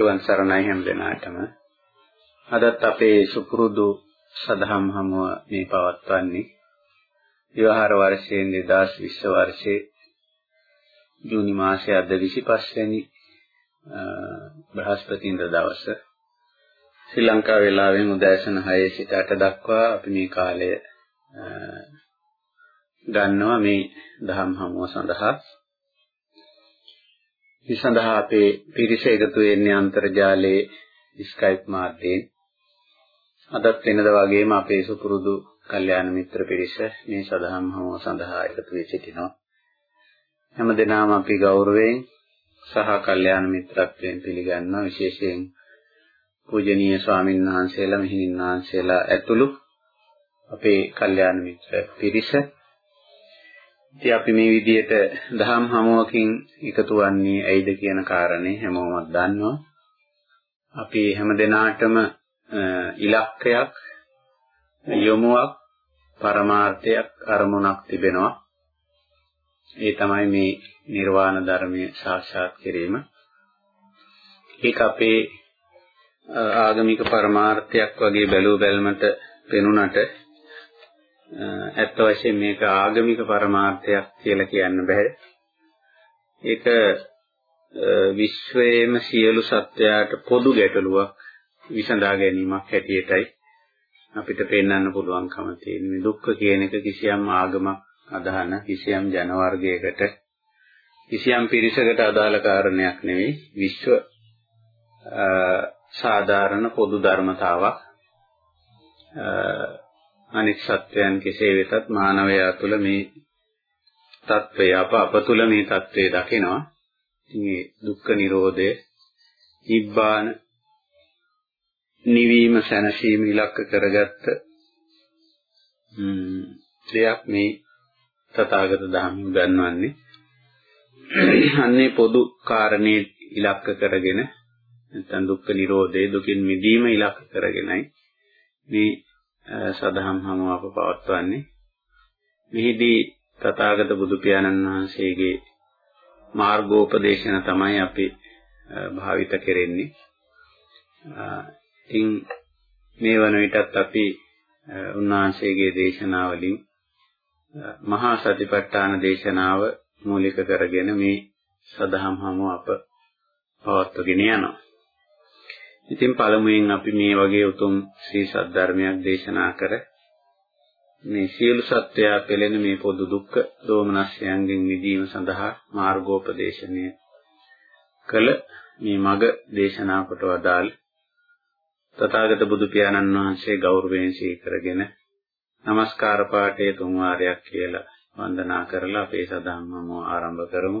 තෙරුවන් සරණයි හැම දිනාටම. අදත් අපේ සුපුරුදු සදහම් හමුව මේ පවත්වන්නේ විවාහාර වර්ෂයෙන් 2020 වර්ෂයේ ජූනි මාසයේ අද 25 වෙනි බ්‍රහස්පතින්දා දවස ශ්‍රී ලංකා වේලාවෙන් උදෑසන 6 සිට 8 දක්වා අපි මේ කාලය ගන්නවා මේ දහම් හමුව සඳහා මේ සඳහා අපේ පිරිස එකතු වෙන්නේ අන්තර්ජාලයේ ස්කයිප් මාධ්‍යයෙන්. අදත් වෙනද වගේම අපේ සුපුරුදු කල්යාණ මිත්‍ර පිරිස මේ සදහම් හමුව සඳහා එකතු වෙ සිටිනවා. හැම දිනම අපි ගෞරවයෙන් සහ කල්යාණ මිත්‍රත්වයෙන් පිළිගන්නවා විශේෂයෙන් පූජනීය ස්වාමීන් වහන්සේලා මෙහිණින් වහන්සේලා ඇතුළු අපේ කල්යාණ මිත්‍ර පිරිස ඉතින් අපි මේ විදිහට දහම් හමුවකින් එකතු වන්නේ ඇයිද කියන කාරණේ හැමෝම දන්නවා. අපි හැම දිනාටම ඉලක්කයක් යොමුවක් පරමාර්ථයක් අරමුණක් තිබෙනවා. ඒ තමයි මේ නිර්වාණ ධර්මය සාක්ෂාත් කිරීම. ඒක අපේ ආගමික පරමාර්ථයක් වගේ බැලූ බැලමට පෙනුනට ඇත්ත වශයෙන් මේක ආගමික පරමාර්ථයක් කියලා කියන්න බෑ. ඒක විශ්වයේම සියලු සත්වයාට පොදු ගැටලුවක් විසඳා ගැනීමක් හැටියටයි අපිට පෙන්වන්න පුළුවන්කම තියෙන්නේ. දුක්ඛ කියන එක කිසියම් ආගමක් අදහන කිසියම් ජන වර්ගයකට කිසියම් පිරිසකට අදාළ කාරණයක් නෙවෙයි. විශ්ව සාධාරණ පොදු ධර්මතාවක්. අනික් සත්වයන් කෙසේ වෙතත් මානවයා තුළ මේ తත්වය අප අප තුළ මේ తත්වය දකිනවා. ඉතින් මේ දුක්ඛ නිරෝධය නිබ්බාන නිවීම සැනසීම ඉලක්ක කරගත්ත දෙයක් මේ තථාගත ධර්මයෙන් ගන්නවන්නේ. අන්නේ පොදු කාරණේ ඉලක්ක කරගෙන නැත්නම් දුක්ඛ නිරෝධය දුකින් මිදීම ඉලක්ක කරගෙනයි මේ සදහම් හමුව අප පවත්වන්නේ. මෙහිදී තථාගත බුදු පියාණන් වහන්සේගේ මාර්ගෝපදේශන තමයි අපි භාවිත කරන්නේ. ඉතින් මේ වන විටත් අපි උන්වහන්සේගේ දේශනාවලින් මහා සතිපට්ඨාන දේශනාව මූලික කරගෙන මේ සදහම් හමුව අප පවත්වගෙන යනවා. ඉතින් පළමුවෙන් අපි මේ වගේ උතුම් ශ්‍රී සද්ධර්මයක් දේශනා කර මේ සියලු සත්වයා පෙළෙන මේ පොදු දුක්ඛ දෝමනස්යන්ගෙන් මිදීම සඳහා මාර්ගෝපදේශනය කළ මේ මග දේශනා කොට වදාළ තථාගත බුදු පියාණන් වහන්සේ ගෞරවයෙන් සීකරගෙන নমස්කාර පාඨයේ තුන් වාරයක් කියලා වන්දනා කරලා අපේ සදාම්මම ආරම්භ කරමු.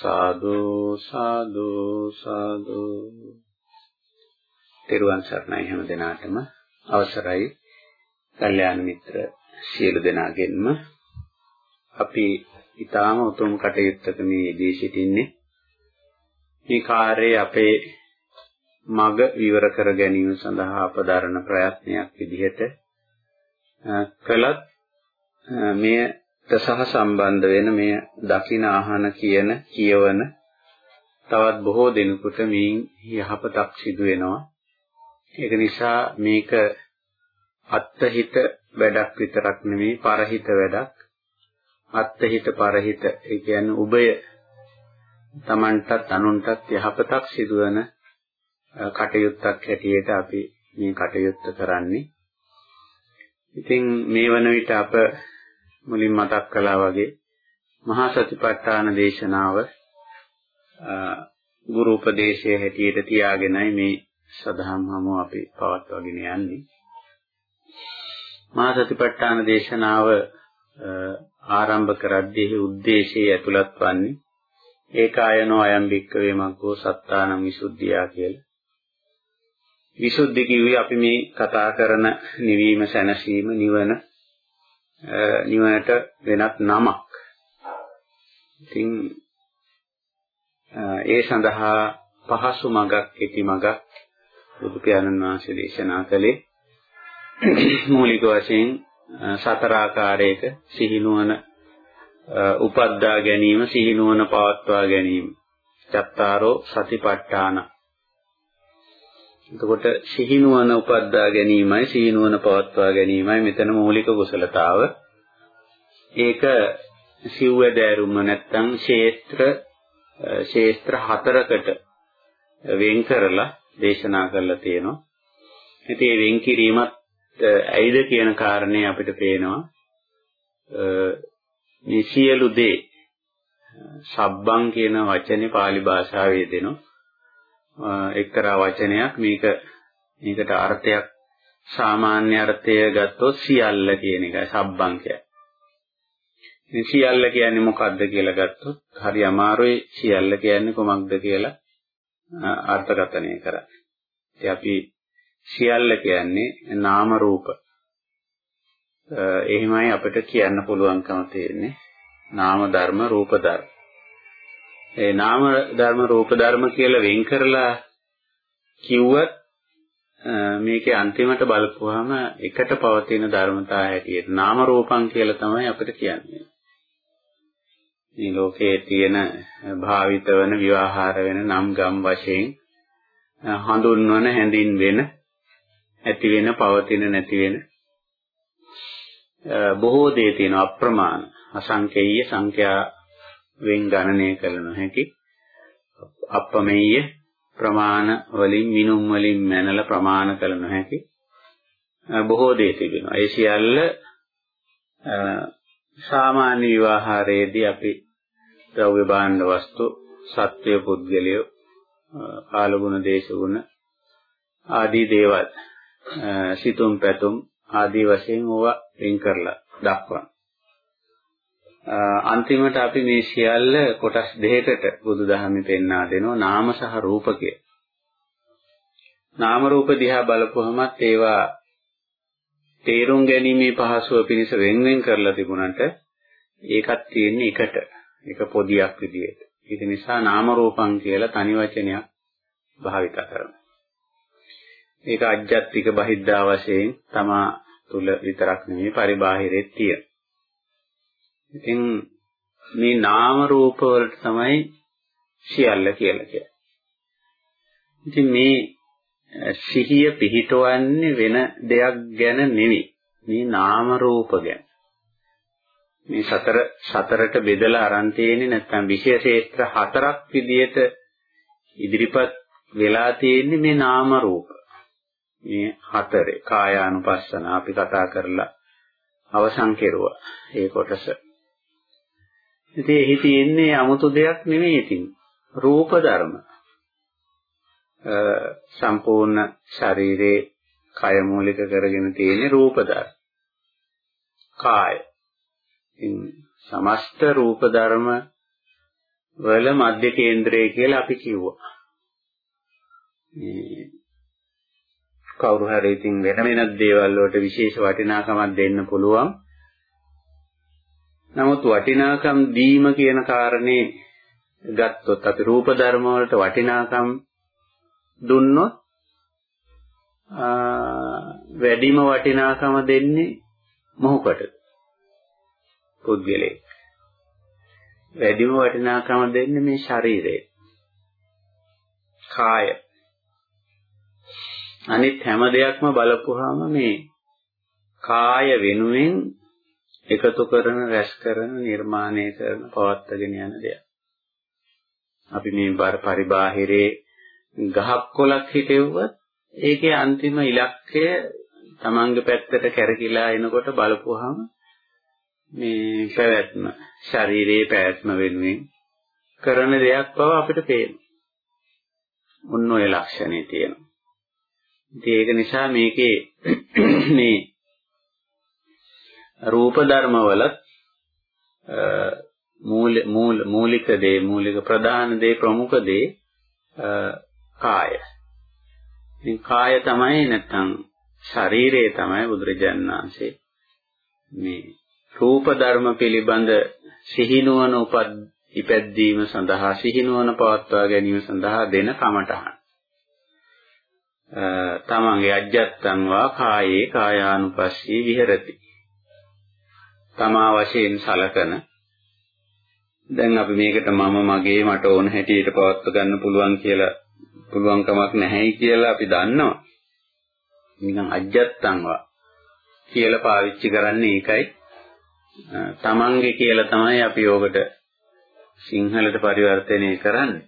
සාදු සාදු සාදු. තෙරුවන් සරණයි හැම දිනාටම. අවසරයි. කල්යාණ මිත්‍ර සියලු දෙනාගෙන්ම අපි ඊටාම උතුම් කටයුත්තක මේ යෙදී සිටින්නේ මේ කාර්යය අපේ මග විවර කර ගැනීම සඳහා අප දරන ප්‍රයත්නයක් විදිහට කළත් මෙය සහ සම්බන්ධ වෙන මේ දකින අහන කියන කියවන තවත් බොහෝ දෙනෙකුට මේ යහපතක් සිදු වෙනවා. ඒක නිසා මේක අත්හිත වැඩක් විතරක් නෙමෙයි පරහිත වැඩක්. අත්හිත පරහිත ඒ කියන්නේ උභය Tamanටත් අනුන්ටත් යහපතක් සිදුවන කටයුත්තක් හැටියට අපි මේ කටයුත්ත කරන්නේ. ඉතින් මේ වන විට අප මුලින් මතක් කළා වගේ මහා සතිපට්ඨාන දේශනාව ගුරු උපදේශය හැටියට තියාගෙනයි මේ සදහම් හමුව අපි පවත්වාගෙන යන්නේ. මහා සතිපට්ඨාන දේශනාව ආරම්භ කරද්දී උද්දේශය ඇතුළත් වන්නේ ඒකායනෝ අයම් භික්කවේ මග්ගෝ සත්තානං විසුද්ධියා කියලා. විසුද්ධි කිව්වේ අපි මේ කතා කරන නිවීම සැනසීම නිවන නිවනට වෙනත් නමක්. ඉතින් ඒ සඳහා පහසු මගක්, කෙටි මගක් බුදු පියාණන් වහන්සේ දේශනා කළේ. මූලික වශයෙන් සතර ආකාරයක සිහිනුවන උපද්දා ගැනීම සිහිනුවන පවත්වා ගැනීම. චත්තාරෝ සතිපට්ඨාන. එතකොට සිහිනුවන උපද්දා ගැනීමයි සිහිනුවන පවත්වා ගැනීමයි මෙතන මූලික කුසලතාව. ඒක සිව්වැදෑරුම නැත්තම් ශේත්‍ර ශේත්‍ර හතරකට වෙන් කරලා දේශනා කරලා තියෙනවා. ඉතින් මේ වෙන් කිරීමත් ඇයිද කියන කාරණේ අපිට පේනවා. මේ සියලු දේ සබ්බං කියන වචනේ pāli භාෂාවේ දෙනවා. එක්තරා වචනයක් මේක මේකට අර්ථයක් සාමාන්‍ය අර්ථය ගත්තොත් සියල්ල කියන එකයි සබ්බං කියන්නේ. සියල්ල කියන්නේ මොකක්ද කියලා ගත්තොත් හරි අමාරුයි සියල්ල කියන්නේ කොමක්ද කියලා අර්ථකථනය කරන්න. ඉතින් අපි සියල්ල කියන්නේ නාම රූප. එහෙමයි අපිට කියන්න පුළුවන්කම තියෙන්නේ. නාම ධර්ම රූප ධර්ම. ඒ නාම ධර්ම රූප ධර්ම කියලා වෙන් කරලා කිව්වත් මේකේ අන්තිමට බලපුවාම එකට පවතින ධර්මතා හැටියට නාම රූපං කියලා තමයි අපිට කියන්නේ. මේ ලෝකයේ තියෙන භාවිත වන විවාහාර වෙන නම් ගම් වශයෙන් හඳුන්වන හැඳින්වෙන ඇති වෙන පවතින නැති වෙන බොහෝ දේ තියෙන අප්‍රමාණ අසංකේය සංඛ්‍යා වෙන් ගණනය කළ නොහැකි අප්පමෙය්‍ය ප්‍රමාණ වලින් විනුම් වලින් මැනලා ප්‍රමාණ කළ නොහැකි බොහෝ දේ තිබෙනවා. ඒ සියල්ල සාමාන්‍ය විවාහාරයේදී අපි ද්‍රව්‍ය භාණ්ඩ වස්තු සත්වය පුද්ගලය කාලගුණ දේශගුණ ආදී දේවල් සිතුම් පැතුම් ආදී වශයෙන් ඕවා වෙන් කරලා දක්වන. අන්තිමට අපි මේ සියල්ල කොටස් දෙකකට බුදුදහමේ පෙන්වා දෙනවා නාම සහ රූප නාම රූප දිහා බලපුවහමත් ඒවා තේරුම් ගැනීමේ පහසුව පිණිස වෙන්වෙන් කරලා තිබුණාට ඒකත් තියෙන්නේ එකට එක පොදියක් විදියට. ඒක නිසා නාම රූපං කියලා තනි වචනයක් භාවිත කරනවා. ඒක අජ්ජත්තික බහිද්ධා වශයෙන් තමා තුල විතරක් නෙමෙයි පරිබාහිරෙත් තියෙන. ඉතින් මේ නාම රූප වලට තමයි සියල්ල කියලා කියන්නේ. ඉතින් මේ සිහිය පිහිටවන්නේ වෙන දෙයක් ගැන නෙවෙයි. මේ නාම රූප ගැන. මේ සතර සතරට බෙදලා අරන් තියෙන්නේ නැත්නම් විශේෂ ක්ෂේත්‍ර හතරක් විදියට ඉදිරිපත් වෙලා තියෙන්නේ මේ නාම රූප. මේ හතරේ කායානුපස්සන අපි කතා කරලා අවසන් කෙරුවා ඒ කොටස. ඉතින් එහි තියෙන්නේ 아무තු දෙයක් නෙමෙයි ඉතින් රූප ධර්ම. සම්පූර්ණ ශරීරේ කය මූලික කරගෙන තියෙන රූප ධර්ම. කාය. ඉතින් සමස්ත රූප ධර්ම වල මධ්‍ය කේන්ද්‍රය කියලා අපි කිව්වා. මේ කවුරු හරි ඉතින් වෙන වෙනත් දේවල් වලට විශේෂ වටිනාකමක් දෙන්න පුළුවන්. නමුත් වටිනාකම් දීම කියන කාරණේ ගත්තොත් අපි රූප ධර්ම වලට වටිනාකම් දුන්නොත් වැඩිම වටිනාකම දෙන්නේ මොහොකට? පුද්ගලෙක් වැඩිම වටිනාකම දෙන්නේ මේ ශරීරය. කාය. අනිත් හැම දෙයක්ම බලපුවාම මේ කාය වෙනුවෙන් එකතු කරන රැස් කරන නිර්මාණය කරන පවත්වාගෙන යන දෙයක්. අපි මේ බර පරිබාහිරේ ගහක් කොලක් හිටෙව්වත් ඒකේ අන්තිම ඉලක්කය තමන්ගේ පැත්තට කැරකිලා එනකොට බලපුවාම මේ පැවැත්ම ශරීරයේ පැවැත්ම වෙනුවෙන් කරන දෙයක් බව අපිට පේනවා. ඔන්න ඔය ලක්ෂණේ තියෙනවා. ඉතින් ඒක නිසා මේකේ මේ රූප ධර්මවල මූල මූල මූලික දේ මූලික ප්‍රධාන දේ ප්‍රමුඛ දේ කාය. ඉතින් කාය තමයි නැත්තම් ශරීරය තමයි බුදුරජාණන් වහන්සේ මේ රූප ධර්ම පිළිබඳ සිහිනුවන උපත් ඉපැද්දීම සඳහා සිහිනුවන පවත්වා ගැනීම සඳහා දෙන කමටහන්. තමන්ගේ අජ්ජත්තං වා කායේ කායානුපස්සී විහෙරති. තමා වශයෙන් සලකන දැන් අපි මේකට මම මගේ මට ඕන හැටියට පවත්ව ගන්න පුළුවන් කියලා පුළුවන් කමක් නැහැයි කියලා අපි දන්නවා. නිකන් අජ්ජත්තංවා කියලා පාවිච්චි කරන්නේ ඒකයි. තමන්ගේ කියලා තමයි අපි ඕකට සිංහලට පරිවර්තනය කරන්නේ.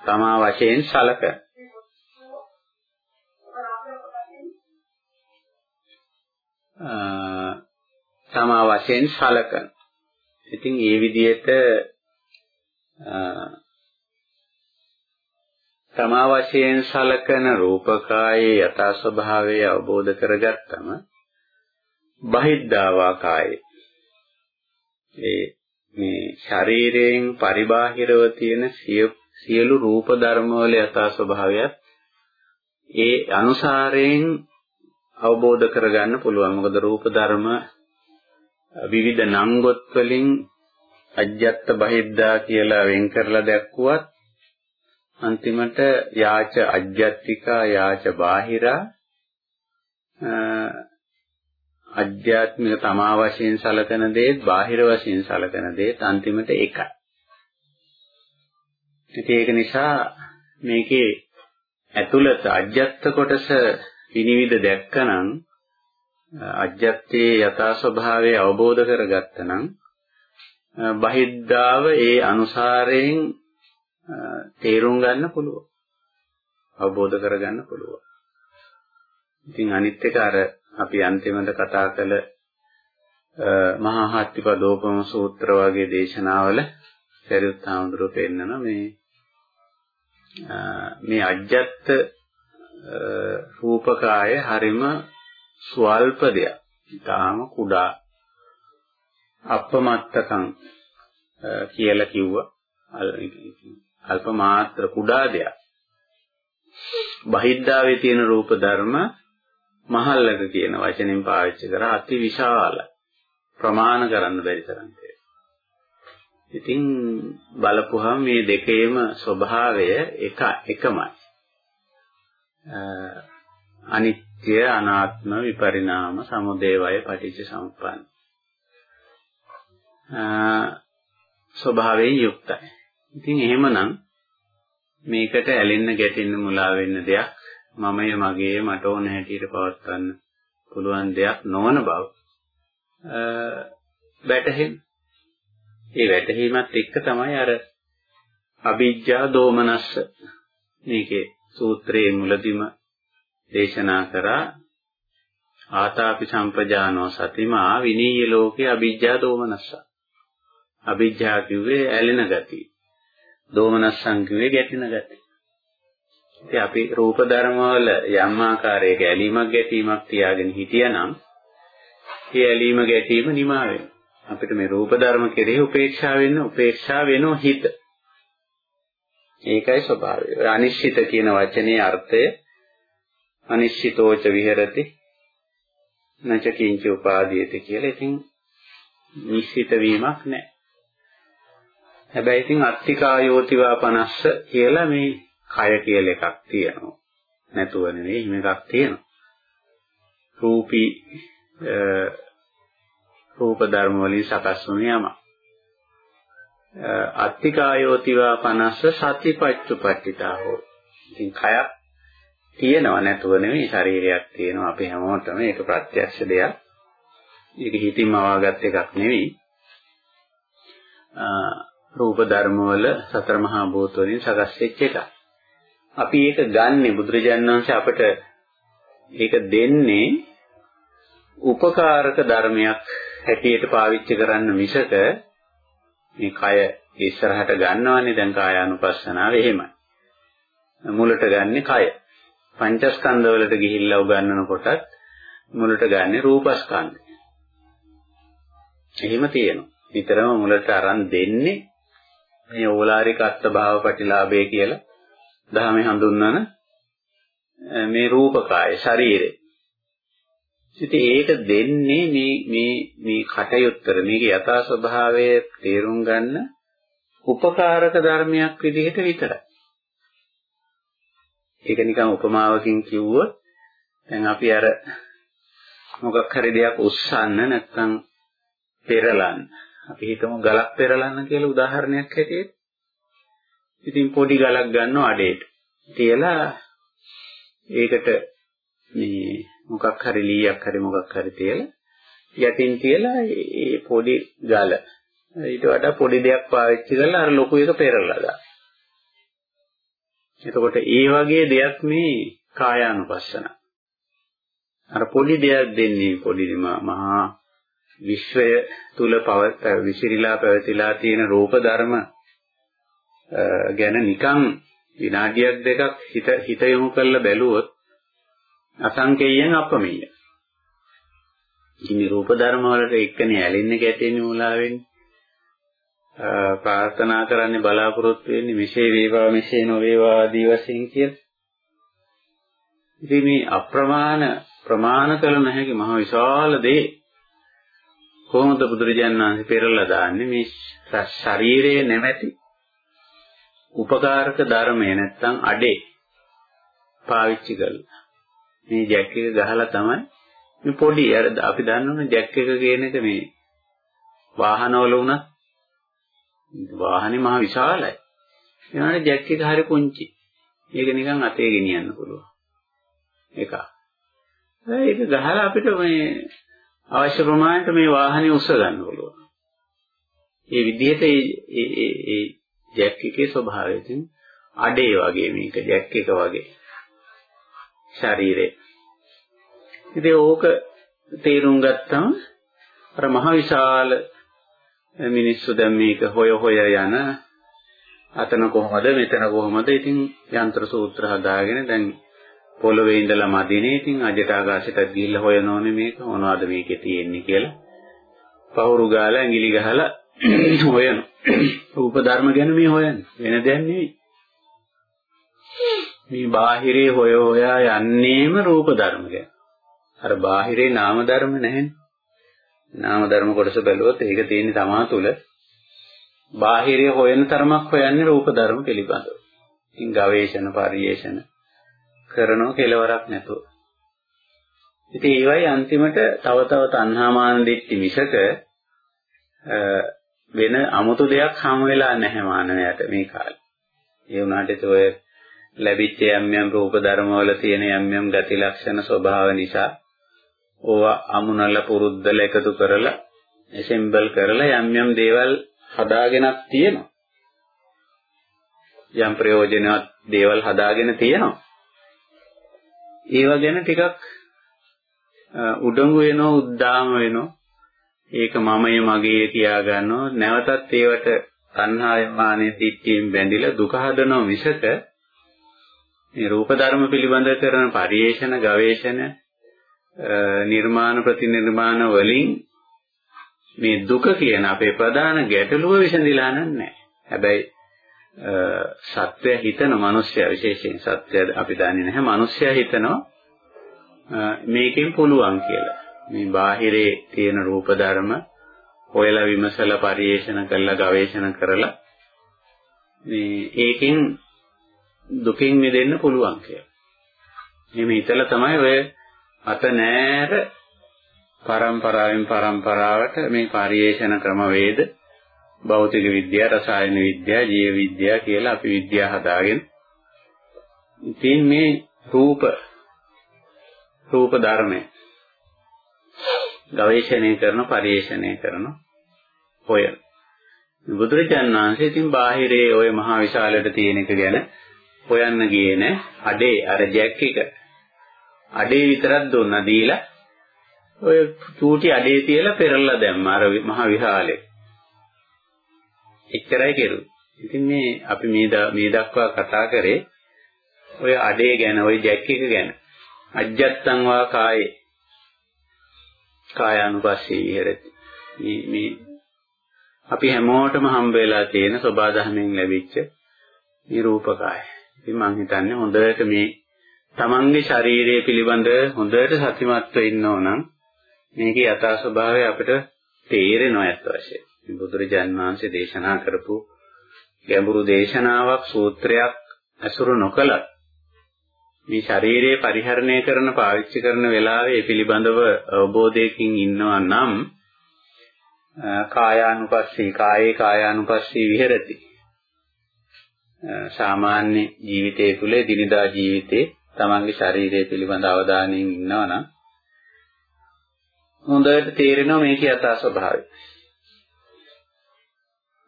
තමා වශයෙන් සලකන. තමා වශයෙන් සලකන. ඉතින් ඒ විදිහට තමා වශයෙන් සලකන රූපකායේ යථා ස්වභාවය අවබෝධ කරගත්තම බහිද්ධාවා කායේ ඒ මේ ශරීරයෙන් පරිබාහිරව තියෙන සියලු රූප ධර්ම වල යථා ස්වභාවයත් ඒ අනුසාරයෙන් අවබෝධ කරගන්න පුළුවන්. මොකද රූප ධර්ම විවිධ නංගොත් වලින් අජ්ජත් බහිද්දා කියලා වෙන් කරලා දැක්කුවත් අන්තිමට යාච අජ්ජත්තිකා යාච බාහිරා අධ්‍යාත්මික තමා වශයෙන් සලකන දේත් බාහිර වශයෙන් සලකන දේත් අන්තිමට එකයි. ඉතින් ඒක නිසා මේකේ ඇතුළත අජ්ජත් කොටස විනිවිද දැක්කනම් අජ්ජත්තේ යථා ස්වභාවය අවබෝධ කරගත්තනම් බහිද්ධාව ඒ අනුසාරයෙන් තේරුම් ගන්න පුළුවන්. අවබෝධ කරගන්න පුළුවන්. ඉතින් අනිත් එක අර අපි අන්තිමට කතා කළ මහා හත්තිපදෝපම සූත්‍ර වගේ දේශනාවල සරියුත් හාමුදුරුවෝ පෙන්නන මේ මේ අජ්ජත් රූපකාය හරිම ස්වල්ප දෙයක්. ඊටාම කුඩා අපමත්තකම් කියලා කිව්වා. අල්ප මාත්‍ර කුඩා දෙයක්. බහිද්ධාවේ තියෙන රූප ධර්ම මහල්ලක කියන වචනෙන් පාවිච්චි කරා අති විශාල ප්‍රමාණ කරන්න බැරි තරම් ඉතින් බලපුවහම මේ දෙකේම ස්වභාවය එක එකමයි. අනිත්‍ය අනාත්ම විපරිණාම සමුදය වය පටිච්ච සමුප්පන්න. ස්වභාවයෙන් යුක්තයි. ඉතින් එහෙමනම් මේකට ඇලෙන්න ගැටෙන්න මුලා වෙන්න දෙයක් මමය මගේ මට ඕන හැටියට පවත්වන්න පුළුවන් දෙයක් නොවන බව වැටහෙන. ඒ වැටහීමත් එක්ක තමයි අර අවිජ්ජා දෝමනස්ස මේකේ සූත්‍රයේ මුලදිම දේශනා කරා ආතාපි සම්පජානෝ සතිමා විනීය ලෝකේ අවිජ්ජා දෝමනස්ස. අවිජ්ජා කිව්වේ ඇලෙන ගතිය. දෝමනස්සං කිව්වේ ගැටෙන ගතිය. ඉතින් අපි රූප ධර්ම වල යම් ආකාරයක ඇලීමක් ගැටීමක් තියාගෙන හිටියනම් ඒ ඇලීම ගැටීම නිමා වෙනවා. අපිට මේ රූප ධර්ම කෙරෙහි උපේක්ෂා වෙන්න උපේක්ෂා වෙනෝ හිත. ඒකයි ස්වභාවය. අනිශ්චිත කියන වචනේ අර්ථය අනිශ්චිතෝච විහෙරති නච කිංච උපාදීයති කියලා. ඉතින් නිශ්චිත වීමක් නැහැ. හැබැයි ඉතින් අත්තිකායෝතිවා 50 කියලා මේ කය කියලා එකක් තියෙනවා. නැතුව නෙවෙයි හිම එකක් තියෙනවා. රූපී රූප ධර්ම වලින් සකස් වුණ යමක්. අත්තිකායෝතිවා 50 සතිපත්චුපට්ඨිතා හෝ. ඉතින් කයක් තියෙනව නැතුව නෙවෙයි ශරීරයක් තියෙනවා අපි හැමෝටම ඒක ප්‍රත්‍යක්ෂ දෙයක්. ඒක හිතින්ම අවාගත් එකක් නෙවෙයි. රූප ධර්ම වල සතර මහා භූත වලින් සකස් වෙච්ච එකක්. අපි ඒක ගන්නෙ බුදුරජාණන් වහන්සේ අපට ඒක දෙන්නේ උපකාරක ධර්මයක් හැටියට පාවිච්චි කරන්න මිසක මේ කය ඉස්සරහට ගන්නවනේ දැන් කායානුපස්සනාව එහෙමයි. මුලට ගන්නෙ කය. පංචස්කන්ධ වලට ගිහිල්ලා උගන්වනකොටත් මුලට ගන්නෙ රූපස්කන්ධය. එහෙම තියෙනවා. විතරම මුලට අරන් දෙන්නේ මේ ඕලාරික අත්භාව ප්‍රතිලාභය කියලා දහමේ හඳුන්වන මේ රූපකාය ශරීරය. ඉතින් ඒක දෙන්නේ මේ මේ මේ කටයුත්තර මේක යථා ස්වභාවය තේරුම් ගන්න උපකාරක ධර්මයක් විදිහට විතරයි. ඒක නිකන් උපමාවකින් කිව්වොත් දැන් අපි අර මොකක් හරි දෙයක් උස්සන්න නැත්නම් පෙරලන්න. අපි හිතමු ගලක් පෙරලන්න කියලා උදාහරණයක් හැටියට. ඉතින් පොඩි ගලක් ගන්නවා අඩේට. තියලා ඒකට මේ මොකක් හරි ලීයක් හරි මොකක් හරි තියලා යටින් තියලා ඒ පොඩි ගල ඊට වඩා පොඩි දෙයක් පාවිච්චි කරලා අර ලොකු එක පෙරලලා දාන්න. එතකොට ඒ වගේ දෙයක් මේ කායානුපස්සන. අර පොඩි දෙයක් දෙන්නේ පොඩි මහා විශ්වය තුල පව විසිරීලා පැවතිලා තියෙන රූප ධර්ම ගැන නිකන් විනාඩියක් දෙකක් හිත හිත යොමු කරලා බැලුවොත් අසංකේයයෙන් අපමෙය. ඉනි රූප ධර්ම වලට එක්කනේ ඇලෙන්නේ ගැටෙන්නේ මුලා වෙන්නේ. ප්‍රාර්ථනා කරන්නේ බලාපොරොත්තු වෙන්නේ මෙසේ වේවා මෙසේ නොවේවා ආදී වශයෙන් කියලා. ඉතින් මේ අප්‍රමාණ ප්‍රමාණ කළ නොහැකි මහ විශාල දේ කොහොමද බුදුරජාණන් වහන්සේ පෙරලා දාන්නේ මේ ශරීරයේ නැමැති උපකාරක ධර්මය නැත්තම් අඩේ පාවිච්චි කරලා මේ ජැක් එක ගහලා තමයි මේ පොඩි අර අපි දන්නවනේ ජැක් එක කියන එක මේ වාහනවල වුණත් වාහනේ මහ විශාලයි. ඒනවනේ ජැක් එක හරි පුංචි. ඒක නිකන් අතේ ගෙනියන්න පුළුවන්. එක. ඒක ගහලා අපිට මේ අවශ්‍ය ප්‍රමාණයට මේ වාහනේ උස්ස ගන්න පුළුවන්. මේ විදිහට ඒ ඒ ඒ ජැක් එකේ ස්වභාවය තියෙන අඩේ වගේ මේක ජැක් එක වගේ ශරීරේ. ඉතින් ඕක තේරුම් ගත්තම අර මහ විශාල මිනිස්සු දැන් මේක හොය හොය යන අතන කොහමද මෙතන කොහමද? ඉතින් යන්ත්‍ර සූත්‍ර හදාගෙන දැන් පොළවේ ඉඳලා මදිනේ. ඉතින් අජට ආකාශයට ගිහිල්ලා හොයනෝනේ මේක. මොනවද මේකේ තියෙන්නේ කියලා. පවුරු ගාලා ඇඟිලි ගහලා හොයන රූප ධර්ම ගැන මේ හොයන්නේ. වෙන දෙයක් නෙවෙයි. මේ බාහිරේ හොය හොයා යන්නේම රූප ධර්ම ගැන. අර බාහිරේ නාම ධර්ම නැහැනේ. නාම ධර්ම කොටස බැලුවොත් ඒක තියෙන්නේ තමා තුළ බාහිරය හොයන තරමක් හොයන්නේ රූප ධර්ම පිළිබඳව. ඉතින් ගවේෂණ පරිේෂණ කරනව කෙලවරක් නැතුව. ඉතින් ඒවයි අන්තිමට තව තව තණ්හාමාන දිට්ඨි මිසක වෙන 아무තු දෙයක් හම් වෙලා නැහැ මානවයාට මේ කාලේ. ඒ වුණාට ඒක ඔය ලැබිච්ච යම් යම් රූප ධර්ම වල තියෙන යම් යම් ගති ලක්ෂණ ස්වභාව නිසා ඕවා අමුණල පුරුද්දල එකතු කරලා ඇසෙම්බල් කරලා යම් යම් දේවල් හදාගෙනක් තියෙනවා. යම් ප්‍රයෝජනවත් දේවල් හදාගෙන තියෙනවා. ඒව ගැන ටිකක් උඩඟු වෙනවා උද්දාම වෙනවා. ඒක මමයේ මගේ කියා ගන්නවා. නැවතත් ඒවට තණ්හායමානෙ දිට්ඨියෙන් බැඳිලා දුක හදනවා මිසක මේ රූප ධර්ම පිළිබඳ කරන පරිේශන ගවේෂණ නිර්මාණ ප්‍රතිනිර්මාණ වලින් මේ දුක කියන අපේ ප්‍රධාන ගැටලුව විසඳිලා නැහැ. හැබැයි සත්‍ය හිතන මිනිස්සයා විශේෂයෙන් සත්‍ය අපි දන්නේ නැහැ. මිනිස්සයා හිතනවා මේකෙන් පුළුවන් කියලා. මේ බාහිරේ තියෙන රූප ධර්ම හොයලා විමසලා පරිේෂණ කරලා ගවේෂණ කරලා මේ ඒකෙන් දුකින් මිදෙන්න පුළුවන් කියලා. එහෙම හිතලා තමයි ඔය අත නෑර පරම්පරාවෙන් පරම්පරාවට මේ පරිේශන ක්‍රම වේද? භෞතික විද්‍යාව, රසායන විද්‍යාව, ජීව විද්‍යාව කියලා අපි විද්‍යාව හදාගෙන ඉතින් මේ රූප රූප ධර්මය ගවේෂණය කරන පරිේශණය කරන හොයන බුදුරජාණන් වහන්සේ ඉතින් බාහිරේ ওই මහා විශාලයට තියෙන එක ගැන හොයන්න ගියේ නෑ. අඩේ අර ජැක් එක. අඩේ විතරක් දුන්නා දීලා ඔය චූටි අඩේ තියලා පෙරලා දැම්මා අර මහ විහාලේ. එච්චරයි කෙරුවේ. ඉතින් මේ අපි මේ මේ දක්වා කතා කරේ ඔය අඩේ ගැන ඔය ජැක් එක ගැන. අජ්ජත්තං වා කායේ. කායානුපස්සී විහෙරති. මේ මේ අපි හැමෝටම හම්බ වෙලා තියෙන සබා දහමෙන් ලැබිච්ච නිරූපකාය. ඉතින් මම හිතන්නේ හොඳට මේ තමන්ගේ ශරීරය පිළිබඳ හොඳට සතිමත්ව ඉන්නෝ නම් මේකේ යථා ස්වභාවය අපිට තේරෙනවා ඇත්ත වශයෙන්. බුදුරජාන් වහන්සේ දේශනා කරපු ගැඹුරු දේශනාවක් සූත්‍රයක් අසුරු නොකලත් මේ ශරීරය පරිහරණය කරන පාවිච්චි කරන වෙලාවේ පිළිබඳව අවබෝධයකින් ඉන්නවා නම් කායානුපස්සී කායේ කායානුපස්සී විහෙරති සාමාන්‍ය ජීවිතයේ තුල දිනදා ජීවිතේ තමන්ගේ ශරීරය පිළිබඳ අවධානයෙන් ඉන්නවා නම් හොඳට තේරෙනවා මේකේ යථා ස්වභාවය.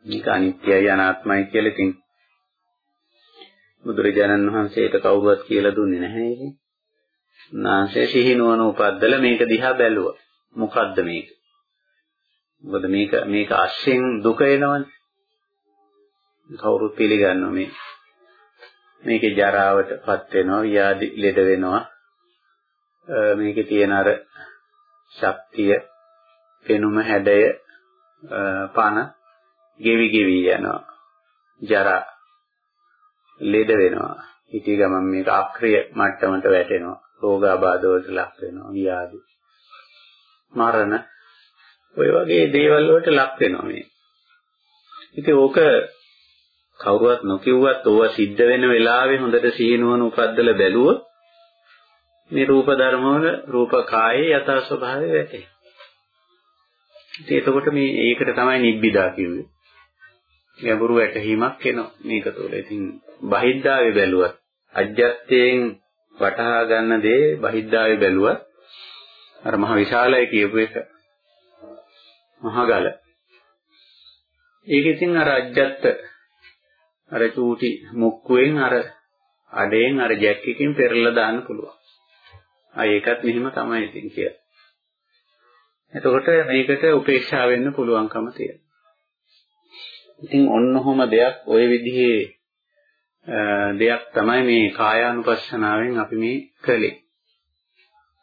මේක අනිත්‍යයි අනාත්මයි කියලා ඉතින් බුදුරජාණන් වහන්සේට කවුරුවත් කියලා දුන්නේ නැහැ ඉතින්. උන්වහන්සේ සිහිනුවන උපද්දල මේක දිහා බැලුවා. මොකද්ද මේක? මොකද මේක මේක අශ්යෙන් දුක එනවනේ. කවුරුත් පිළිගන්නවා මේ. මේකේ ජරාවටපත් වෙනවා, ව්‍යාධි ලෙඩ වෙනවා. මේකේ තියෙන අර ශක්තිය, පෙනුම හැඩය, පන ගෙවි ගෙවි යනවා. ජරා ලෙඩ වෙනවා. හිතේ ගමන් මේක අක්‍රිය මට්ටමට වැටෙනවා. රෝගාබාධ වලට ලක් වෙනවා. ව්‍යාධි. මරණ ඔය වගේ දේවල් වලට ලක් වෙනවා මේ. ඉතින් ඕක කවුරුවත් නොකියුවත් ඕවා සිද්ධ වෙන වෙලාවේ හොඳට සිහිනුවන උපද්දල බැලුවොත් මේ රූප ධර්ම වල රූප කායේ යථා ස්වභාවය වැටේ. ඉතින් එතකොට මේ ඒකට තමයි නිබ්බිදා කිව්වේ. ගැඹුරු වැටහීමක් එනවා මේක තුළ. ඉතින් බහිද්ධාවේ බැලුවත් අජ්ජත්යෙන් වටහා ගන්න දේ බහිද්ධාවේ බැලුවත් අර මහ විශාලයි කියපු එක මහගල. ඒක ඉතින් අර අජ්ජත් අර චූටි මුක්කුවෙන් අර අඩෙන් අර ජැක් එකකින් පෙරලා දාන්න පුළුවන්. ආ ඒකත් මෙහිම තමයි ඉතින් කියලා. එතකොට මේකට උපේක්ෂා වෙන්න පුළුවන්කම තියෙනවා. ඉතින් ඔන්නෝම දෙයක් ওই විදිහේ දෙයක් තමයි මේ කායානුපස්සනාවෙන් අපි මේ කළේ.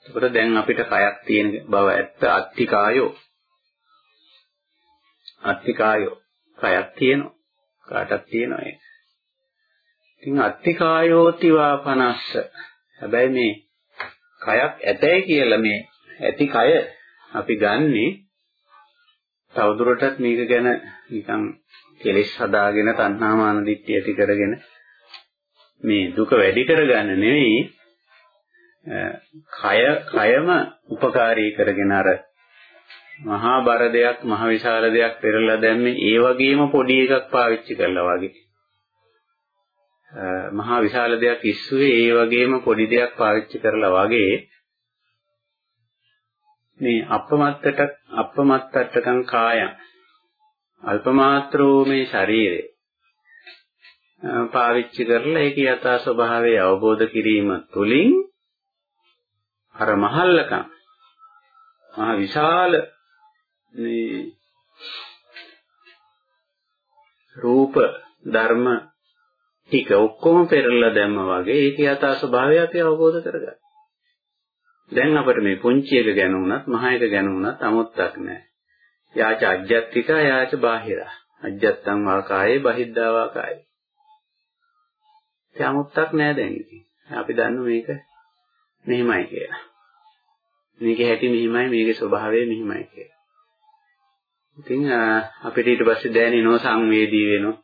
එතකොට දැන් අපිට කයක් තියෙන බව ඇත්ත අත්තිකායෝ. අත්තිකායෝ කයක් තියෙනවා. කාටක් තියෙනවා ඒක. ඉතින් අත්තිකායෝතිවා 50. හැබැයි මේ කයක් ඇතයි කියලා මේ ඇති කය අපි ගන්නේ තවදුරටත් මේක ගැන නිකන් කෙලෙස් හදාගෙන තණ්හා මාන දිට්ඨිය ඇති කරගෙන මේ දුක වැඩි කරගන්න නෙවෙයි කය කයම උපකාරී කරගෙන අර මහා බර දෙයක් මහ විශාල දෙයක් පෙරලා දැම්මේ ඒ වගේම පොඩි එකක් පාවිච්චි කළා වගේ. මහා විශාල දෙයක් ඉස්සුවේ ඒ වගේම පොඩි දෙයක් පාවිච්චි කරලා වගේ මේ අපමත්තට අපමත්තටකං කායං. අල්පමාත්‍රෝ මේ ශරීරය. පාවිච්චි කරලා ඒකේ යථා ස්වභාවය අවබෝධ කිරීම තුළින් අර මහල්ලකම් මහ විශාල මේ රූප ධර්ම ටික ඔක්කොම පෙරලා දැම්ම වගේ ඒකේ යථා ස්වභාවය අපි අවබෝධ කරගන්නවා. දැන් අපිට මේ පුංචි එක ගැන වුණත් මහ එක ගැන වුණත් අමුත්තක් නැහැ. යාච අජ්ජත්තික යාච බාහිරා. අජ්ජත්තං වාකායේ බහිද්ධා වාකායේ. ඒ අමුත්තක් නැහැ දැන් ඉතින්. අපි දන්න මේක මෙහිමයි කියලා. මේකේ හැටි මෙහිමයි මේකේ ස්වභාවය මෙහිමයි කියලා. ඉතින් අපිට ඊට පස්සේ දැනෙනෝ සංවේදී වෙනවා.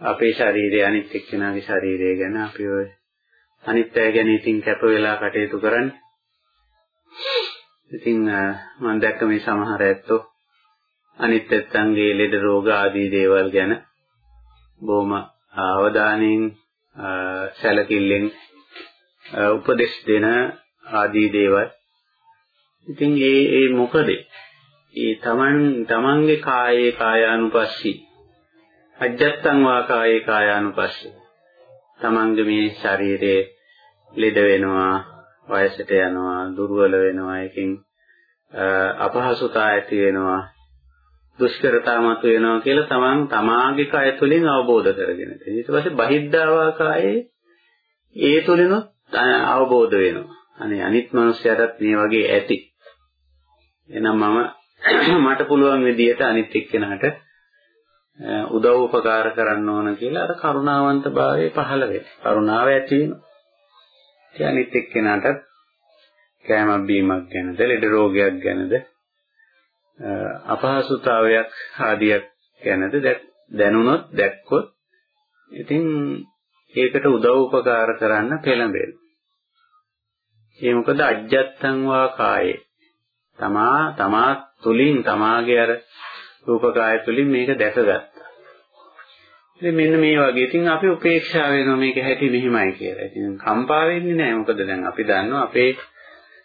අපේ ශරීරය අනිත් එක්කෙනාගේ ශරීරය ගැන අපි ඔය අනිත් අය ගැන ඉතින් කැප වෙලා කටයුතු කරන්නේ. ඉතින් මම දැක්ක මේ සමහර ඇත්තෝ අනිත් ඇත්තන්ගේ ලෙඩ රෝග ආදී දේවල් ගැන බොහොම අවධානයෙන් සැලකිල්ලෙන් උපදෙස් දෙන ආදී දේවල් ඉතින් ඒ ඒ මොකද ඒ තමන් තමන්ගේ කායේ කායානුපස්සී අජත්තං වා කායේ කායානුපස්සී තමන්ගේ මේ ශරීරයේ ලෙඩ වෙනවා වයසට යනවා දුර්වල වෙනවා එකකින් අපහසුතා ඇති වෙනවා දුෂ්කරතා මත වෙනවා කියලා තමන් තමාගේ කය තුලින් අවබෝධ කරගෙන තියෙනවා. ඊට පස්සේ බහිද්ධාවා කායේ ඒ තුලිනුත් අවබෝධ වෙනවා. අනේ අනිත් මනුස්සයරත් මේ වගේ ඇති. එහෙනම් මම මට පුළුවන් විදියට අනිත් එක්කෙනාට උදව් උපකාර කරන්න ඕන කියලා අර කරුණාවන්ත භාවයේ පහළ වෙනවා. කරුණාව ඇති වෙනවා. ඒ අනිත් එක්කෙනාටත් කෑමක් බීමක් ගැනද ලෙඩ රෝගයක් ගැනද අපහසුතාවයක් ආදියක් ගැනද දැනුණොත් දැක්කොත් ඉතින් ඒකට උදව් උපකාර කරන්න පෙළඹෙන. ඒ මොකද අජ්ජත්තං වා කායේ තමා තමා තුලින් තමාගේ අර රූපකාය තුලින් මේක දැකගත්තා. ඉතින් මෙන්න මේ වගේ ඉතින් අපි උපේක්ෂා වෙනවා මේක හැටි මෙහිමයි කියලා. ඉතින් කම්පා වෙන්නේ නැහැ. මොකද දැන් අපි දන්නවා අපේ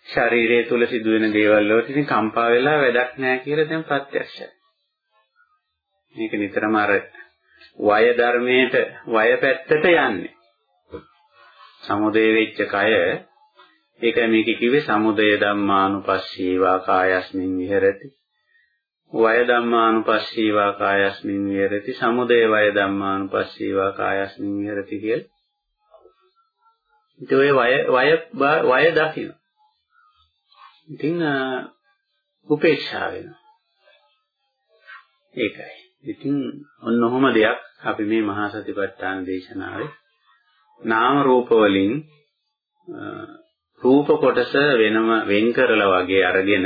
ශරීරය තුල සිදුවෙන දේවල් වලට ඉතින් කම්පා වෙලා වැඩක් නැහැ කියලා දැන් ප්‍රත්‍යක්ෂයි. මේක නිතරම අර වය ධර්මයට වය පැත්තට යන්නේ. සමුදේ වෙච්ච කය ඒකයි මේක කිව්වේ සමුදය ධම්මානුපස්සීවා කායස්මින් විහෙරති. වය ධම්මානුපස්සීවා කායස්මින් විහෙරති. සමුදය වය ධම්මානුපස්සීවා කායස්මින් විහෙරති කියලා. ඉතින් ඔය වය වය වය දකින්න. ඉතින් උපේක්ෂා වෙනවා. ඒකයි. ඉතින් ඔන්න ඔහොම දෙයක් අපි මේ මහා සතිපට්ඨාන දේශනාවේ නාම රූප වලින් රූප කොටස වෙනම වෙන් කරලා වගේ අරගෙන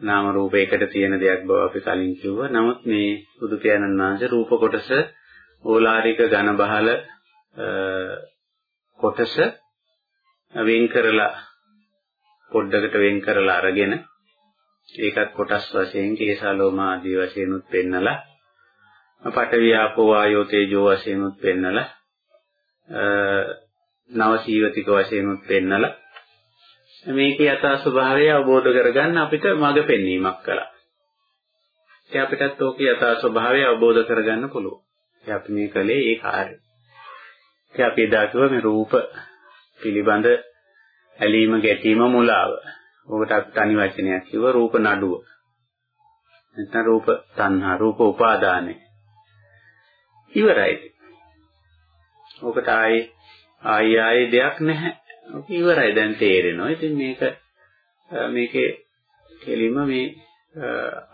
නාම රූප එකට තියෙන දෙයක් බව අපි කලින් කිව්වා. නමුත් මේ බුදු පියාණන් වහන්සේ රූප කොටස ඕලාරික ඝන බහල කොටස වෙන් කරලා පොඩ්ඩකට වෙන් කරලා අරගෙන ඒකත් කොටස් වශයෙන් කේසාලෝම ආදී වශයෙන් උත් පෙන්නලා පඨවි ආපෝ වායෝ තේජෝ වශයෙන් උත් පෙන්නලා නව සීවතික වශයෙන් උත් පෙන්නලා මේකේ යථා ස්වභාවය අවබෝධ කරගන්න අපිට මඟ පෙන්වීමක් කළා. ඒ අපිටත් ඕකේ යථා ස්වභාවය අවබෝධ කරගන්න පුළුවන්. ඒ අපි මේ කලේ ඒ කාර්යය. ඒ අපි එදා කිව්ව මේ රූප පිළිබඳ ඇලීම ගැටීම මුලාව. ඔකට අපි තනි වචනයක් කිව්ව රූප නඩුව. නැත්නම් රූප තණ්හා රූප උපාදානය. ඉවරයි. ඔකට ආයේ ආයි ආයි දෙයක් නැහැ. ඔක ඉවරයි දැන් තේරෙනවා. ඉතින් මේක මේකේ කෙලින්ම මේ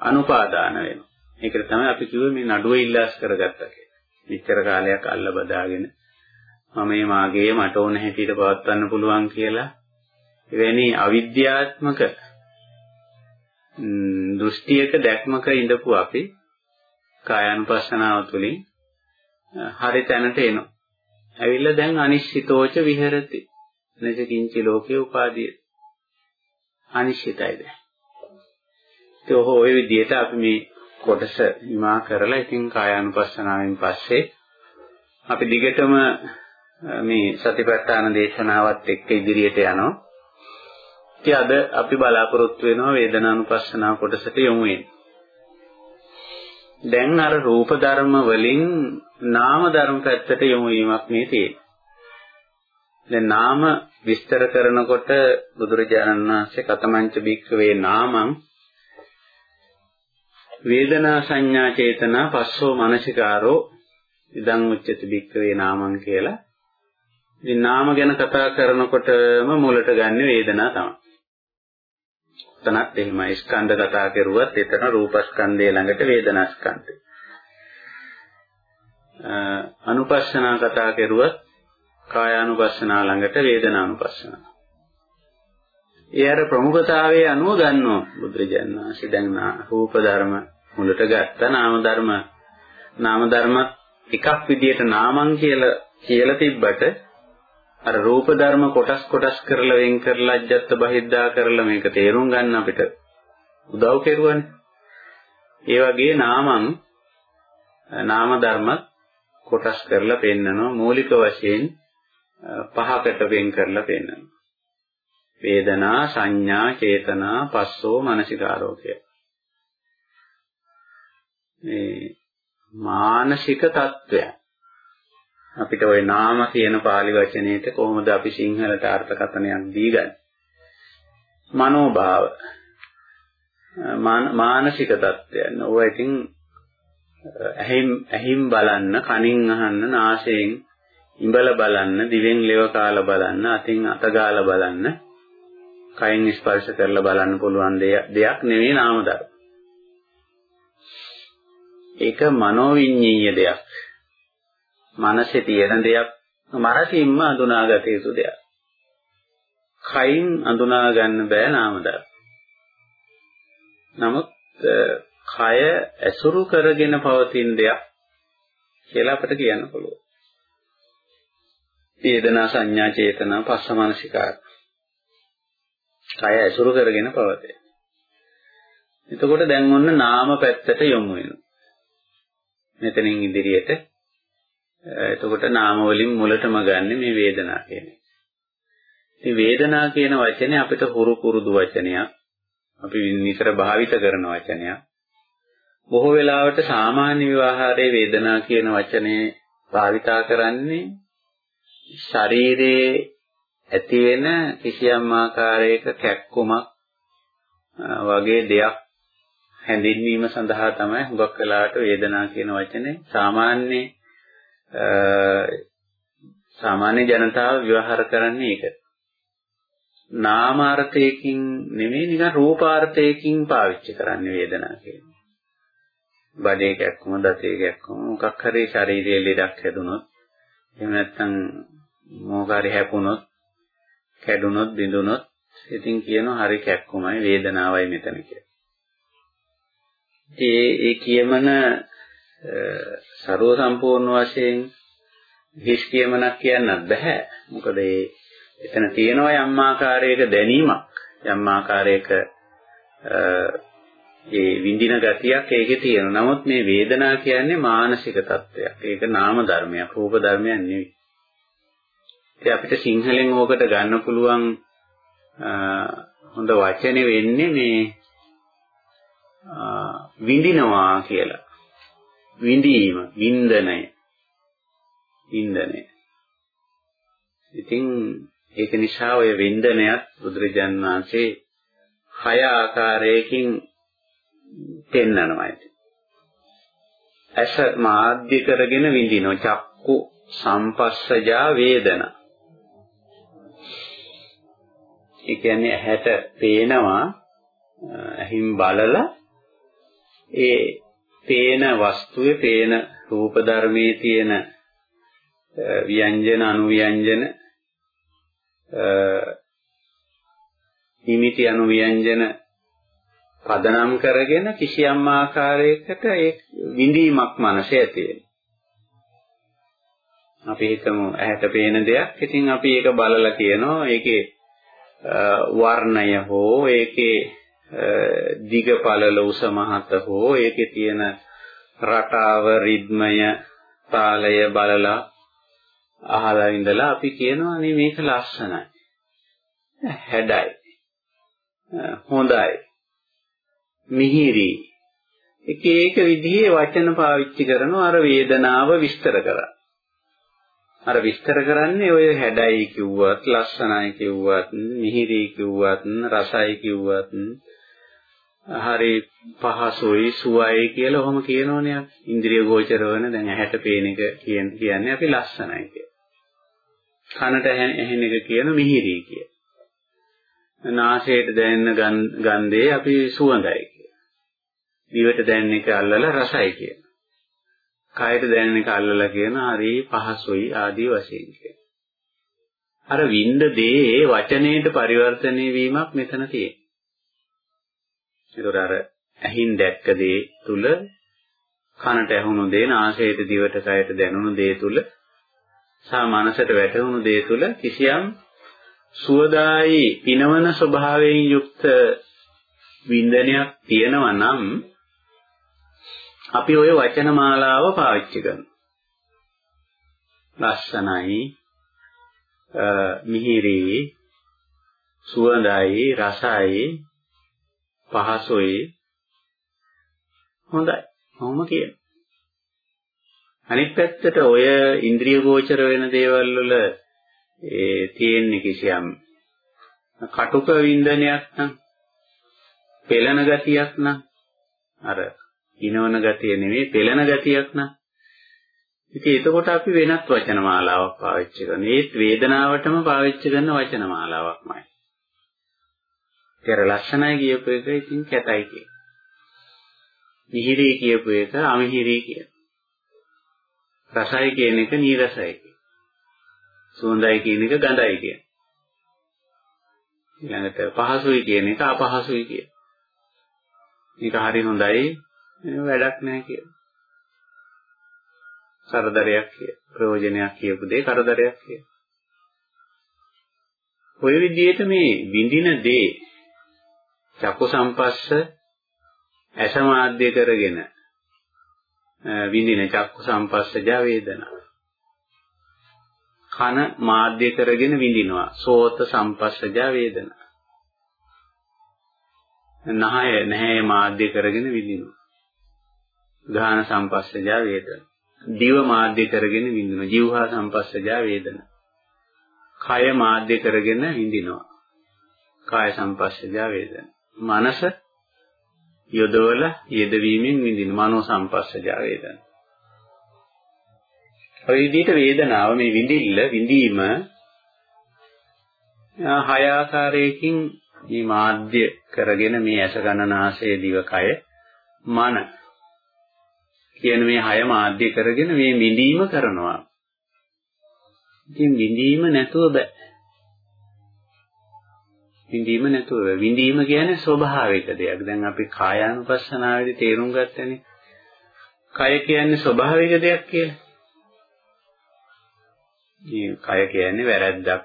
අනුපාදාන වෙනවා. ඒකට තමයි අපි කිව්වේ මේ නඩුව ඉල්ලාස් කරගත්තා කියලා. මෙච්චර කාලයක් අල්ල බදාගෙන මම මේ මාගේ මට ඕන හැටියට පවත්වන්න පුළුවන් කියලා එවැනි අවිද්‍යාත්මක දෘෂ්ටියක දැක්මක ඉඳපු අපි කායानुපස්සනාව තුළින් හරි තැනට එනවා. ඇවිල්ලා දැන් අනිශ්චිතෝච විහෙරති. නච කිංචි ලෝකේ උපාදීය. අනිශ්චිතයි දැන්. ඒ ඔය විදිහට අපි මේ කොටස විමා කරලා ඉතින් කායානුපස්සනාවෙන් පස්සේ අපි දිගටම මේ සතිපට්ඨාන දේශනාවත් එක්ක ඉදිරියට යනවා. ඉතින් අද අපි බලාපොරොත්තු වෙනවා වේදනානුපස්සනාව කොටසට යොමු වෙන්න. දැන් අර රූප ධර්ම වලින් නාම ධර්ම පැත්තට යොමු වීමක් මේ තියෙන්නේ. දැන් නාම විස්තර කරනකොට බුදුරජාණන් වහන්සේ කතමංච බික්කවේ නාමං වේදනා සංඥා චේතනා පස්සෝ මනසිකාරෝ ඉදං උච්චති බික්කවේ නාමං කියලා. ඉතින් නාම ගැන කතා කරනකොටම මුලට ගන්න වේදනා තමයි. එතනත් එහෙමයි ස්කන්ධ කතා කරුවත් එතන රූපස්කන්ධය ළඟට වේදනාස්කන්ධය. අනුපස්සනා කතා කරුවත් කායානුපස්සනා ළඟට වේදනානුපස්සනා. ඒ අර ප්‍රමුඛතාවයේ අනුව ගන්නවා බුදුරජාණන් වහන්සේ දැන් රූප ධර්ම මුලට ගත්තා නාම ධර්ම නාම ධර්ම එකක් විදියට නාමං කියලා කියලා තිබ්බට අර රූප ධර්ම කොටස් කොටස් කරලා වෙන් කරලා අජත්ත බහිද්දා කරලා මේක තේරුම් ගන්න අපිට උදව් කෙරුවනේ. ඒ වගේ නාමං නාම ධර්ම කොටස් කරලා පෙන්නනවා. මූලික වශයෙන් පහකට වෙන් කරලා පෙන්නනවා. වේදනා සංඥා චේතනා පස්සෝ මානසිකාරෝ මේ මානසික తত্ত্বය අපිට ওই නාම කියන pāli වචනේට කොහොමද අපි සිංහලට අර්ථකථනයක් දීගන්නේ මනෝභාව. මානසික தත්ත්වයන්. ඕවා ඉතින් ඇහිම් ඇහිම් බලන්න, කනින් අහන්න, නාසයෙන් ඉඹල බලන්න, දිවෙන් ලෙව කාලා බලන්න, අතින් අත ගාලා බලන්න, කයින් ස්පර්ශ කරලා බලන්න පුළුවන් දෙයක් නෙවෙයි නාම ධර්ම. ඒක මනෝවිඤ්ඤීය දෙයක්. මනසේ තියෙන දෙයක් මනසින්ම අඳුනාගත යුතු දෙයක්. කයින් අඳුනා ගන්න බෑ නාම ධර්ම. නමුත් කය ඇසුරු කරගෙන පවතින දෙයක් කියලා අපිට කියන්න පුළුවන්. වේදනා සංඥා චේතනා පස්සමනසිකාර. කය ඇසුරු කරගෙන පවතේ. එතකොට දැන් ඔන්න නාම පැත්තට යොමු වෙනවා. මෙතනින් ඉදිරියට එතකොට නාම වලින් මුලටම ගන්න මේ වේදනා කියන්නේ. ඉතින් වේදනා කියන වචනේ අපිට හුරු පුරුදු වචනයක්. අපි නිතර භාවිත කරන වචනයක්. බොහෝ වෙලාවට සාමාන්‍ය විවාහාරයේ වේදනා කියන වචනේ භාවිතා කරන්නේ ශරීරයේ ඇති වෙන කිසියම් ආකාරයක කැක්කුමක් වගේ දෙයක් හැඳින්වීම සඳහා තමයි හුඟක් වෙලාවට වේදනා කියන වචනේ සාමාන්‍ය සාමාන්‍ය ජනතාව ව්‍යවහාර කරන්නේ ඒක. නාමාර්ථයකින් නෙමෙයි නිකන් රූපාර්ථයකින් පාවිච්චි කරන්නේ වේදනා කියන්නේ. බඩේ කැක්කුම, දතේ කැක්කුම මොකක් හරි ශරීරයේ ලෙඩක් හැදුනොත් එහෙම නැත්නම් මොකාරි හැපුණොත්, කැඩුනොත්, බිඳුනොත් ඉතින් කියනවා හරි කැක්කුමයි වේදනාවයි මෙතන කියලා. ඒ ඒ කියමන ਸਰව සම්පූර්ණ වශයෙන් හිස් කියමනක් කියන්නත් බෑ. මොකද ඒ එතන තියෙනවා යම් ආකාරයක දැනීමක් යම් ආකාරයක ඒ විඳින ගතියක් ඒකේ තියෙනවා. නමුත් මේ වේදනා කියන්නේ මානසික තත්වයක්. ඒක නාම ධර්මයක්, රූප ධර්මයක් නෙවෙයි. ඉතින් අපිට සිංහලෙන් ඕකට ගන්න පුළුවන් හොඳ වචනේ වෙන්නේ මේ විඳිනවා කියලා. විඳීම, වින්දනය. වින්දනය. ඉතින් ඒක නිසා ඔය වින්දනයත් බුදුරජාන් වහන්සේ හය ආකාරයකින් පෙන්වනවා. ඇස මාධ්‍ය කරගෙන විඳිනවා. චක්කු සම්පස්සජා වේදනා. ඒ කියන්නේ ඇහැට පේනවා ඇහින් බලලා ඒ පේන වස්තුවේ පේන රූප ධර්මයේ තියෙන ව්‍යංජන අනුව්‍යංජන නිමිති අනුව්‍යංජන පදනම් කරගෙන කිසියම් ආකාරයකට ඒ විඳීමක් මනසේ ඇති වෙනවා. අපි හිතමු ඇහැට පේන දෙයක්. ඉතින් අපි ඒක බලලා කියනවා ඒකේ වර්ණය හෝ ඒකේ දිග පළල උස මහත හෝ ඒකේ තියෙන රටාව රිද්මය තාලය බලලා අහලා ඉඳලා අපි කියනවා නේ මේක ලස්සනයි හැඩයි හොඳයි මිහිරි එක එක විදිහේ වචන පාවිච්චි කරනවා අර වේදනාව විස්තර කරා අර විස්තර කරන්නේ ඔය හැඩයි කිව්වත් ලස්සනයි කිව්වත් මිහිරි කිව්වත් රසයි කිව්වත් හරි පහසුයි සුවයි කියලා ඔහොම කියනෝනේ ඉන්ද්‍රිය ගෝචර වෙන දැන් ඇහැට පේන එක කියන්නේ අපි ලස්සනයි කිය. කනට ඇහෙන එක කියන මිහිරි කිය. නාසයට දැනෙන ගන්ධේ අපි සුවඳයි කිය. දිවට දැනෙන එක අල්ලලා රසයි කිය. කයට දැනෙන එක අල්ලලා කියන හරි පහසුයි ආදී වශයෙන් කිය. අර වින්ද දේ වචනයට පරිවර්තනය වීමක් මෙතන තියෙනවා. ඒතර අර ඇහින් දැක්ක දේ තුල කනට ඇහුණු දේ නාසයට දිවට කයට දැනුණු දේ තුල සහ මනසට වැටහුණු දේ තුල කිසියම් සුවදායි පිනවන ස්වභාවයෙන් යුක්ත වින්දනයක් තියෙනවා නම් අපි ওই වචන මාලාව පාවිච්චි කරනවා. ලස්සනයි මිහිරි සුවඳයි රසයි පහසුයි. හොඳයි. කොහොම කියන අනිත් පැත්තට ඔය ඉන්ද්‍රිය ගෝචර වෙන දේවල් වල ඒ තියෙන්නේ කිසියම් කටුක වින්දනයක් නම් පෙළන ගතියක් නම් අර ඉනවන ගතිය නෙවෙයි පෙළන ගතියක් නම් ඉතින් එතකොට අපි වෙනත් වචන මාලාවක් පාවිච්චි කරනවා. ඒත් වේදනාවටම පාවිච්චි කරන වචන මාලාවක්මයි. පෙර ලස්සනයි කියපු එක ඉතින් කැතයි කිය. මිහිරි කියපු එක අමිහිරි කිය. රසයි කියන එක නීරසයි කිය. සුවඳයි කියන එක ගඳයි කිය. ඊළඟට පහසුයි කියන එක අපහසුයි කියන. මේක හරි හොඳයි වැඩක් නැහැ කියන. කරදරයක් කිය. ප්‍රයෝජනයක් කියපු දේ කරදරයක් කිය. ඔය විදිහට මේ විඳින දේ චක්කු සම්පස්ස ඇස මාධ්‍ය කරගෙන විඳින චක්කු සම්පස්සජ වේදනා කන මාධ්‍ය කරගෙන විඳිනවා සෝත සම්පස්සජ වේදනා නහය නැහැ මාධ්‍ය කරගෙන විඳිනවා ගාන සම්පස්සජ වේදනා. දිව මාධ්‍ය කරගෙන විඳිනවා. જીවහා සම්පස්සජ වේදනා. කය මාධ්‍ය කරගෙන විඳිනවා. කාය සම්පස්සජ වේදනා. මනස යොදවල යෙදවීමෙන් විඳින මනෝ සම්පස්සජ වේදනා. ඔය විදිහට වේදනාව මේ විඳිල්ල විඳීම හය ආකාරයකින් මේ මාධ්‍ය කරගෙන මේ ඇස ගණනාසය දිවකය මන කියන මේ හය මාධ්‍ය කරගෙන මේ විඳීම කරනවා. ඉතින් විඳීම නැතුව බෑ. විඳීම නැතුව විඳීම කියන්නේ ස්වභාවික දෙයක්. දැන් අපි කායානුපස්සනාවේදී තේරුම් ගත්තනේ. කය කියන්නේ ස්වභාවික දෙයක් කියලා. මේ කය කියන්නේ වැරැද්දක්.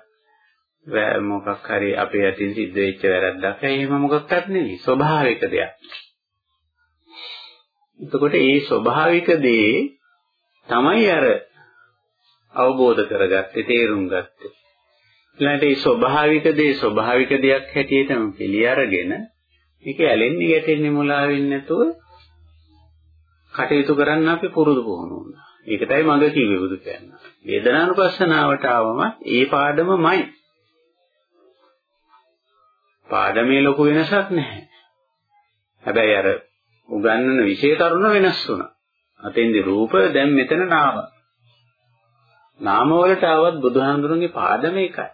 මොකක් හරි අපේ අතින් සිද්ධ වෙච්ච වැරැද්දක්. එහෙම මොකක්වත් නෙවෙයි. ස්වභාවික දෙයක්. එතකොට මේ ස්වභාවික දේ තමයි අර අවබෝධ කරගත්තේ තේරුම් ගත්තේ. ඊළඟට මේ ස්වභාවික දේ ස්වභාවික දෙයක් හැටියටම පිළි අරගෙන මේක ඇලෙන්නේ ගැටෙන්නේ මුලා වෙන්නේ නැතුව කටයුතු කරන්න අපි පුරුදු පුහුණු වුණා. ඒකටයි මඟ කිව්වේ බුදු කියන්නේ. වේදනානුපස්සනාවට ආවම ඒ පාඩමමයි. පාඩමේ ලොකු වෙනසක් නැහැ. හැබැයි අර උගන්වන විෂය කරුණ වෙනස් වුණා. අතෙන්දී රූප දැන් මෙතන නාම. නාම වලට આવත් බුදුහාඳුරන්ගේ පාඩම එකයි.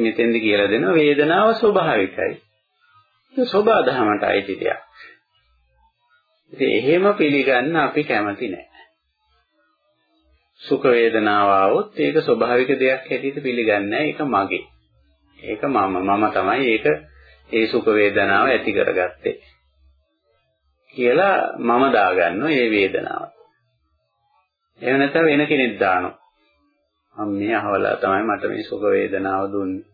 මෙතෙන්ද කියලා දෙන වේදනාව ස්වභාවිකයි. ඒ සෝබා දහමට අයිති දෙයක්. ඉතින් එහෙම පිළිගන්න අපි කැමති නැහැ. සුඛ වේදනාව આવොත් ඒක ස්වභාවික දෙයක් හැටියට පිළිගන්නේ ඒක මගේ. ඒක මම මම තමයි ඒක ඒ සුඛ වේදනාව ඇති කරගත්තේ. කියලා මම දාගන්නවා මේ වේදනාව. එහෙම නැත්නම් වෙන කෙනෙක් දානවා. මම මේ අහවලා තමයි මට මේ සුඛ වේදනාව දුන්නේ.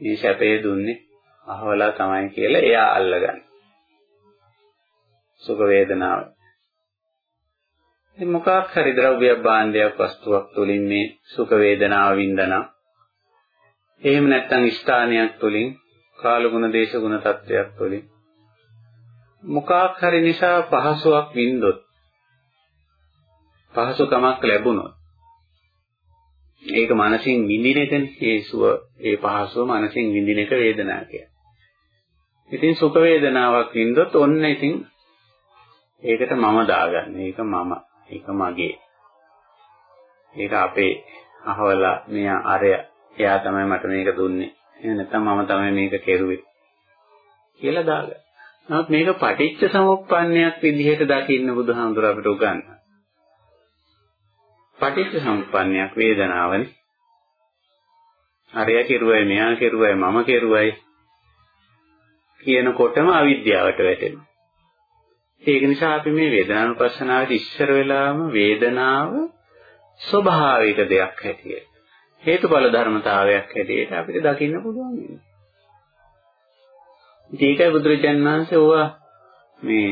මේ සැපේ දුන්නේ අහවලා තමයි කියලා එයා අල්ලගන්න. සුඛ වේදනාව. ඉතින් මොකක් හරි ද්‍රව්‍යයක් භාණ්ඩයක් වස්තුවක් තුලින් මේ සුඛ වේදනාව වින්දනා. එහෙම නැත්නම් ස්ථානයක් තුලින් කාලගුණ දේශගුණ තත්වයක් තුලින් මොකක් හරි නිසා පහසුවක් වින්දොත් පහසුකමක් ලැබුණොත් ඒක මනසින් විඳින එකනේ. ඒ සුව, ඒ පහසුව මනසින් විඳින එක වේදනාව කියන්නේ. ඉතින් සුඛ වේදනාවක් වින්දොත් ඔන්න ඉතින් ඒකට මම දාගන්න. ඒක මම. ඒක මගේ. ඒක අපේ අහවලා මෙයා අරය එයා තමයි මට මේක දුන්නේ. එහෙම නැත්නම් මම තමයි මේක කෙරුවේ. කියලා දාගන්න. නමුත් මේක පටිච්ච සමුප්පන්නයක් විදිහට දකින්න බුදුහාමුදුර අපිට උගන්වනවා. පටිච්ච සමුප්පන්නයක් වේදනාවනේ. අරයා කෙරුවයි මෙයා කෙරුවයි මම කෙරුවයි කියනකොටම අවිද්‍යාවට වැටෙනවා. ඒක නිසා අපි මේ වේදනානුපස්සනාවේදී ඉස්සර වෙලාම වේදනාව ස්වභාවික දෙයක් හැටියට හේතුඵල ධර්මතාවයක් හැටියට අපිට දකින්න පුළුවන් වෙනවා. ඒකයි බුදුරජාණන් වහන්සේ ඕවා මේ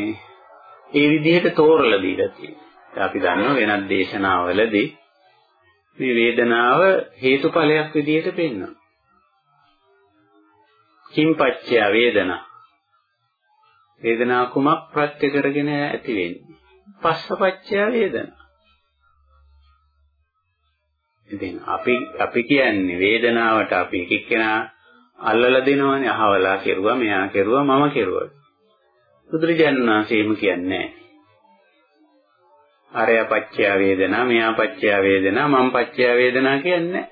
ඒ විදිහට තෝරලා දීලා තියෙන්නේ. අපි දන්නවා වෙනත් දේශනාවලදී මේ වේදනාව හේතුඵලයක් විදිහට පෙන්වනවා. කිම්පච්චය වේදනා. වේදනා කුමක් ප්‍රත්‍ය කරගෙන ඇති වෙන්නේ? පස්සපච්චය වේදනා. ඉතින් අපි අපි කියන්නේ වේදනාවට අපි එක එක්කෙනා අල්ලලා දෙනවනේ අහවලා කෙරුවා මෙයා කෙරුවා මම කෙරුවා. බුදුරජාණන් වහන්සේ එහෙම කියන්නේ නැහැ. අරය පච්චය වේදනා මෙයා පච්චය වේදනා මම පච්චය වේදනා කියන්නේ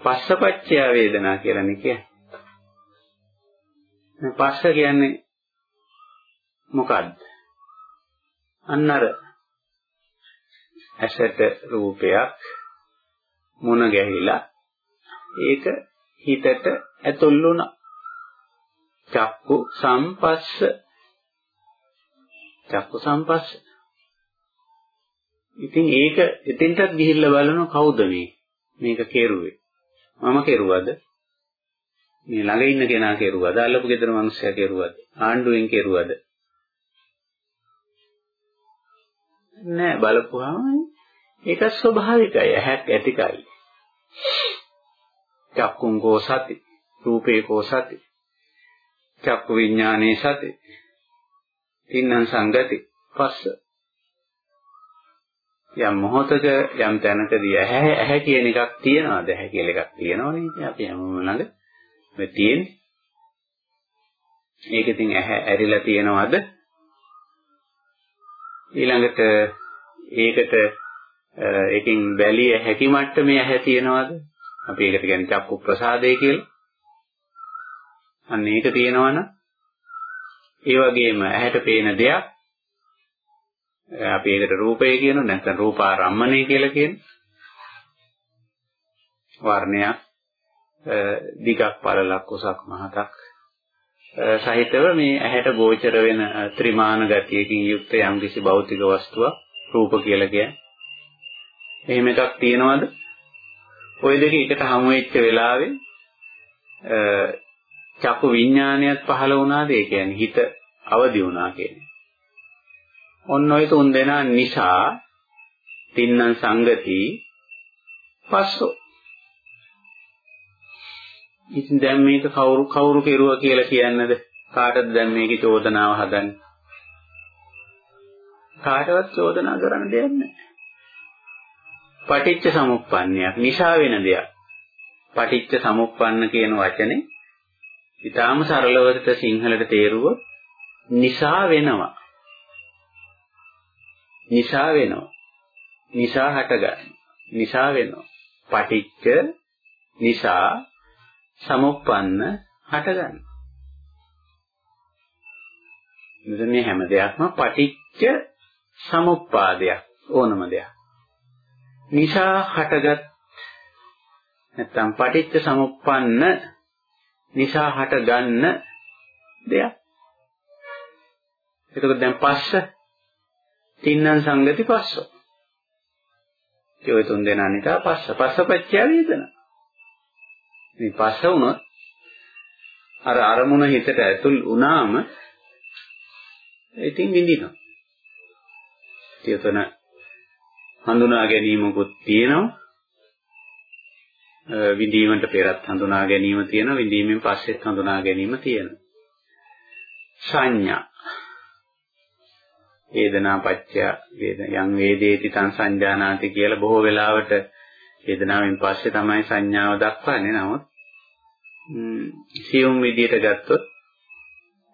පස්ස පච්චය වේදනා කියලානේ කියන්නේ. මේ පස්ස කියන්නේ මොකද්ද? අන්න අර ඇසට රූපයක් මුණ ගැහිලා ඒක හිතට ඇතුල් වුණා. චක්කු සම්පස්ස. චක්කු සම්පස්ස. ඉතින් ඒක එතෙන්ටත් ගිහිල්ලා බලනවා කවුද මේ? මේක කෙරුවේ. මම කෙරුවද? මේ ළඟ ඉන්න කෙනා කෙරුවද? අල්ලපු ගෙදර මිනිස්සයා කෙරුවද? ආණ්ඩුවෙන් කෙරුවද? නෑ බලපුවාම ඒක ස්වභාවිකයි. ඇහක් ඇතිකයි චක්කුං කෝ සති රූපේ කෝ සති චක්කු විඥානේ සති තින්නම් සංගති පස්ස. යම් මොහොතක යම් තැනකදී ඇහැ ඇහැ කියන එකක් තියනවාද? ඇහැ කියලා එකක් තියෙනවනේ ඉතින් අපි හැමෝම ළඟ මේ තියෙන්නේ. ඒක ඉතින් ඇහැ ඇරිලා තියනවද? ඊළඟට ඒකට ඒකෙන් බැලිය හැකි මට්ටමේ ඇහැ තියනවද? අපි ඒකට කියන්නේ චක්කු ප්‍රසාදය කියලා අන්න ඒක තියෙනවනම් ඒ වගේම ඇහැට පේන දෙයක් අපි ඒකට රූපය කියනවා නැත්නම් රූපාරම්මණය කියලා කියනවා. වර්ණයක් දිගක් පළලක් උසක් මහතක් සහිතව මේ ඇහැට ගෝචර වෙන ත්‍රිමාන ගතියකින් යුක්ත යම්කිසි භෞතික වස්තුවක් රූප කියලා කියන්නේ. එහෙම එකක් තියනවද? ওই දෙක එකට හමු වෙච්ච වෙලාවේ චක්කු විඥානයත් පහළ වුණාද? ඒ කියන්නේ හිත අවදි වුණා කියන්නේ. ඔන්න ඔය තුන් දෙනා නිසා තින්නම් සංගති පස්සෝ. ඉතින් දැන් මේක කවුරු කවුරු කෙරුවා කියලා කියන්නද? කාටද දැන් මේකේ චෝදනාව හදන්නේ? කාටවත් චෝදනා කරන්න දෙයක් නැහැ. පටිච්ච සමුප්පන්නයක් නිසා වෙන දෙයක්. පටිච්ච සමුප්පන්න කියන වචනේ ඊටාම සරලවට සිංහලට තේරුවොත් නිසා වෙනවා. නිසා වෙනවා. නිසා හටගන්න. නිසා වෙනවා. පටිච්ච නිසා සමුප්පන්න හටගන්න. මෙතන මේ හැම දෙයක්ම පටිච්ච සමුප්පාදයක් ඕනම දෙයක්. නිසා හටගත් නැත්නම් පටිච්ච සමුප්පන්න නිසා හටගන්න දෙයක්. එතකොට දැන් පස්ස තින්නම් සංගති පස්ස. ඒ තුන් දෙනා නිසා පස්ස පස්සපච්චය වේදනා. මේ පස්ස වුණොත් අර අරමුණ හිතට ඇතුල් වුණාම ඉතින් විඳිනවා. ඒතන හඳුනා ගැනීමකුත් තියෙනවා. විඳීමට පෙරත් හඳුනා ගැනීම තියෙනවා. විඳීමෙන් පස්සෙත් හඳුනා ගැනීම තියෙනවා. සංඥා වේදනා පත්‍ය වේද යං වේදේති තං සංජානාති කියලා බොහෝ වෙලාවට වේදනාවෙන් පස්සේ තමයි සංඥාව දක්වන්නේ නමුත් සියුම් විදියට ගත්තොත්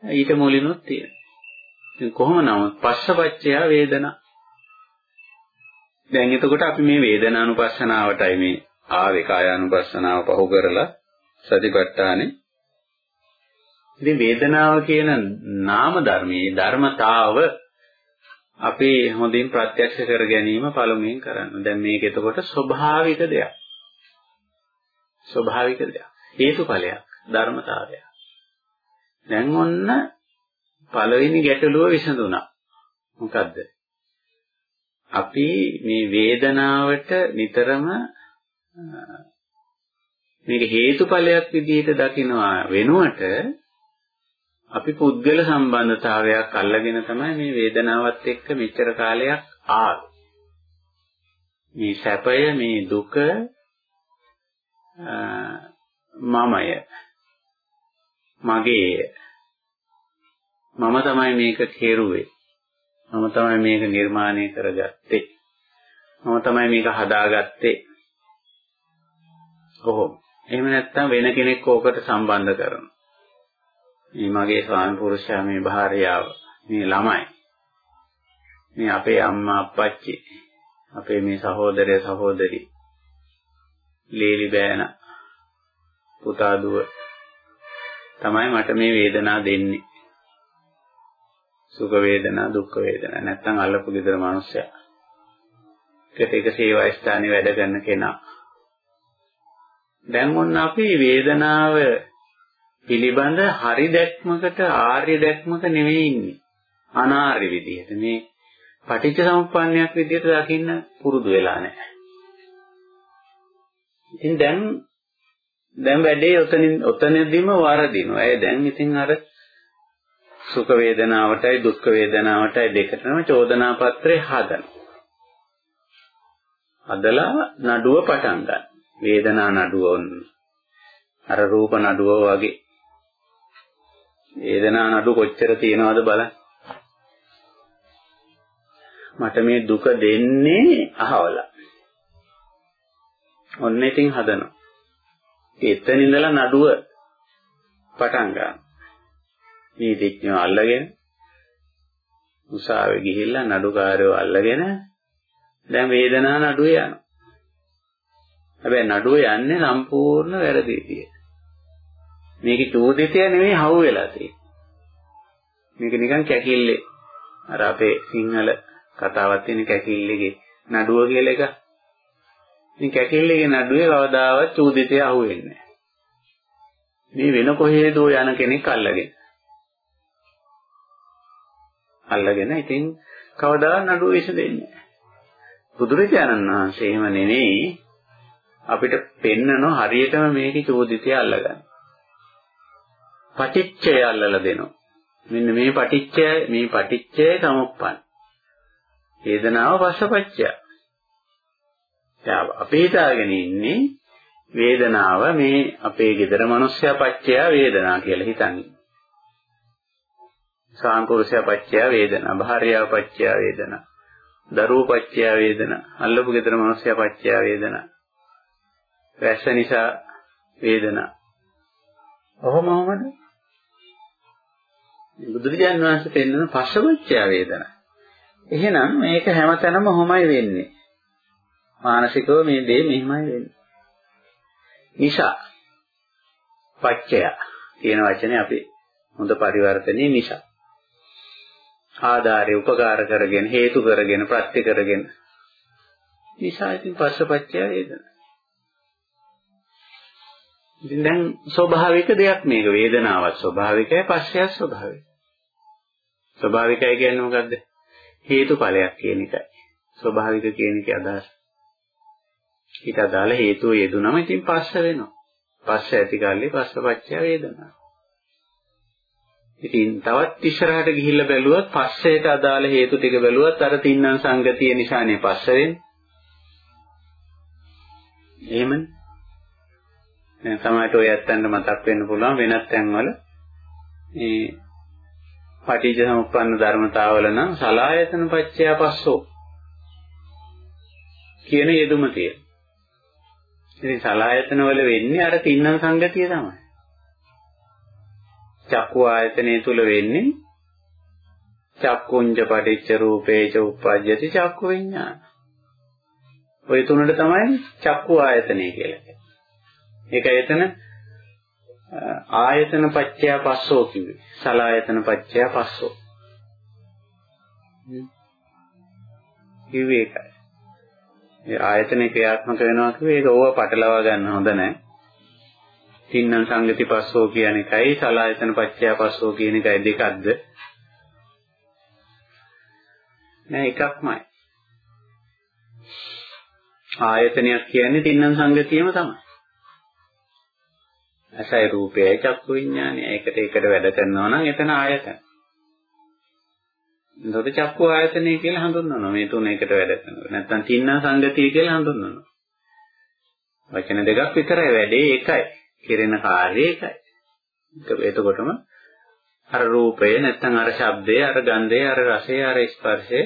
ඊට මුලිනුත් තියෙනවා කොහොම නමුත් පස්සපච්චය වේදනා දැන් එතකොට අපි මේ වේදනානුපස්සනාවටයි මේ ආවේ කායානුපස්සනාව පහු කරලා සතිපට්ඨානේ ඉතින් වේදනාව කියන නාම ධර්මයේ ධර්මතාව අපි හොඳින් ප්‍රත්‍යක්ෂ කර ගැනීම පළමුවෙන් කරන්න. දැන් මේක එතකොට ස්වභාවික දෙයක්. ස්වභාවික දෙයක්. හේතුඵලයක්, ධර්මතාවයක්. දැන් ඔන්න පළවෙනි ගැටලුව විසඳුණා. මොකද්ද? අපි මේ වේදනාවට නිතරම මේක හේතුඵලයක් විදිහට දකිනවා වෙනුවට අපි පුද්ගල සම්බන්ධතාවයක් අල්ලගෙන තමයි මේ වේදනාවත් එක්ක මෙච්චර කාලයක් ආවේ. මේ සැපය මේ දුක මමය මගේය මම තමයි මේක කෙරුවේ මම තමයි මේක නිර්මාණය කරගත්තේ. මම තමයි මේක හදාගත්තේ. කොහොම එහෙම නැත්නම් වෙන කෙනෙක් ඕකට සම්බන්ධ කරනවා. මේ මගේ ස්වාමි පුරුෂයා මේ භාර්යාව මේ ළමයි. මේ අපේ අම්මා අප්පච්චි අපේ මේ සහෝදරය සහෝදරි. ලීලි බෑන පුතා දුව. තමයි මට මේ වේදනා දෙන්නේ. සුඛ වේදනා දුක්ඛ වේදනා නැත්තම් අල්ලපු ගෙදර මිනිස්සයා එකට එක සේවා ස්ථානේ වැඩ කරන කෙනා දැන් ඔන්න අපි වේදනාව පිළිබඳ හරි දැක්මකට ආර්ය දැක්මක නෙවෙයි ඉන්නේ. අනාර්ය විදිහට. මේ පටිච්ච සමුප්පන්නයක් විදිහට දකින්න පුරුදු වෙලා නැහැ. ඉතින් දැන් දැන් වැඩේ ඔතනින් ඔතනදිම වරදිනවා. ඒ දැන් ඉතින් අර සුඛ වේදනාවටයි දුක්ඛ වේදනාවටයි දෙකටම චෝදනා පත්‍රය හදනවා. හදලා නඩුව පටන් ගන්න. වේදනා නඩුව ඔන්න. අර රූප නඩුව වගේ. වේදනා නඩු කොච්චර තියෙනවද බලන්න. මට මේ දුක දෙන්නේ අහවලා. ඔන්න ඉතින් හදනවා. එතන ඉඳලා නඩුව පටන් ගන්නවා. නීතිඥයෝ අල්ලගෙන උසාවේ ගිහිල්ලා නඩුකාරයෝ අල්ලගෙන දැන් වේදනා නඩුවේ යනවා. හැබැයි නඩුව යන්නේ සම්පූර්ණ වැරදි විදියට. මේකේ චෝදිතය නෙමෙයි හවු වෙලා තියෙන්නේ. මේක නිකන් කැකිල්ලේ අර අපේ සිංහල කතාවක් තියෙන කැකිල්ලේගේ නඩුව කියලා එක. ඉතින් කැකිල්ලේගේ නඩුවේ කවදාවත් චෝදිතය අහුවෙන්නේ නැහැ. මේ වෙන කොහේදෝ යන කෙනෙක් අල්ලගෙන. අල්ලගෙන ඉතින් කවදා නඩුව විසඳෙන්නේ නැහැ. බුදුරජාණන් වහන්සේ එහෙම නෙමෙයි අපිට පෙන්නන හරියටම මේකේ චෝදිතය අල්ලගන්න. පටිච්චය අල්ලලා දෙනවා. මෙන්න මේ පටිච්චය මේ පටිච්චය සමුප්පන්න. වේදනාව පස්සපච්චය. දැන් අපි හිතාගෙන ඉන්නේ වේදනාව මේ අපේ gedara manussya පච්චය වේදනා කියලා හිතන්නේ. සාංකුරුෂය පච්චය වේදනා, භාර්යාව පච්චය වේදනා, දරුවෝ පච්චය වේදනා, අල්ලපු gedara manussya පච්චය වේදනා. රැස්ස නිසා වේදනා. ඔහොම ඔහොමද? බුදුරජාන් වහන්සේ පෙන්වන පස්සවච්චය වේදනා. එහෙනම් මේක හැමතැනම ඔහොමයි වෙන්නේ. මානසිකව මේ දේ මෙහිමයි වෙන්නේ. නිසා පච්චය කියන වචනේ අපි හොඳ පරිවර්තනයේ නිසා. ආධාරය උපකාර කරගෙන හේතු කරගෙන ප්‍රත්‍ය කරගෙන නිසා ඉතින් පස්සපච්චය වේදනා. ඉතින් දැන් ස්වභාවික දෙයක් මේක වේදනාවක් ස්වභාවිකයි පස්සයක් ස්වභාවිකයි. ස්වභාවිකයි කියන්නේ මොකද්ද? හේතුඵලයක් කියන එකයි. ස්වභාවික කියන එකේ අදහස. ඊට අදාළ හේතුව යෙදුනම ඉතින් පස්ස වෙනවා. පස්ස ඇති කල්ලි පස්සපච්චය වේදනා. ඉතින් තවත් ඉස්සරහට ගිහිල්ලා බැලුවොත් පස්සේට අදාළ හේතු ටික බැලුවොත් අර තින්නම් සංගතිය නිසානේ පස්ස වෙන්නේ. එහෙමනේ. දැන් සමහරට ඔය ඇත්තන්ට මතක් වෙන්න පුළුවන් වෙනත් තැන්වල මේ පටිච්ච සමුප්පන්න ධර්මතාවල නම් සලායතන පච්චය පස්සෝ කියන යෙදුම තියෙන. ඉතින් සලායතන වල වෙන්නේ අර තින්නම් සංගතිය තමයි. චක්කු ආයතනය තුල වෙන්නේ චක්කුංජ පටිච්ච රූපේච උප්පජ්ජති චක්කු විඥාන. ඔය තුනට තමයි චක්කු ආයතනය කියලා කියන්නේ. ඒක එතන ආයතන පත්‍ය පස්සෝ කිව්වේ. සලායතන පත්‍ය පස්සෝ. කිව්වේ ඒකයි. ඒ ආයතන ක්‍රියාත්මක වෙනවා කිව්වේ ඒක ඕව පටලවා ගන්න හොඳ නැහැ. තින්නම් සංගති පස්සෝ කියන එකයි සලායතන පත්‍ය පස්සෝ කියන එකයි දෙකක්ද? නෑ එකක්මයි. ආයතනයක් කියන්නේ තින්නම් සංගතියම තමයි. ඇසයි රූපයයි චක්කු විඥානය. ඒකට එකට වැඩ කරනවා නම් එතන ආයතන. එතකොට චක්කු ආයතනය කියලා හඳුන්වනවා. මේ තුන එකට වැඩ කරනවා. නැත්නම් තින්නා සංගතිය කියලා හඳුන්වනවා. වචන දෙකක් විතරයි වැඩේ එකයි. කෙරෙන කාර්යය එකයි. එතකොටම අර රූපය නැත්නම් අර ශබ්දය අර ගන්ධය අර රසය අර ස්පර්ශය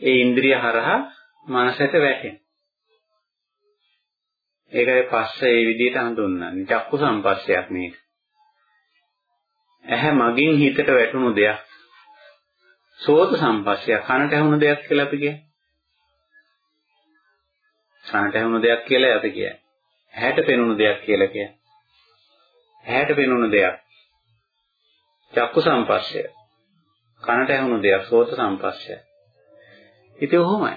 ඒ ඉන්ද්‍රිය හරහා මනසට වැටෙනවා. ඒකයි පස්ස ඒ විදිහට හඳුන්වන්නේ. චක්කු සම්පස්සයක් මේක. ඇහැ මගින් හිතට වැටුණු දෙයක්. සෝත සම්පස්සයක් කනට ඇහුණු දෙයක් කියලා අපි කියන්නේ. කනට ඇහුණු දෙයක් කියලා අපි කියන්නේ. ඇහැට පෙනුණු දෙයක් කියලා කියන්නේ. ඇහැට පෙනුණු දෙයක්. චක්කු සම්පස්සය. කනට ඇහුණු දෙයක් සෝත සම්පස්සය. ඉතින් ඔහොමයි.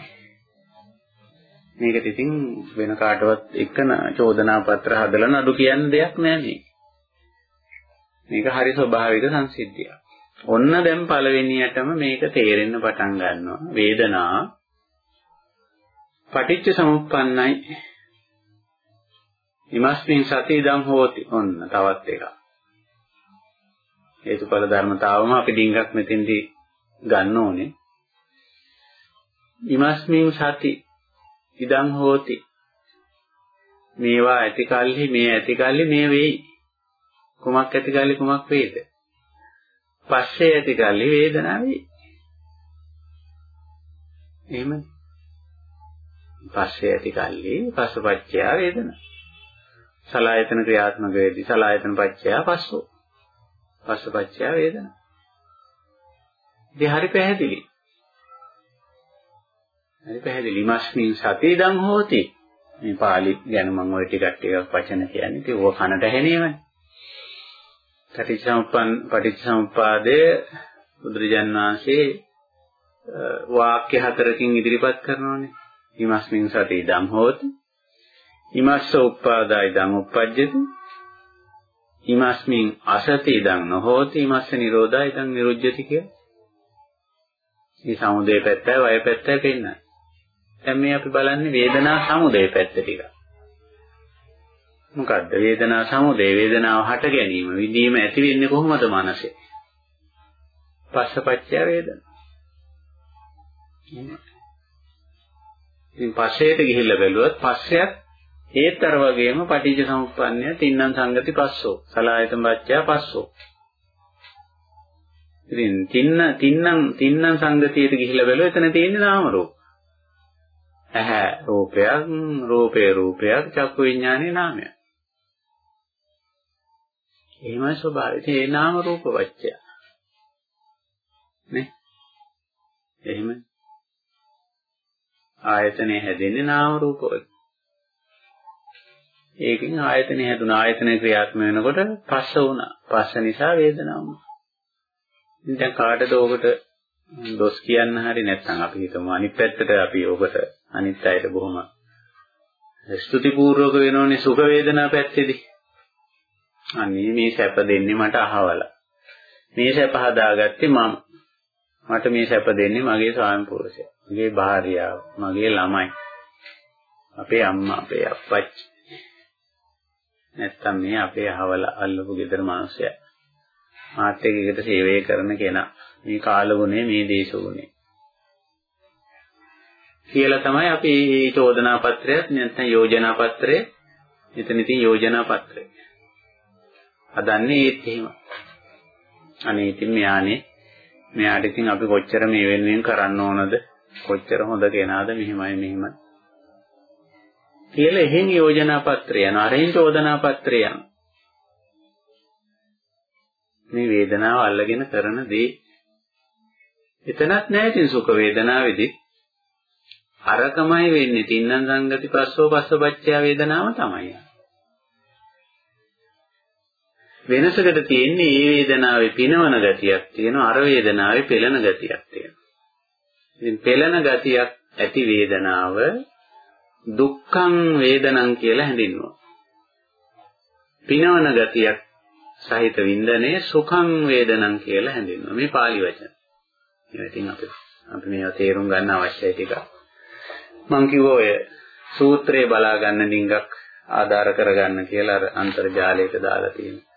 මේකට ඉතින් වෙන කාටවත් එක චෝදනා පත්‍ර හදලා නඩු කියන්න දෙයක් නෑ මේ. මේක හරි ස්වභාවික සංසිද්ධියක්. ඔන්න දැන් පළවෙනියටම මේක තේරෙන්න පටන් ගන්නවා. වේදනා පටිච්ච සමුප්පන්නයි. ඉමස්මින් සති ඉදං හෝති. ඔන්න තවත් එකක්. හේතුඵල ධර්මතාවම අපි ඩිංගක් මෙතෙන්දී ගන්න ඕනේ. ඉමස්මින් සති ඉදං හෝති. මේවා ඇති කල්හි මේ ඇති කල්හි මේ වෙයි. කුමක් ඇති කල්හි කුමක් වේද? පස්සේ ඇති කල්හි වේදනාව වෙයි. එහෙමයි. පස්සේ ඇති කල්හි පස්සපච්චය වේදනා. සලායතන ක්‍රියාත්මක වේදී සලායතන පච්චය පස්සෝ. පස්සපච්චය වේදනා. ඉතින් හරි පැහැදිලි. හරි පැහැදිලි. මස්මින් සතිදං හෝති. මේ පාලි ගැන මම ওই ටිකක් ටිකක් වචන කියන්නේ. ඉතින් ඕක කනට ඇහෙනේමයි. පටිච්චසමුප්පන් පටිච්චසමුපාදයේ බුදුරජාන් වහන්සේ වාක්‍ය හතරකින් ඉදිරිපත් කරනවානේ. ඉමස්මින් සති ඉදං හෝති. ඉමස්ස උප්පාදා ඉදං උප්පජ්ජති. ඉමස්මින් අසති ඉදං නොහෝති. ඉමස්ස නිරෝධා ඉදං නිරුජ්ජති කිය. මේ සමුදේ පැත්තයි වය පැත්තයි පෙන්නයි. දැන් මේ අපි බලන්නේ වේදනා සමුදේ පැත්ත ටික. මොකද්ද වේදනා සමුදේ වේදනාව හට ගැනීම විඳීම ඇති වෙන්නේ කොහොමද මනසේ? පස්සපච්චය වේදනා. ඉතින් පස්සේට ගිහිල්ලා බැලුවත් පස්සයක් ඒත් අර වගේම පටිච්ච සමුප්පන්නය තින්නම් සංගති පස්සෝ සලායතන පච්චය පස්සෝ ඉතින් තින්න තින්නම් තින්නම් සංගතියට ගිහිල්ලා බැලුවා එතන තියෙන්නේ නාම රූප ඇහැ රූපයක් රූපේ රූපයක් චක්කු විඥානේ නාමයක් එහෙමයි ස්වභාවය. ඒ නාම රූප වච්චය. නේ? එහෙමයි. ආයතනේ හැදෙන්නේ නාම රූප වල. ඒකෙන් ආයතනේ හැදුන ආයතනේ ක්‍රියාත්මක වෙනකොට පස්ස වුණා. පස්ස නිසා වේදනාව වුණා. ඉතින් දැන් කාටද ඕකට දොස් කියන්න හරි නැත්නම් අපි හිතමු අනිත් පැත්තට අපි ඕකට අනිත් අයට බොහොම ස්තුතිපූර්වක වෙනෝනේ සුඛ වේදනා පැත්තේදී. අනේ මේ සැප දෙන්නේ මට අහවල. මේ සැප හදාගත්තේ මම. මට මේ සැප දෙන්නේ මගේ ස්වාමි පුරුෂයා. මගේ භාර්යාව, මගේ ළමයි. අපේ අම්මා, අපේ අප්පච්චි. නැත්තම් මේ අපේ අහවල අල්ලපු ගෙදර මිනිස්සයා. මාත් එක්ක එකට සේවය කරන කෙනා. මේ කාලගුණේ, මේ දේශගුණේ. කියලා තමයි අපි මේ චෝදනා පත්‍රයත් නැත්නම් යෝජනා පත්‍රය මෙතන ඉතින් යෝජනා පත්‍රය. හදන්නේ ඒත් එහෙම. අනේ ඉතින් මෙයානේ මෙයාට ඉතින් අපි කොච්චර මේ වෙනුවෙන් කරන්න ඕනද? කොච්චර හොඳ කෙනාද මෙහිමයි මෙහිමයි. කියලා එහෙන් යෝජනා පත්‍රය යන අරෙන් චෝදනා පත්‍රය යන. මේ වේදනාව අල්ලගෙන කරන දේ එතනත් නැහැ ඉතින් සුඛ වේදනාවේදී අරකමයි වෙන්නේ තින්නම් සංගති පස්සෝ පස්සපච්චය වේදනාව තමයි. වෙනසකට තියෙන්නේ මේ වේදනාවේ පිනවන ගතියක් තියෙනවා අර වේදනාවේ පෙළෙන ගතියක් තියෙනවා. ඉතින් පෙළෙන ගතියක් ඇති වේදනාව දුක්ඛං වේදනං කියලා හැඳින්වුවා. පිනවන ගතියක් සහිත වින්දනයේ සුඛං වේදනං කියලා හැඳින්වුවා. මේ pāli වචන. ඉතින් අපි අපි මේවා තේරුම් ගන්න අවශ්‍යයි ටික. මම කිව්වා ඔය සූත්‍රය බලා ගන්න ඩිංගක් ආධාර කරගන්න කියලා අර අන්තර්ජාලයට දාලා තියෙනවා.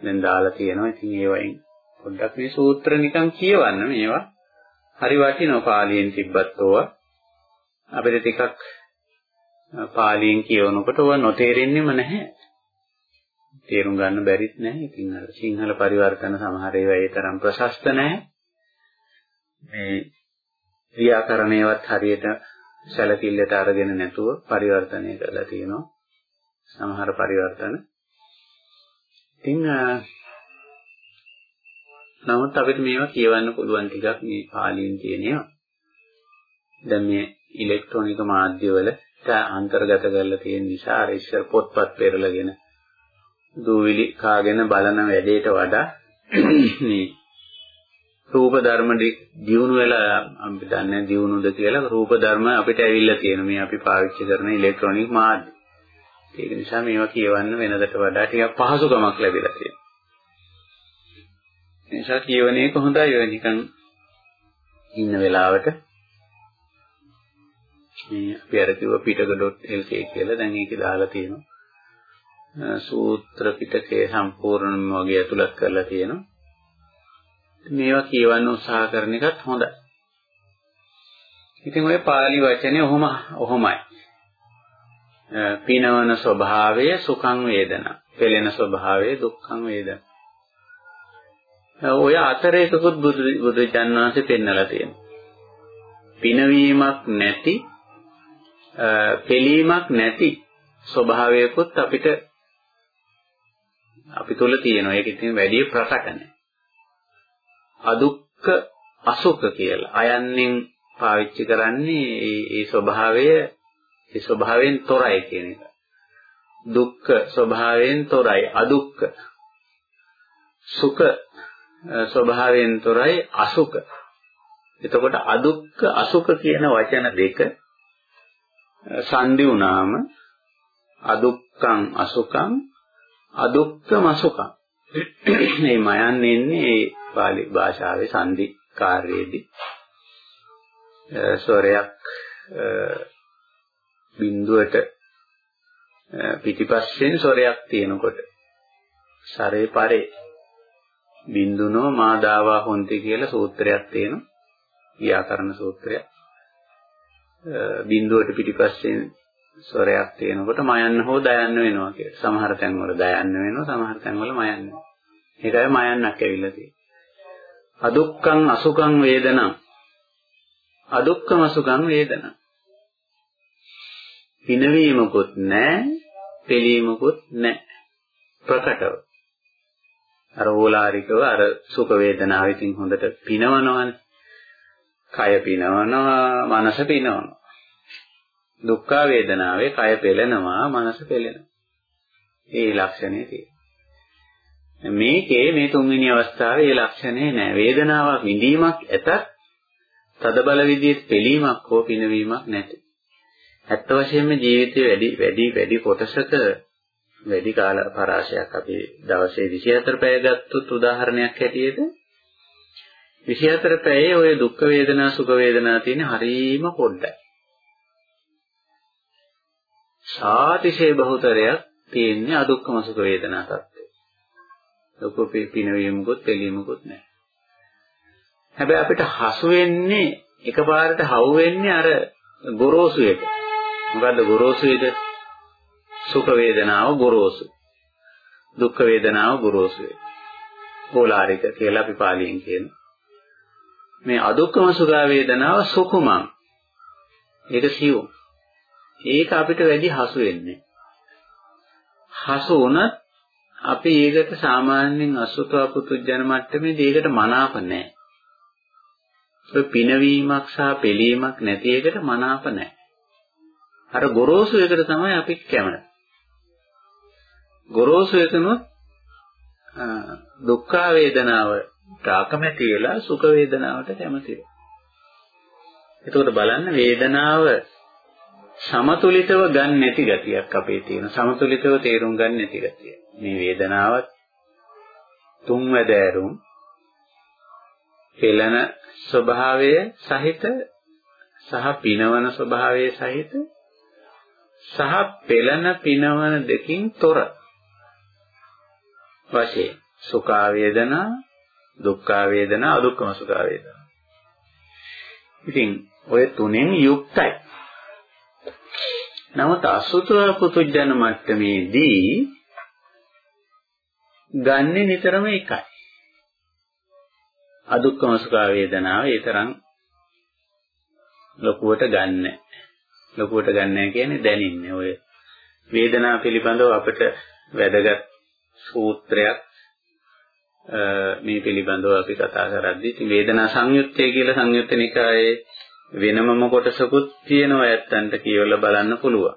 දැන් දාලා තියෙනවා. ඉතින් ඒ වයින් පොඩ්ඩක් මේ සූත්‍ර නිකන් කියවන්න මේවා. හරි වටිනවා පාලියෙන් තිබ්බත් ඕවා. අපිට ටිකක් පාලියෙන් කියවනකොට ඕවා නොතේරෙන්නෙම නැහැ. තේරුම් ගන්න බැරිත් නැහැ. ඉතින් අර සිංහල පරිවර්තන සමහර ඒවා ඒ තරම් ප්‍රශස්ත නැහැ. මේ ව්‍යාකරණයවත් හරියට සැලකිල්ලට අරගෙන නැතුව පරිවර්තනය කරලා තියෙනවා. සමහර පරිවර්තන ඉතින් නමුත් අපිට මේවා කියවන්න පුළුවන් ටිකක් මේ පාලියෙන් තියෙනවා. දැන් මේ ඉලෙක්ට්‍රොනික මාධ්‍යවල අන්තර්ගත කරලා තියෙන නිසා අර ඉස්සර පොත්පත් පෙරලගෙන දූවිලි කාගෙන බලන වැඩේට වඩා මේ රූප ධර්ම දියුණු වෙලා අපි දන්නේ දියුණුද කියලා රූප ධර්ම අපිට ඇවිල්ලා තියෙන මේ අපි පාවිච්චි කරන ඉලෙක්ට්‍රොනික මාධ්‍ය. ඒක නිසා මේවා කියවන්න වෙනදට වඩා ටිකක් පහසුකමක් ලැබිලා තියෙනවා. ඒ නිසා කියවන එක හොඳයි ඔය නිකන් ඉන්න වෙලාවට මේ අපි අර කිව්ව පිටක.lk කියලා දැන් ඒකේ දාලා තියෙනවා. සූත්‍ර පිටකේ සම්පූර්ණම වගේ ඇතුළත් කරලා තියෙනවා. මේවා කියවන්න උත්සාහ කරන එකත් හොඳයි. ඉතින් ඔය pāli වචනේ ඔහොම ඔහොමයි. පිනවන ස්වභාවය සුඛං වේදනා. පෙළෙන ස්වභාවය දුක්ඛං වේදනා. ඔය අතරේ එකකුත් බුදු බුදුචන් වහන්සේ පෙන්නලා තියෙනවා. පිනවීමක් නැති පෙලීමක් නැති ස්වභාවයකුත් අපිට අපි තුල තියෙනවා. ඒක ඉතින් වැඩි ප්‍රකට නැහැ. අදුක්ක අසුඛ කියලා. අයන්නෙන් පාවිච්චි කරන්නේ ඒ ස්වභාවය ඒ ස්වභාවයෙන් තොරයි කියන එක. දුක්ඛ ස්වභාවයෙන් තොරයි අදුක්ඛ. සුඛ ස්වභාවයෙන් තොරයි අසුඛ. එතකොට අදුක්ඛ අසුඛ කියන වචන දෙක සංදි වුණාම අදුක්ඛං අසුඛං අදුක්ඛම අසුඛං මේ මයන් එන්නේ ඒ පාලි භාෂාවේ සංදි කාර්යයේදී. ස්වරයක් බිඳුවට පිටිපස්සෙන් ස්වරයක් තියෙනකොට. සරේ පරේ. බින්දුනෝ මාදාවා හොන්ති කියලා සූත්‍රයක් තියෙනවා. ව්‍යාකරණ සූත්‍රයක්. බින්දුවට පිටිපස්සෙන් ස්වරයක් තියෙනකොට මයන්න හෝ දයන්න වෙනවා කියලා. සමහර තැන්වල දයන්න වෙනවා, සමහර තැන්වල මයන්න වෙනවා. ඒකයි මයන්නක් ඇවිල්ලා තියෙන්නේ. අදුක්ඛං අසුඛං වේදනං අදුක්ඛම සුඛං වේදනං පිනවීමකුත් නැහැ පිළීමකුත් නැහැ ප්‍රකටව අර ඕලාරිකව අර සුඛ වේදනාව ඉතින් හොඳට පිනවනවනේ කය පිනවනවා මනස පිනවනවා. දුක්ඛ වේදනාවේ කය පෙළෙනවා මනස පෙළෙනවා. ඒ ලක්ෂණය තියෙනවා. මේකේ මේ තුන්වෙනි අවස්ථාවේ ඒ ලක්ෂණේ නෑ. වේදනාවක් විඳීමක් ඇතත් තදබල විදිහේ පිළීමක් හෝ පිනවීමක් නැති. ඇත්ත වශයෙන්ම ජීවිතයේ වැඩි වැඩි වැඩි කොටසක වැඩි කාල පරාසයක් අපි දවසේ 24 පැය ගත්තොත් උදාහරණයක් හැටියට 24 පැයේ ওই දුක් වේදනා සුඛ වේදනා තියෙන හරීම පොඩ්ඩයි. සාතිශය බහුතරයක් තියෙන්නේ අදුක්කම සුඛ වේදනා තත්ත්වය. ලොකු පිනවීමකුත් දෙලීමකුත් නැහැ. හැබැයි අපිට හසු වෙන්නේ එකපාරට හවු වෙන්නේ අර ගොරෝසු එක. මොකද්ද ගොරෝසු එක? සුඛ වේදනාව ගොරෝසු. දුක්ඛ වේදනාව ගොරෝසු වේ. පෝලාරික කියලා අපි පාලියෙන් කියනවා. මේ අදුක්කම සුඛ වේදනාව සුකුමං. ඒක සියුම්. ඒක අපිට වැඩි හසු වෙන්නේ. හසු වුණත් අපි ඒකට සාමාන්‍යයෙන් අසුතව පුතුජන මට්ටමේදී ඒකට මනාප නැහැ. ඒ පිනවීමක් සහ පිළීමක් නැති එකට මනාප නැහැ. අර ගොරෝසු එකට තමයි අපි කැමති. ගොරෝසු එකනොත් දුක්ඛ වේදනාව අකමැති වෙලා සුඛ වේදනාවට කැමති වෙනවා. එතකොට බලන්න වේදනාව සමතුලිතව ගන්න නැති ගතියක් අපේ තියෙන. සමතුලිතව තේරුම් ගන්න නැති ගතිය. මේ වේදනාවත් තුන්වැද ඇරුම් පෙළන ස්වභාවය සහිත සහ පිනවන ස්වභාවය සහිත සහ පෙළන පිනවන දෙකින් තොර වශයෙන් සුඛ වේදනා දුක්ඛ වේදනා අදුක්ඛම සුඛ වේදනා. ඉතින් ඔය තුනෙන් යුක්තයි. නමුත් අසුතව පුතුජන මට්ටමේදී ගන්නෙ නිතරම එකයි. අදුක්ඛම සුඛ වේදනාව ඒ තරම් ලොකුවට ගන්න. ලොකුවට ගන්න කියන්නේ දැනින්නේ ඔය වේදනාව පිළිබඳව අපිට වැදගත් සූත්‍රයක් මේ පිළිබඳව අපි කතා කරද්දී ඉතින් වේදනා සංයුත්තේ කියලා සංයුත්ත නිකායේ වෙනමම කොටසකුත් තියෙනවා ඇත්තන්ට කියවලා බලන්න පුළුවන්.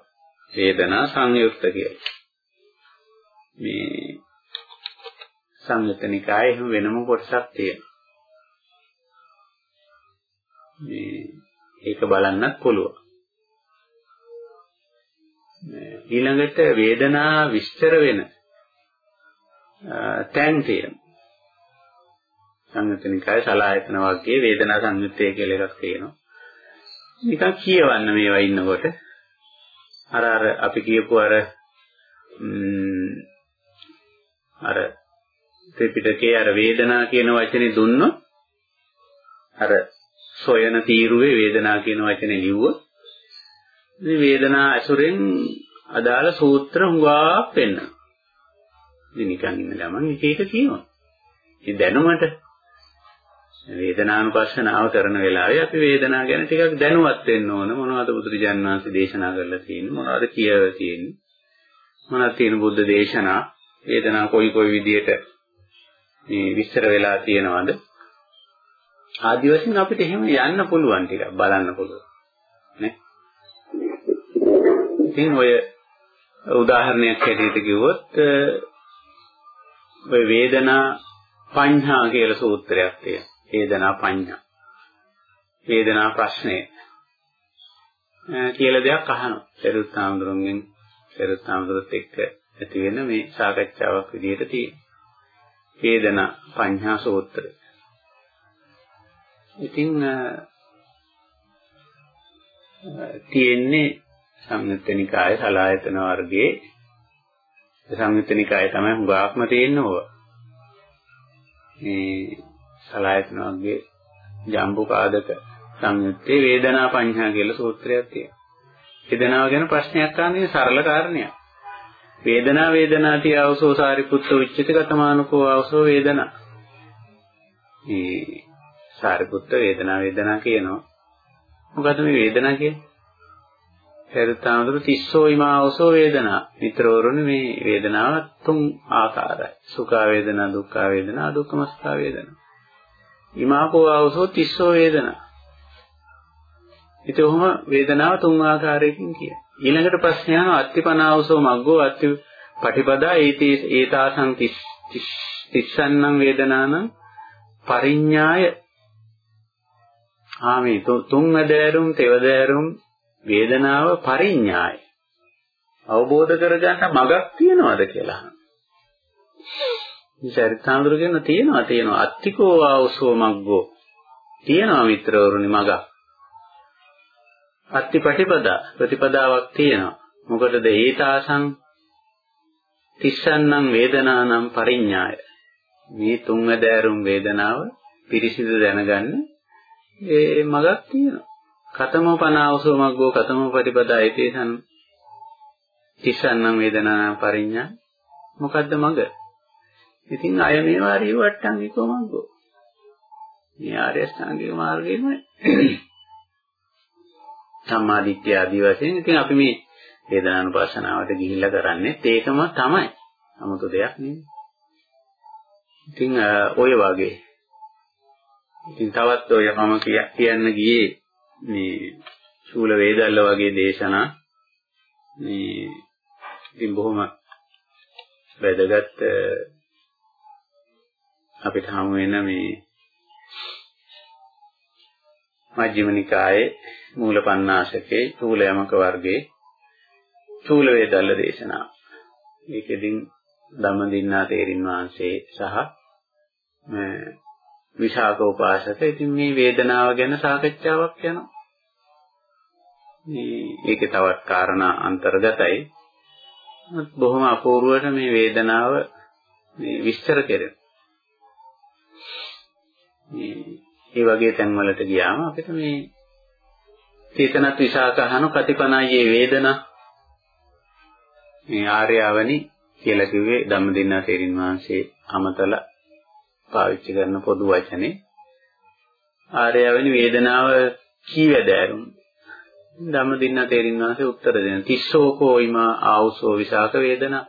වේදනා සංයුක්ත කියලා. මේ සංයුත්ත නිකායේ එහෙම වෙනම කොටසක් තියෙනවා. මේ ඒක බලන්නත් පුළුවන්. ඊළඟට වේදනා විස්තර වෙන තැන් තියෙනවා. සංයුත්තනිකාය සලායතන වර්ගයේ වේදනා සංයුත්තය කියලා එකක් තියෙනවා. නිකන් කියවන්න මේවා ඉන්නකොට අර අර අපි කියපු අර අර ත්‍රිපිටකයේ අර වේදනා කියන වචනේ දුන්නොත් අර සොයන තීරුවේ වේදනා කියන වචනේ ලිව්වොත් මේ වේදනා ඇසුරෙන් අදාළ සූත්‍ර හුඟක් වෙන්න. ඉතින් නිකන් ඉන්න ගමන් එක එක කියනවා. ඉතින් දැනුමට වේදනානුපස්සනාව කරන වෙලාවේ අපි වේදනාව ගැන ටිකක් දැනුවත් වෙන්න ඕන. මොනවද බුදුරජාණන් වහන්සේ දේශනා කරලා තියෙන්නේ? මොනවද කියලා තියෙන්නේ? මොනවද තියෙන බුද්ධ දේශනා? වේදනාව කොයි කොයි විදිහට මේ විස්තර වෙලා තියෙනවද? ආදි වශයෙන් අපිට එහෙම යන්න පුළුවන් ටිකක් බලන්න පුළුවන්. නේ? ඉතින් ඔය උදාහරණයක් හැටියට කිව්වොත් ඔය වේදනා පඤ්හා කියලා සූත්‍රයක් තියෙනවා. වේදනා පඤ්ඤා. වේදනා ප්‍රශ්නය කියලා දෙයක් අහනවා. සරුත් ආමඳුරන්ගෙන් සරුත් ආමඳුරත් එක්ක ඇති වෙන මේ සාකච්ඡාවක් විදිහට තියෙනවා. වේදනා පඤ්ඤා සූත්‍රය. ඉතින් තියෙන්නේ සංයුත්තනිකාය සලායතන වර්ගයේ සංයුත්තනිකාය තමයි හුඟක්ම තියෙන්නේ ඕවා. මේ සලායතන වර්ගයේ ජම්බුකාදක සංයුත්තේ වේදනා පඤ්ඤා කියලා සූත්‍රයක් තියෙනවා. වේදනාව ගැන ප්‍රශ්නයක් අහන්නේ සරල කාරණයක්. වේදනා වේදනාති ආවසෝ සාරිපුත්ත උච්චති කතමානුකෝ ආවසෝ වේදනා. මේ සාරිපුත්ත වේදනා වේදනා කියනවා. මොකද මේ වේදනා කියන්නේ? පෙරතාමතුරු තිස්සෝ ඉමාවසෝ වේදනා. මිත්‍රවරුනි මේ වේදනාව තුන් ආකාරයි. සුඛ වේදනා, දුක්ඛ වේදනා, අදුක්ඛමස්ථ වේදනා. ඉමාකෝ ආවසෝ තිස්සෝ වේදනා. ඉතින් ඔහොම වේදනාව තුන් ආකාරයකින් කියන. ඊළඟට ප්‍රශ්නය අහනවා අත්තිපනාවසෝ මග්ගෝ අත්ති පටිපදා ඒතී ඒතාසං තිස්සන්නම් වේදනානම් පරිඤ්ඤාය ආමේ තුන් වැදෑරුම් තෙවදෑරුම් වේදනාව පරිඤ්ඤාය අවබෝධ කරගන්න මගක් තියනවද කියලා අහනවා. චරිතාඳුර කියන තියෙනවා තියෙනවා. අත්තිකෝ ආවසෝ මග්ගෝ. තියෙනවා මිත්‍රවරුනි මග අත්ති ප්‍රතිපදා ප්‍රතිපදාවක් තියෙනවා. මොකටද ඒතාසං තිස්සන්නම් වේදනානම් පරිඥාය මේ තුන්වැදෑරුම් වේදනාව පිරිසිදු දැනගන්න ඒ මගක් තියෙනවා. කතමෝ පනාවසෝ මග්ගෝ කතමෝ ප්‍රතිපදා ඒතේසං තිස්සන්නම් වේදනානම් පරිඥා මොකද්ද මග? ඉතින් අය මේවා රිවට්ටංගිකෝ මග්ගෝ. මේ ආර්ය අෂ්ටාංගික මාර්ගයම සම්මාදිට්ඨිය ආදී වශයෙන් ඉතින් අපි මේ වේදනානුපස්සනාවට ගිහිල්ලා කරන්නේ ඒකම තමයි. 아무තු දෙයක් නෙමෙයි. ඉතින් ඔය වගේ ඉතින් තවත් ඔය මම කියන්න ගියේ මේ ශූල වේදල්ල වගේ දේශනා මේ ඉතින් බොහොම වැදගත් අපිට හමු වෙන මේ මජ්ක්‍ධිම නිකායේ මූලපණ්ණාසකේ චූල යමක වර්ගයේ චූල වේදල්ල දේශනාව. ඒකෙදින් ධම්මදින්නා තේරින් වහන්සේ සහ විශාක උපාසක ඉතින් මේ වේදනාව ගැන සාකච්ඡාවක් යනවා. මේ ඒකේ තවත් කාරණා අන්තර්ගතයි. බොහොම අපූර්වට මේ වේදනාව මේ විස්තර කෙරෙනවා. ඒ වගේ තැන්වලට ගියාම අපිට මේ චේතනත් විසාකහන ප්‍රතිපනායේ වේදනා. මේ ආර්යවනි කියලා කිව්වේ ධම්මදින්නා තේරින් වහන්සේ අමතල පාවිච්චි කරන පොදු වචනේ. ආර්යවනි වේදනාව කීවැදෑරුම් ධම්මදින්නා තේරින් වහන්සේ උත්තර දෙන තිස්සෝකෝ ීමා ආවුසෝ විසාක වේදනා.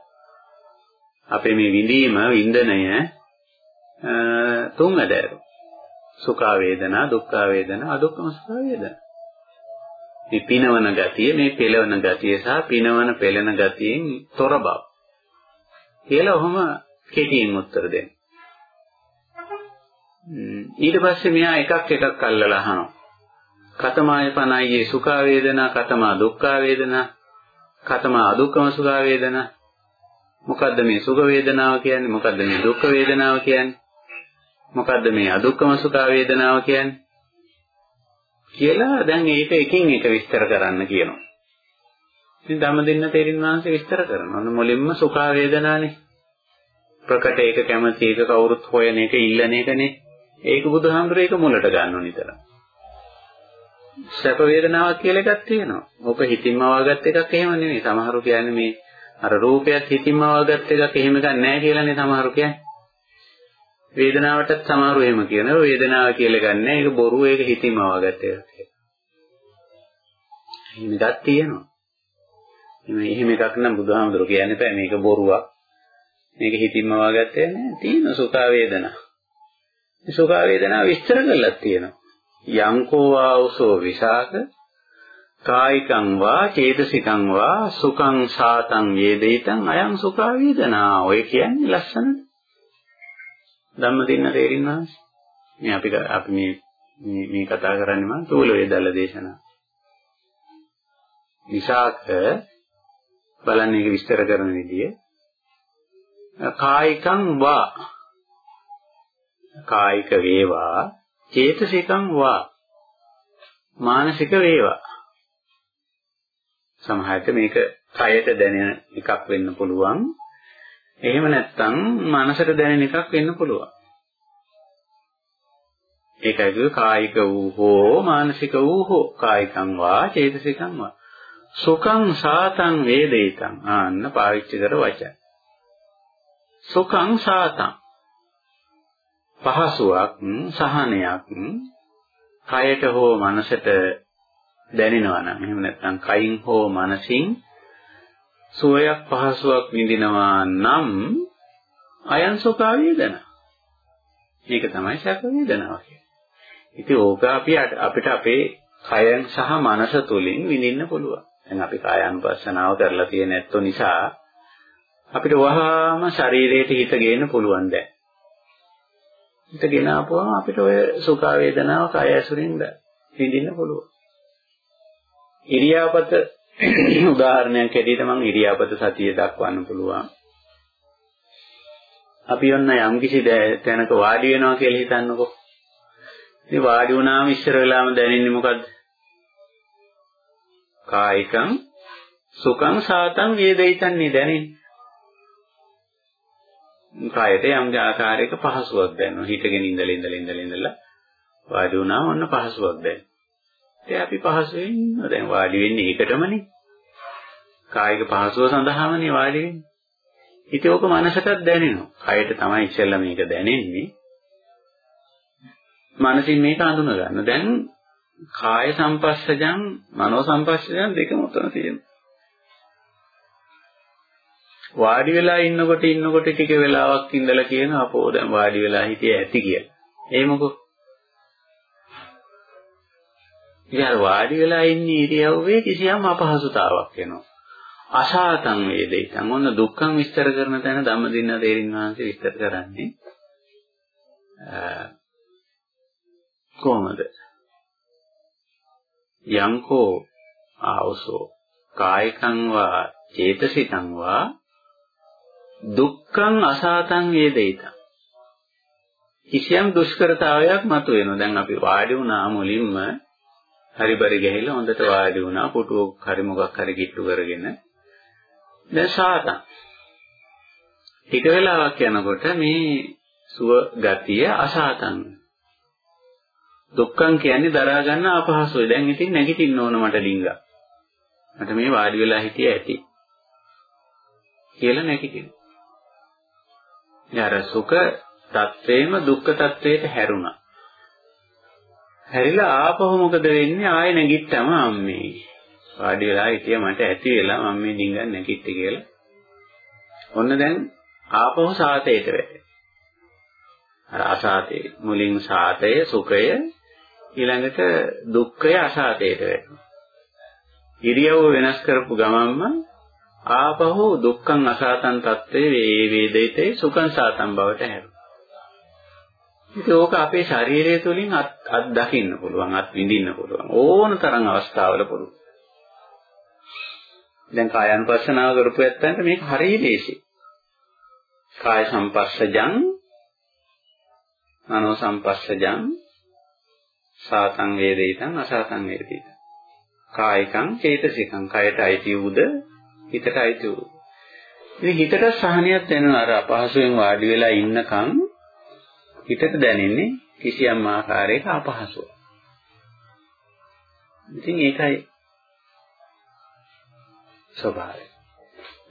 අපේ මේ විඳීම වින්දනය තුන් වැදෑරුම් සුඛ වේදනා, දුක්ඛ වේදනා, අදුක්ඛම සුඛ වේදනා. මේ පිනවන ගතිය, මේ පෙළවන ගතිය සහ පිනවන පෙළෙන ගතියෙන් තොර බව. කියලා ඔහොම කෙටියෙන් උත්තර දෙන්න. ඊට පස්සේ මෙයා එකක් එකක් අල්ලලා අහනවා. කතමාය පනයියේ සුඛ වේදනා කතමා දුක්ඛ වේදනා කතමා අදුක්ඛම සුඛ වේදනා මොකද්ද මේ සුඛ වේදනාව කියන්නේ මොකද්ද මේ දුක්ඛ වේදනාව කියන්නේ මොකද්ද මේ අදුක්ඛම සුඛ වේදනාව කියන්නේ කියලා දැන් ඒක එකින් එක විස්තර කරන්න කියනවා. ඉතින් ධම්ම දෙන්න තේරින් වහන්සේ විස්තර කරනවා. ඔන්න මුලින්ම සුඛ වේදනානේ. ප්‍රකට ඒක කැමති ඒක කවුරුත් හොයන එක ඉල්ලන එකනේ. ඒක බුදුහාමුදුරේ ඒක මුලට ගන්නව නිතරම. සැප වේදනාවක් කියලා එකක් තියෙනවා. ඕක හිතින්ම වවාගත් එකක් එහෙම නෙමෙයි. සමහරු කියන්නේ මේ අර රූපයත් හිතින්ම වවාගත් එකක් එහෙම එකක් නැහැ කියලානේ සමහරු කියන්නේ. වේදනාවටත් සමහරව එහෙම කියනවා. වේදනාව කියලා ගන්න ඒක බොරු ඒක හිතින්ම වගත්ත එකක් කියලා. එහෙම එකක් තියෙනවා. එහෙම එහෙම එකක් නම් බුදුහාමුදුරු කියන්නේ බෑ මේක බොරුවක්. මේක හිතින්ම වගත්තේ නෑ. තියෙන සුඛ වේදනා. මේ සුඛ වේදනා විස්තර කරලා තියෙනවා. යංකෝ වාවසෝ විසාක කායිකං වා චේතසිකං වා සුඛං සාතං වේදිතං අයං සුඛ වේදනා. ඔය කියන්නේ ලස්සනට. ධම්ම දෙන්න තේරින්නවා. මේ අපි අපි මේ මේ කතා කරන්නේ මම තෝල වේදල්ල දේශනා. විසාක බලන්න ඒක විස්තර කරන විදිය. කායිකං වා. කායික වේවා. චේතසිකං වා. මානසික වේවා. සමහරට මේක කයට දැනෙන එකක් වෙන්න පුළුවන්. එහෙම නැත්නම් මනසට දැනෙන එකක් වෙන්න පුළුවන්. ඒකයි කිව්වේ කායික වූ හෝ මානසික වූ හෝ. කායිකං වා චේතසිකං වා. සුඛං සාතං වේදිතං. ආන්න පාවිච්චි කර වචන. සුඛං සාතං. පහසුවක් සහනයක් කයට හෝ මනසට දැනෙනවා නම්. එහෙම නැත්නම් කයින් හෝ මනසින් සුවයක් පහසුවක් විඳිනවා නම් අයං සුඛා වේදනා. මේක තමයි සැප වේදනාව කියන්නේ. ඉතින් ඕක අපි අපිට අපේ කයන් සහ මනස තුලින් විඳින්න පුළුවන්. දැන් අපි කායानुපස්සනාව කරලා තියෙන ඇත්ත නිසා අපිට වහාම ශරීරයට හිත ගේන්න පුළුවන් දැන්. හිත ගෙන ආපුවම අපිට ඔය සුඛ වේදනාව කය ඇසුරින් විඳින්න පුළුවන්. ඉරියාපත උදාහරණයක් ඇටියට මම ඉරියාපත සතිය දක්වන්න පුළුවන්. අපි ඔන්න යම්කිසි තැනක වාඩි වෙනවා කියලා හිතන්නකෝ. ඉතින් වාඩි වුණාම ඉස්සර වෙලාම දැනෙන්නේ මොකද්ද? කායිකං සුඛං සාතං වේදිතන්නේ දැනෙන්නේ. කායයට යම් ආකාරයක පහසුවක් දැනෙනවා. හිතගෙන ඉඳලා ඉඳලා ඉඳලා ඉඳලා වාඩි වුණාම ඔන්න පහසුවක් දැනෙනවා. ඒ අපි පහසුවෙන් ඉන්නවා. දැන් වාඩි වෙන්නේ ඒකටමනේ. කායික පහසුව සඳහාමනේ වාඩි වෙන්නේ. ඉතින් ඕක මනසටත් දැනෙනවා. කයට තමයි ඉස්සෙල්ලා මේක දැනෙන්නේ. මනසින් මේක අඳුන ගන්න. දැන් කාය සංපස්සජං මනෝ සංපස්සජං දෙකම උතන තියෙනවා. වාඩි වෙලා ඉන්නකොට ඉන්නකොට ටික වෙලාවක් ඉඳලා කියන අපෝ දැන් වාඩි වෙලා හිටියේ ඇති කියලා. ඒ මොකෝ ඉතින් අර වාඩි වෙලා ඉන්න ඉරියව්වේ කිසියම් අපහසුතාවක් එනවා. අසාතං වේදිතං. ඔන්න දුක්ඛං විස්තර කරන තැන ධම්මදින්න තේරින් වහන්සේ විස්තර කරන්නේ කොහොමද? යංකෝ ආවසෝ කායිකං වා චේතසිකං වා දුක්ඛං අසාතං වේදිතං. කිසියම් දුෂ්කරතාවයක් මතුවෙනවා. දැන් අපි වාඩි වුණා මුලින්ම හරි බරි ගහලා හොඳට වාඩි වුණා. පුටුවක් හරි මොකක් හරි කිට්ටු කරගෙන. දැන් සාතන් ටික වෙලාවක් යනකොට මේ සුව ගතිය අසාතන්. දුක්ඛං කියන්නේ දරා ගන්න අපහසුයි. දැන් ඉතින් නැගිටින්න ඕන මට ඩිංගා මට මේ වාඩි වෙලා හිටිය ඇති. කියලා නැගිටින. ඊට සුඛ තත්වේම දුක්ඛ තත්වයට හැරුණා. හැරිලා ආපහු මොකද වෙන්නේ? ආයෙ නැගිට්ටම අම්මේ. වාඩි වෙලා හිටිය මට ඇති වෙලා මම මේ ඩිංගන් නැගිට්ටි කියලා. ඔන්න දැන් ආපහු සාතේට වැටේ. අර අසාතේ මුලින් සාතය සුඛය ඊළඟට දුක්ඛය අසාතේට වැටෙනවා. ඉරියව්ව වෙනස් කරපු ගමන්ම ආපහු දුක්ඛං අසාතං තත්ත්වේ වේ වේදිතේ සුඛං සාතං බවට හැරෙනවා ඉතින් ඕක අපේ ශරීරය තුළින් අත් අත් දකින්න පුළුවන් අත් විඳින්න පුළුවන්. ඕන තරම් අවස්ථාවල පුළුවන්. දැන් කායानुපස්සනාව කරපු ඇත්තන්ට මේක හරිය දේශේ. කාය සම්පස්සජං මනෝ සම්පස්සජං සාතං වේදිතං අසාතං වේදිතං. කායිකං චේතසිකං. කයට අයිති වූද? හිතට අයිති වූ. ඉතින් හිතට සහනියක් වෙනවා අර අපහසුයෙන් වාඩි වෙලා ඉන්නකම් හිතට දැනෙන්නේ කිසියම් ආකාරයක අපහසුව. ඉතින් ඒකයි ස්වභාවය.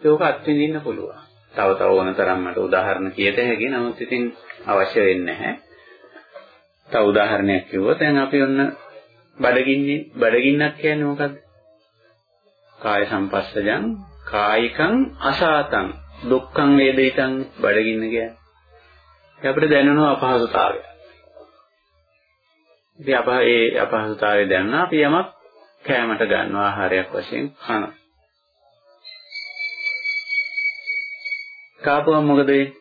ඒක අත්විඳින්න පුළුවන්. තව තව ඕන තරම් මට උදාහරණ කියත හැකි. නමුත් ඉතින් අවශ්‍ය වෙන්නේ නැහැ. තව උදාහරණයක් කිව්වොත් දැන් අපි ඔන්න බඩගින්නේ බඩගින්නක් කියන්නේ මොකද්ද? කාය සම්පස්සජං කායිකං අසාතං දුක්ඛං වේදිතං බඩගින්න කියන්නේ. අපිට දැනෙනවා අපහසුතාවය. ඉතින් අපහ ඒ අපහසුතාවය දැනන අපි යමක් කෑමට ගන්නවා ආහාරයක් වශයෙන් කනවා. කාපුවම මොකද වෙන්නේ?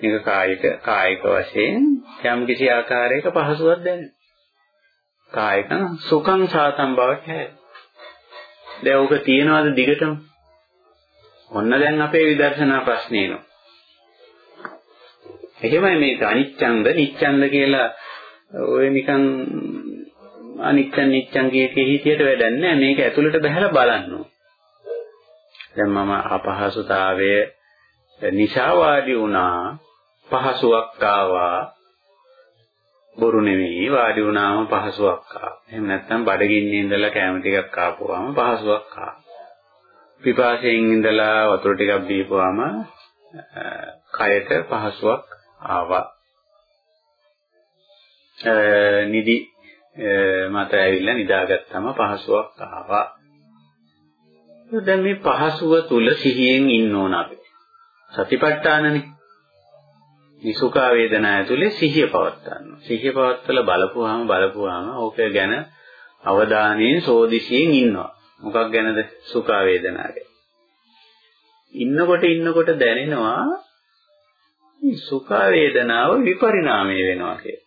මේක කායික කායික වශයෙන් යම් කිසි ආකාරයක පහසුවක් දැනෙනවා. කායික සුඛං සාතම් බවට හැදෙනවා. දැන් ඕක තියනවාද දිගටම? ඔන්න දැන් අපේ විදර්ශනා ප්‍රශ්නේ එනවා. එහෙමයි මේක අනිච්ඡන්ද නිච්ඡන්ද කියලා ඔය නිකන් අනිච්චන් නිච්චන් කියකේ හිතියට වැඩක් නැහැ. මේක ඇතුළට බහැලා බලන්න දැන් මම අපහසුතාවය නිසා වාඩි වුණා පහසුවක් ආවා. බොරු නෙවෙයි වාඩි වුණාම පහසුවක් ආවා. එහෙම නැත්නම් බඩගින්නේ ඉඳලා කැම ටිකක් කාපුවාම පහසුවක් ආවා. පිපාසයෙන් ඉඳලා වතුර ටිකක් බීපුවාම කයට පහසුවක් ආවා. නිදි මත ඇවිල්ලා නිදාගත්තම පහසුවක් ආවා. දැන් මේ පහසුව තුල සිහියෙන් ඉන්න ඕන අපි. සතිපට්ඨානනේ. නිසුකා වේදනා ඇතුලේ සිහිය පවත්වන්න. සිහිය පවත්වලා බලපුවාම බලපුවාම ඕක ගැන අවධානයෙන් සෝදිසියෙන් ඉන්නවා. මොකක් ගැනද? සුඛා වේදනා ගැන. ඉන්නකොට ඉන්නකොට දැනෙනවා සුඛ වේදනාව විපරිණාමය වෙනවා කිය.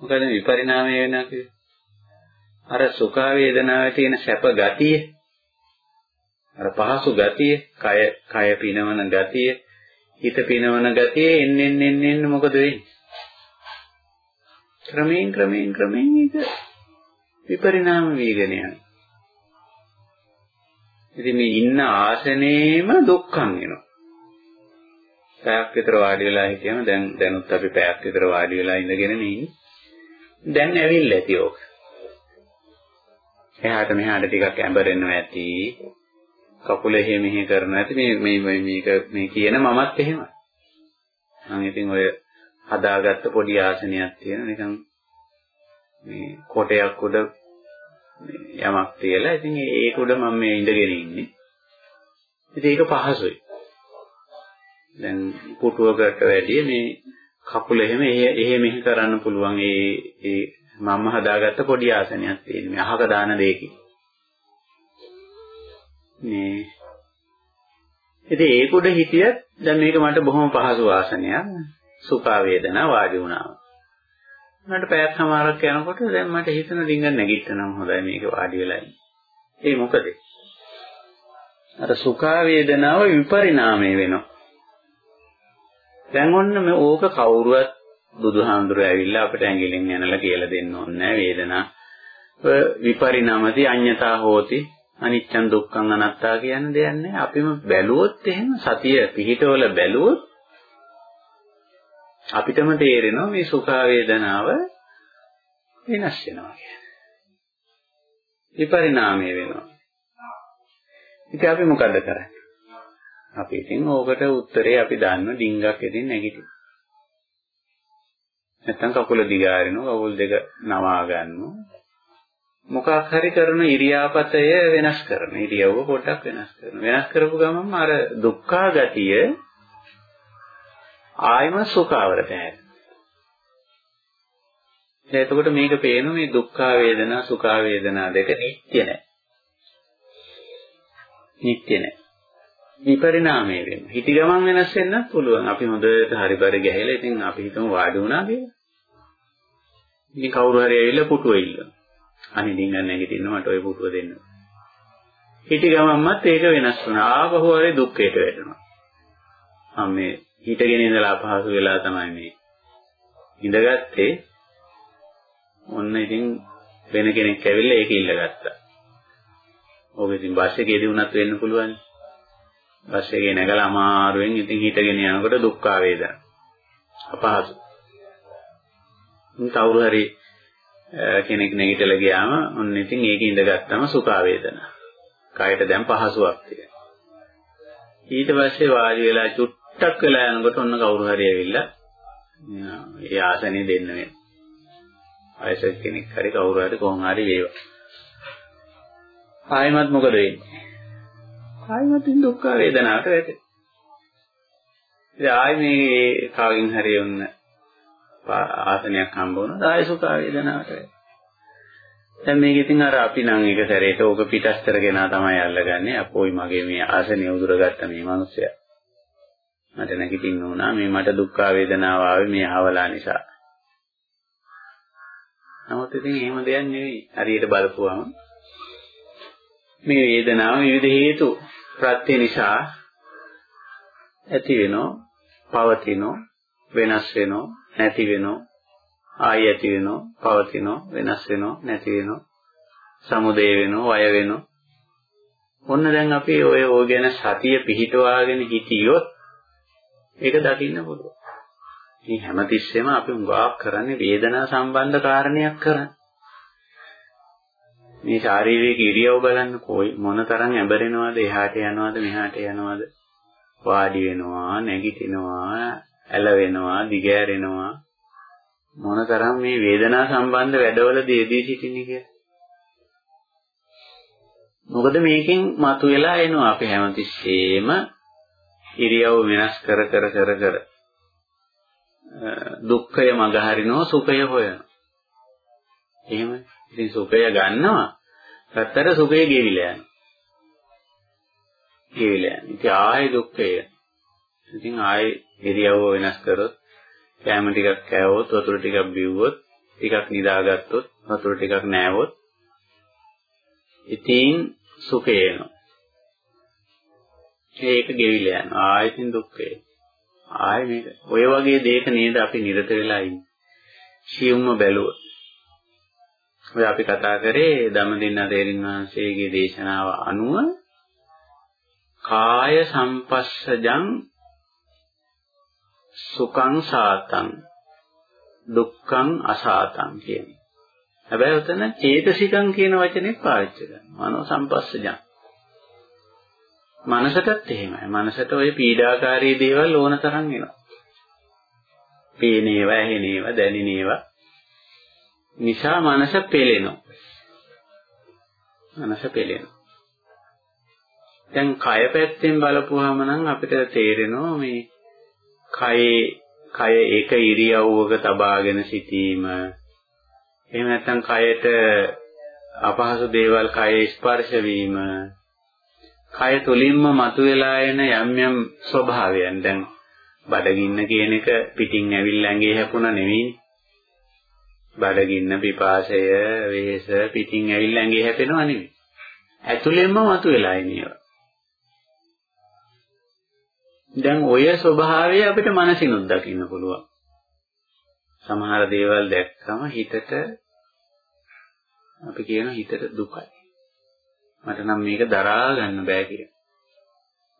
මොකද විපරිණාමය වෙනවා කිය? අර සුඛ වේදනාවේ තියෙන සැප ගතිය අර පහසු ගතිය, කය කය පිනවන ගතිය, හිත පිනවන ගතිය එන්නෙන් එන්නෙන් මොකද වෙන්නේ? ක්‍රමයෙන් ක්‍රමයෙන් ක්‍රමයෙන් ඒක විපරිණාම වීගෙන යනවා. ඉතින් මේ ඉන්න ආසනේම දුක්ඛම් වෙනවා. පැයක් විතර වාඩි වෙලා හිටියම දැන් දැනුත් අපි පැයක් විතර වාඩි වෙලා ඉඳගෙන ඉන්නේ. දැන් ඇවිල්ලා ඇති ඕක. එහාට මෙහාට ටිකක් ඇඹරෙනවා ඇති. කකුල එහෙ මෙහෙ කරනවා ඇති. මේ මේ මේක මේ කියන මමත් එහෙමයි. මම ඉතින් ඔය හදාගත්ත පොඩි ආසනයක් තියෙන නිකන් මේ කොටයක් උඩ යමක් තියලා ඉතින් ඒක උඩ මම මේ ඉඳගෙන ඉන්නේ. ඉතින් ඒක පහසුයි. දැන් පුටුවකට වැඩිය මේ කකුල එහෙම එහෙ මෙහෙ කරන්න පුළුවන් ඒ ඒ මම හදාගත්ත පොඩි ආසනයක් තියෙන මේ අහක දාන දෙයකින් මේ ඉතින් ඒක උඩ හිටියත් දැන් මේක මට බොහොම පහසු ආසනයක් සුඛා වේදනා වාඩි වුණා. මට පැයක් සමාරක් යනකොට දැන් මට හිතන ඩිංගන් නැගිටිනම් හොඳයි මේක වාඩි වෙලා ඉන්න. ඒ මොකද? අර සුඛා වේදනාව විපරිණාමය වෙනවා. දැන් ඔන්න මේ ඕක කවුරුවත් බුදුහාමුදුරුවෝ ඇවිල්ලා අපිට ඇඟිලින් යනලා කියලා දෙන්න ඕනේ නැහැ. වේදනා විපරිණාමති අඤ්ඤතා හෝති අනිච්චං දුක්ඛං අනාත්තා කියන දෙයක් නැහැ. අපිම බැලුවොත් එහෙම සතිය පිහිටවල බැලුවොත් අපිටම තේරෙනවා මේ සුඛ වේදනාව වෙනස් වෙනවා කියන්නේ. විපරිණාමය වෙනවා. ඉතින් අපි මොකද කරන්නේ? අපි ඉතින් ඕකට උත්තරේ අපි දන්න ඩිංගක් ඉතින් නැගිටින. නැත්තම් කකුල දිගාරිනවා කකුල් දෙක නවා ගන්නවා. මොකක් හරි කරන ඉරියාපතය වෙනස් කරන. ඉරියව්ව පොඩ්ඩක් වෙනස් කරන. වෙනස් කරපු ගමන්ම අර දුක්ඛා ගතිය ආයම සුඛාවරට හැරෙනවා. එතකොට මේක පේන මේ දුක්ඛා වේදනා සුඛා වේදනා දෙක නිට්ටය නැහැ. නිට්ටය නැහැ. විපරිණාමය වෙනවා. හිටි ගමන් වෙනස් වෙන්නත් පුළුවන්. අපි හොඳට හරිබර ගැහිලා ඉතින් අපි හිතමු වාඩි වුණා කියලා. ඉතින් කවුරු හරි ඇවිල්ලා පුටුව ඉල්ලනවා. අනිදින් ගන්න නැගිටින්න මට ওই පුටුව දෙන්න. හිටි ගමන්මත් ඒක වෙනස් වුණා. ආපහු හරි දුක්ඛයට වැටෙනවා. මම මේ හිටගෙන ඉඳලා අපහසු වෙලා තමයි මේ ඉඳගත්තේ. ඔන්න ඉතින් වෙන කෙනෙක් ඇවිල්ලා ඒක ඉල්ලගත්තා. ඕක ඉතින් බස් එකේදී වුණත් වෙන්න පුළුවන්. බස් එකේ නැගලා අමාරුවෙන් ඉතින් හිටගෙන යනකොට දුක් වේදනා. අපහසු. කවුරු හරි කෙනෙක් නැගිටලා ගියාම ඔන්න ඉතින් ඒක ඉඳගත්තම සුඛ වේදනා. කයට දැන් පහසුවක් තියෙනවා. ඊට පස්සේ වාඩි වෙලා චුට්ටක් වෙලා යනකොට ඔන්න කවුරු හරි ඇවිල්ලා ඒ ආසනේ දෙන්න වෙනවා. වයසක කෙනෙක් හරි කවුරු හරි කොහොම හරි වේවා. ආයෙමත් මොකද වෙන්නේ? ආයෙමත් දුක් වේදනාවට වැටෙනවා. ඉතින් ආයෙ මේ කාගෙන් හරි වුණ ආසනයක් හම්බ වුණා ආයෙ සුඛ වේදනාවට වැටෙනවා. දැන් මේක ඉතින් අර අපි නම් එක සැරේට ඕක පිටස්තර ගෙනා තමයි අල්ලගන්නේ. අපෝයි මගේ මේ ආසනය උදුරගත්ත මේ මිනිස්සයා. මට නැගිටින්න උනා මේ මට දුක් වේදනාව ආවේ මේ ආවලා නිසා. නමුත් ඉතින් එහෙම දෙයක් නෙවෙයි. හරියට බලපුවම මේ වේදනාව විවිධ හේතු ප්‍රත්‍ය නිසා ඇති වෙනෝ, පවතිනෝ, වෙනස් වෙනෝ, නැති වෙනෝ, ආය ඇති වෙනෝ, පවතිනෝ, වෙනස් වෙනෝ, නැති වෙනෝ, සමුදේ වෙනෝ, වය වෙනෝ. ඔන්න දැන් අපි ඔය ඕ ගැන සතිය පිහිටවාගෙන හිටියොත් ඒක දකින්න පුළුවන්. මේ හැමතිස්සෙම අපි උගාවක් කරන්නේ වේදනා සම්බන්ධ කාරණයක් කරන්නේ. මේ ශාරීරික ඉරියව් බලන්න කොයි මොන තරම් ඇඹරෙනවද එහාට යනවද මෙහාට යනවද වාඩි වෙනවා නැගිටිනවා ඇලවෙනවා දිගෑරෙනවා මොන තරම් මේ වේදනා සම්බන්ධ වැඩවල දේදී සිටින්නේ කියලා. මොකද මේකෙන් මතුවලා එනවා අපි හැමතිස්සෙම ඉරියව් වෙනස් කර කර කර කර දුක්ඛය මගහරිනවා සුඛය හොයනවා. එහෙමයි. ඉතින් සුඛය ගන්නවා. පැත්තට සුඛය ගෙවිලා යනවා. ගෙවිලා යනවා. ඉතින් ආයේ දුක්ඛය. ඉතින් ආයේ ඉරියව්ව වෙනස් කරොත් කෑම ටිකක් කෑවොත් වතුර ටිකක් බිව්වොත් ටිකක් නිදාගත්තොත් වතුර ටිකක් නෑවොත් ඉතින් සුඛය එනවා. ඒක ගෙවිලා යනවා. ආයෙත් දුක්ඛය. ආයෙ මේක ඔය වගේ දෙයක නේද අපි නිරත වෙලා ඉන්නේ. සියුම්ම බැලුවොත්. ඔය අපි කතා කරේ ධම්මදින්න තේරින් වහන්සේගේ දේශනාව අනුව කාය සම්පස්සජං සුඛං සාතං දුක්ඛං අසාතං කියන්නේ. හැබැයි උතන චේතසිකං කියන වචනේ පාවිච්චි කරනවා. මනෝ සම්පස්සජං. මනසටත් එහෙමයි. මනසට ওই පීඩාකාරී දේවල් ඕන තරම් එනවා. පේනේවා, ඇහෙනේවා, දැනෙනේවා. නිසා මනස පෙළෙනවා. මනස පෙළෙනවා. දැන් කය පැත්තෙන් බලපුවාම නම් අපිට තේරෙනවා මේ කයේ කය එක ඉරියව්වක තබාගෙන සිටීම එහෙම නැත්නම් කයට අපහසු දේවල් කයේ ස්පර්ශ වීම කය තුලින්ම මතුවලා එන යම් යම් ස්වභාවයන් දැන් බඩගින්න කියන එක පිටින් ඇවිල්ලා ඇඟේ හැපුණා නෙවෙයි බඩගින්න පිපාසය වෙහෙස පිටින් ඇවිල්ලා ඇඟේ හැපෙනවා නෙවෙයි ඇතුළෙන්ම මතුවලා එනවා දැන් ඔය ස්වභාවය අපිට මනසිනුත් දකින්න පුළුවන්. සමහර දේවල් දැක්කම හිතට අපි කියන හිතට දුකයි. මට නම් මේක දරා ගන්න බෑ කියලා.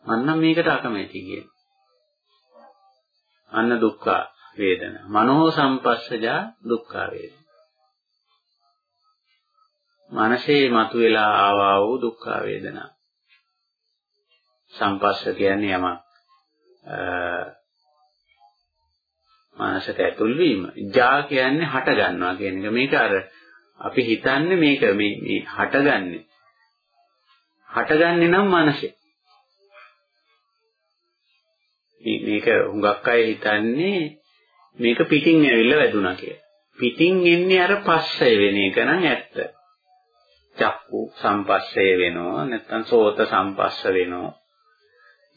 මන්නම් මේකට අකමැති කියන. අන්න දුක්ඛ. වේදනා. මනෝ සම්පස්සජා දුක්ඛ වේදනා. මනසේ මතුවලා ආවා වූ දුක්ඛ වේදනා. සම්පස්ස කියන්නේ යමක් මනසට ඇතුල් වීම. ජා කියන්නේ හට ගන්නවා කියන එක. මේක අර අපි හිතන්නේ මේක මේ මේ හටගන්නේ හටගන්නේ නම් මනසේ. මේක හුඟක් අය හිතන්නේ මේක පිටින් ඇවිල්ලා වැදුනා කියලා. පිටින් එන්නේ අර පස්සය වෙන එක නම් ඇත්ත. චක්කු සම්පස්සය වෙනවා නැත්නම් සෝත සම්පස්ස වෙනවා.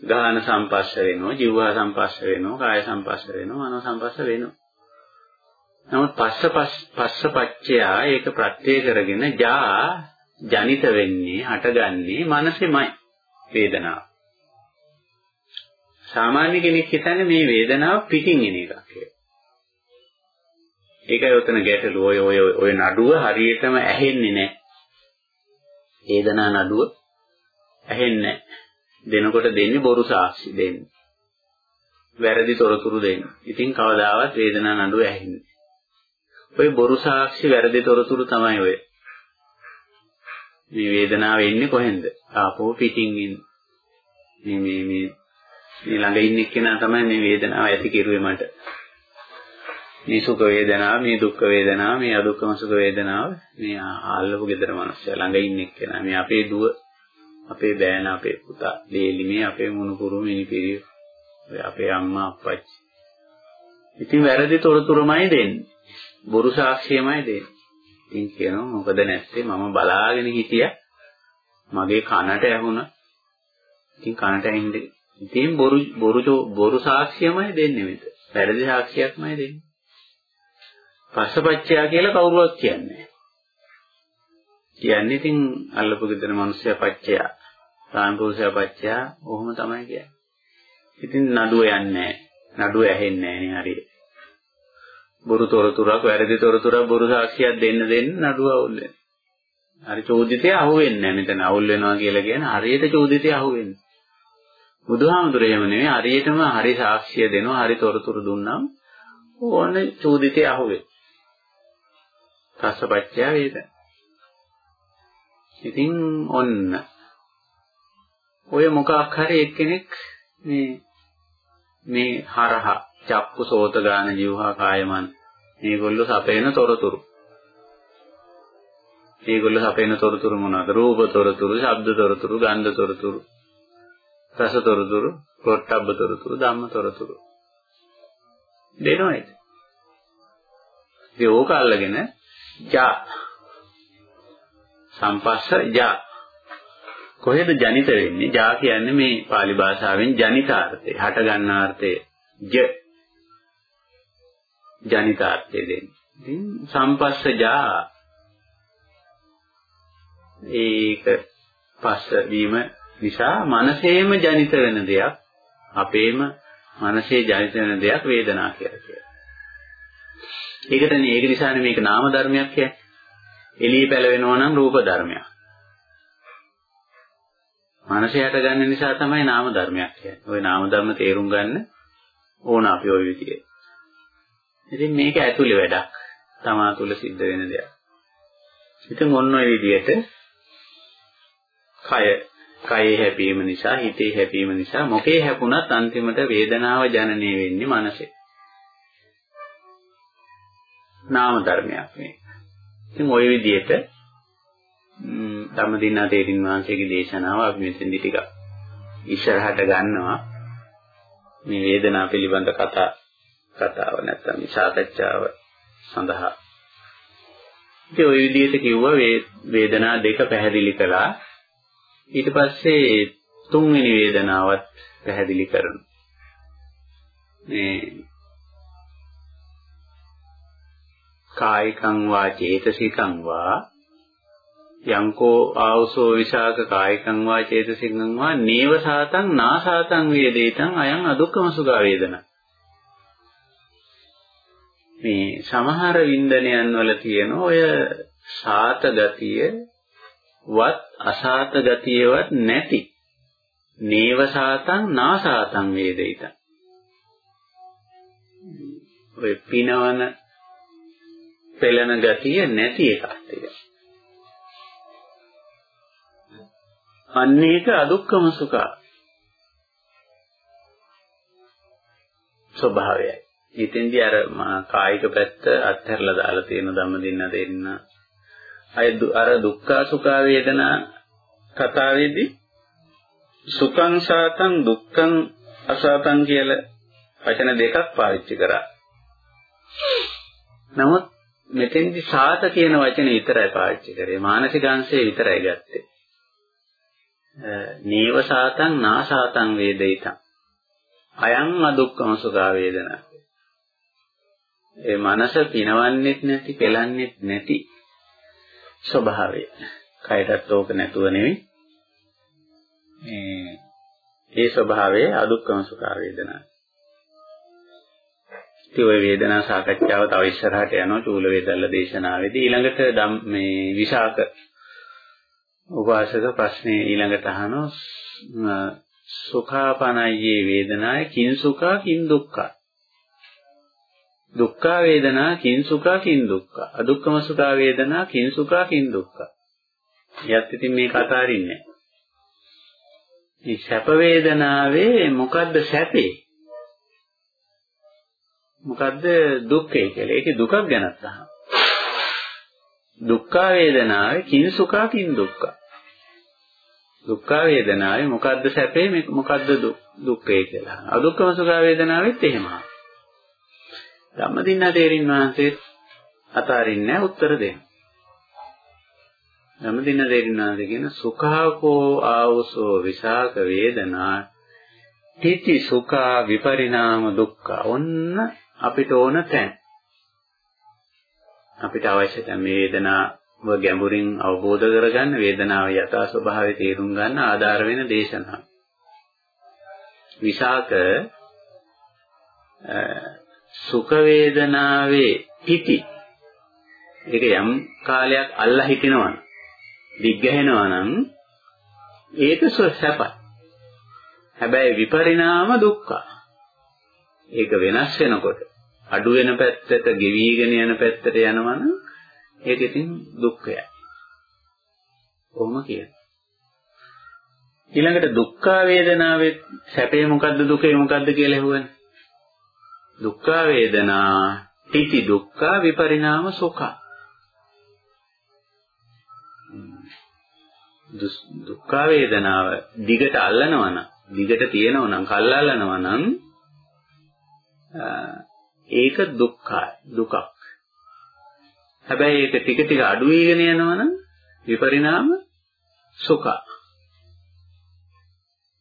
ගාහන සම්පස්ස වෙනවා, ජීවහා සම්පස්ස වෙනවා, කාය සම්පස්ස වෙනවා, මනෝ සම්පස්ස වෙනවා. නමුත් පස්ස පස්සපච්චයා ඒක ප්‍රත්‍ය කරගෙන ජා ජනිත වෙන්නේ, හටගන්නේ මනසෙමයි වේදනාව. සාමාන්‍ය කෙනෙක් හිතන්නේ මේ වේදනාව පිටින් එන එකක් කියලා. ඒකයි උතන ගැටලුව. ඔය ඔය ඔය නඩුව හරියටම ඇහෙන්නේ නැහැ. වේදනා නඩුව ඇහෙන්නේ දෙනකොට දෙන්නේ බොරු සාක්ෂි දෙන්නේ. වැරදි තොරතුරු දෙන්නේ. ඉතින් කවදාවත් වේදනා නඩුව ඇහෙන්නේ. ඔය බොරු සාක්ෂි වැරදි තොරතුරු තමයි ඔය. මේ වේදනාව එන්නේ කොහෙන්ද? ආපෝ පිටින් එන්නේ. මේ මේ මේ මේ ළඟ ඉන්න එක්කෙනා තමයි මේ වේදනාව ඇති කිරුවේ මට. මේ සුඛ වේදනාව, මේ දුක්ඛ වේදනාව, මේ අදුක්ඛම සුඛ වේදනාව, මේ ආල්ලපු ගෙදර මිනිස්සයා ළඟ ඉන්න එක්කෙනා. මේ අපේ දුව, අපේ බෑන, අපේ පුතා, දේලි මේ අපේ මුණුපුරු මිනිපිරිය, ඔය අපේ අම්මා අප්පච්චි. ඉතින් වැරදි තොරතුරුමයි දෙන්නේ. බොරු සාක්ෂියමයි දෙන්නේ. ඉතින් කියනවා මොකද නැත්තේ මම බලාගෙන හිටියා. මගේ කනට ඇහුණා. ඉතින් කනට ඇහින්නේ ඉතින් බොරු බොරු බොරු සාක්ෂියමයි දෙන්නේ මෙතන. වැරදි සාක්ෂියක්මයි දෙන්නේ. පස්සපච්චයා කියලා කවුරුවත් කියන්නේ කියන්නේ ඉතින් අල්ලපු ගෙදර මිනිස්සයා පච්චයා. සාන්පෝසයා පච්චයා ඔහොම තමයි කියන්නේ. ඉතින් නඩුව යන්නේ නඩුව ඇහෙන්නේ නැහැ හරියට. බොරු තොරතුරක් වැරදි තොරතුරක් බොරු සාක්ෂියක් දෙන්න දෙන්න නඩුව අවුල් වෙනවා. හරි චෝදිතය අහුවෙන්නේ නැහැ. මෙතන අවුල් වෙනවා කියලා කියන්නේ හරියට චෝදිතය අහුවෙන්නේ. බුදුහාමුදුරේ එහෙම නෙවෙයි හරියටම හරි සාක්ෂිය දෙනවා හරි තොරතුරු දුන්නම් ඕන චෝදිතේ අහුවේ. පස්සපච්චය වේද. ඉතින් ඔන්න ඔය මොකක් හරි එක්කෙනෙක් මේ මේ හරහ චක්කු සෝත ගාන ජීවහා කායමන් මේගොල්ලෝ සපේන තොරතුරු මේගොල්ලෝ සපේන තොරතුරු මොනවද රූප තොරතුරු ශබ්ද තොරතුරු ගන්ධ තොරතුරු රස තොරතුරු, පොට්ටබ්බ තොරතුරු, ධම්ම තොරතුරු. දෙනවා ඒක. ඒ ඕක අල්ලගෙන ජා සම්පස්ස ජා කොහෙද ජනිත වෙන්නේ? ජා කියන්නේ මේ pāli භාෂාවෙන් ජනිතාර්ථය, හට ගන්නාර්ථය. ජ ජනිතාර්ථය දෙන්නේ. ඉතින් සම්පස්ස ජා ඒක පස්ස වීම නිසා මනසේම ජනිත වෙන දෙයක් අපේම මනසේ ජනිත වෙන දෙයක් වේදනා කියලා කියනවා. ඒකටනේ ඒක නිසානේ මේක නාම ධර්මයක් කියන්නේ. එළිය පැලවෙනවා නම් රූප ධර්මයක්. මනසේ හට ගන්න නිසා තමයි නාම ධර්මයක් කියන්නේ. ওই නාම ධර්ම තේරුම් ගන්න ඕන අපි ওই විදිහේ. ඉතින් මේක ඇතුලේ වැඩක්. තමා තුල සිද්ධ වෙන දෙයක්. ඉතින් ඔන්න ඔය විදිහට කය කයේ හැපීම නිසා හිතේ හැපීම නිසා මොකේ හැපුණත් අන්තිමට වේදනාව ජනනය වෙන්නේ මනසේ. නාම ධර්මයක් මේක. ඉතින් ওই විදිහට ධම්මදින්නා තේරින් වහන්සේගේ දේශනාව අපි මෙතෙන්දි ටිකක් ඉස්සරහට ගන්නවා. මේ වේදනාව පිළිබඳ කතා කතාව නැත්නම් සාකච්ඡාව සඳහා. ඉතින් ওই විදිහට කිව්වා වේදනා දෙක පැහැදිලි කළා. ඊට පස්සේ තුන්වෙනි වේදනාවත් පැහැදිලි කරනවා. මේ කායිකං වා චේතසිකං වා යංකෝ ආවසෝ විසාක කායිකං වා චේතසිකං වා නේව සාතං නාසාතං වේදේතං අයං අදුක්කම සුඛ වේදනා. මේ සමහර වින්දනයන් වල තියෙන ඔය සාත ගතිය වත් අසාත ගතියවත් නැති නේව සාතං නාසාතං වේදිත. ඔය පිනවන පෙළන ගතිය නැති එකක් ඒක අන්න ඒක අදුක්කම සුඛ ස්වභාවයයි. ඉතින්දී අර කායික පැත්ත අත්හැරලා දාලා තියෙන ධම්ම දින්න දෙන්න අය අර දුක්ඛ සුඛ වේදනා කතාවේදී සුඛං සාතං දුක්ඛං අසාතං කියලා වචන දෙකක් පාවිච්චි කරා. නමුත් මෙතෙන්දි සාත කියන වචනේ විතරයි පාවිච්චි කරේ. මානසික අංශය විතරයි ගත්තේ. නේව සාතං නාසාතං වේදිතං. අයං අදුක්කම සුඛා වේදනා. ඒ මනස පිනවන්නෙත් නැති පෙලන්නෙත් නැති ස්වභාවය. කයටත් ඕක නැතුව නෙවෙයි. මේ ඒ ස්වභාවයේ අදුක්කම සුඛා වේදනා. ඉතින් ওই වේදනා සාකච්ඡාව තව ඉස්සරහට යනවා. චූල වේදල්ල දේශනාවේදී ඊළඟට මේ විසාක උපාසක ප්‍රශ්නේ ඊළඟට අහනවා. සුඛාපනයියේ වේදනාය කිං සුඛා කිං දුක්ඛා. දුක්ඛ වේදනා කිං සුඛා කිං දුක්ඛා. අදුක්ඛම සුඛා වේදනා කිං සුඛා කිං දුක්ඛා. යත් ඉතින් මේක අතාරින්නේ මේ සැප වේදනාවේ මොකද්ද සැපේ? මොකද්ද දුක්ඛය කියලා. ඒකේ දුකක් ගැනත් අහනවා. දුක්ඛ වේදනාවේ කිං සුඛා කිං දුක්ඛ. දුක්ඛ වේදනාවේ මොකද්ද සැපේ මොකද්ද දුක්ඛය කියලා. අදුක්ඛම සුඛ වේදනාවෙත් එහෙමයි. ධම්මදින්න තේරින් වහන්සේ අතාරින්නේ උත්තර දෙන්න. ධම්මදින්න තේරින් වහන්සේ කියන සුඛාකෝ ආවසෝ විසාක වේදනා තිති සුඛා විපරිණාම දුක්ඛ. ඔන්න අපිට ඕන තැන්. අපිට අවශ්‍ය තැන් මේ වේදනාව ගැඹුරින් අවබෝධ කරගන්න වේදනාව යථා ස්වභාවය තේරුම් ගන්න ආධාර වෙන දේශනා. විසාක සුඛ වේදනාවේ පිටි ඒක යම් කාලයක් අල්ලා හිටිනවා දිග්ගැහෙනවා නම් ඒක සැපයි. හැබැයි විපරිණාම දුක්ඛ. ඒක වෙනස් වෙනකොට අඩු වෙන පැත්තට ගෙවිගෙන යන පැත්තට යනවනම් ඒක ඉතින් දුක්ඛයයි. කොහොම කියන්නේ? ඊළඟට දුක්ඛ වේදනාවේ සැපේ මොකද්ද දුකේ මොකද්ද කියලා ඇහුවනේ. දුක්ඛ වේදනා තිති දුක්ඛ විපරිණාම සුඛ. දුක්ඛ වේදනාව දිගට අල්ලනවා නම් දිගට තියෙනවා නම් කල් අල්ලනවා නම් ඒක දුක්ඛයි දුකක්. හැබැයි ඒක ටික ටික අඩු වෙගෙන යනවනම් විපරිණාම සුඛ.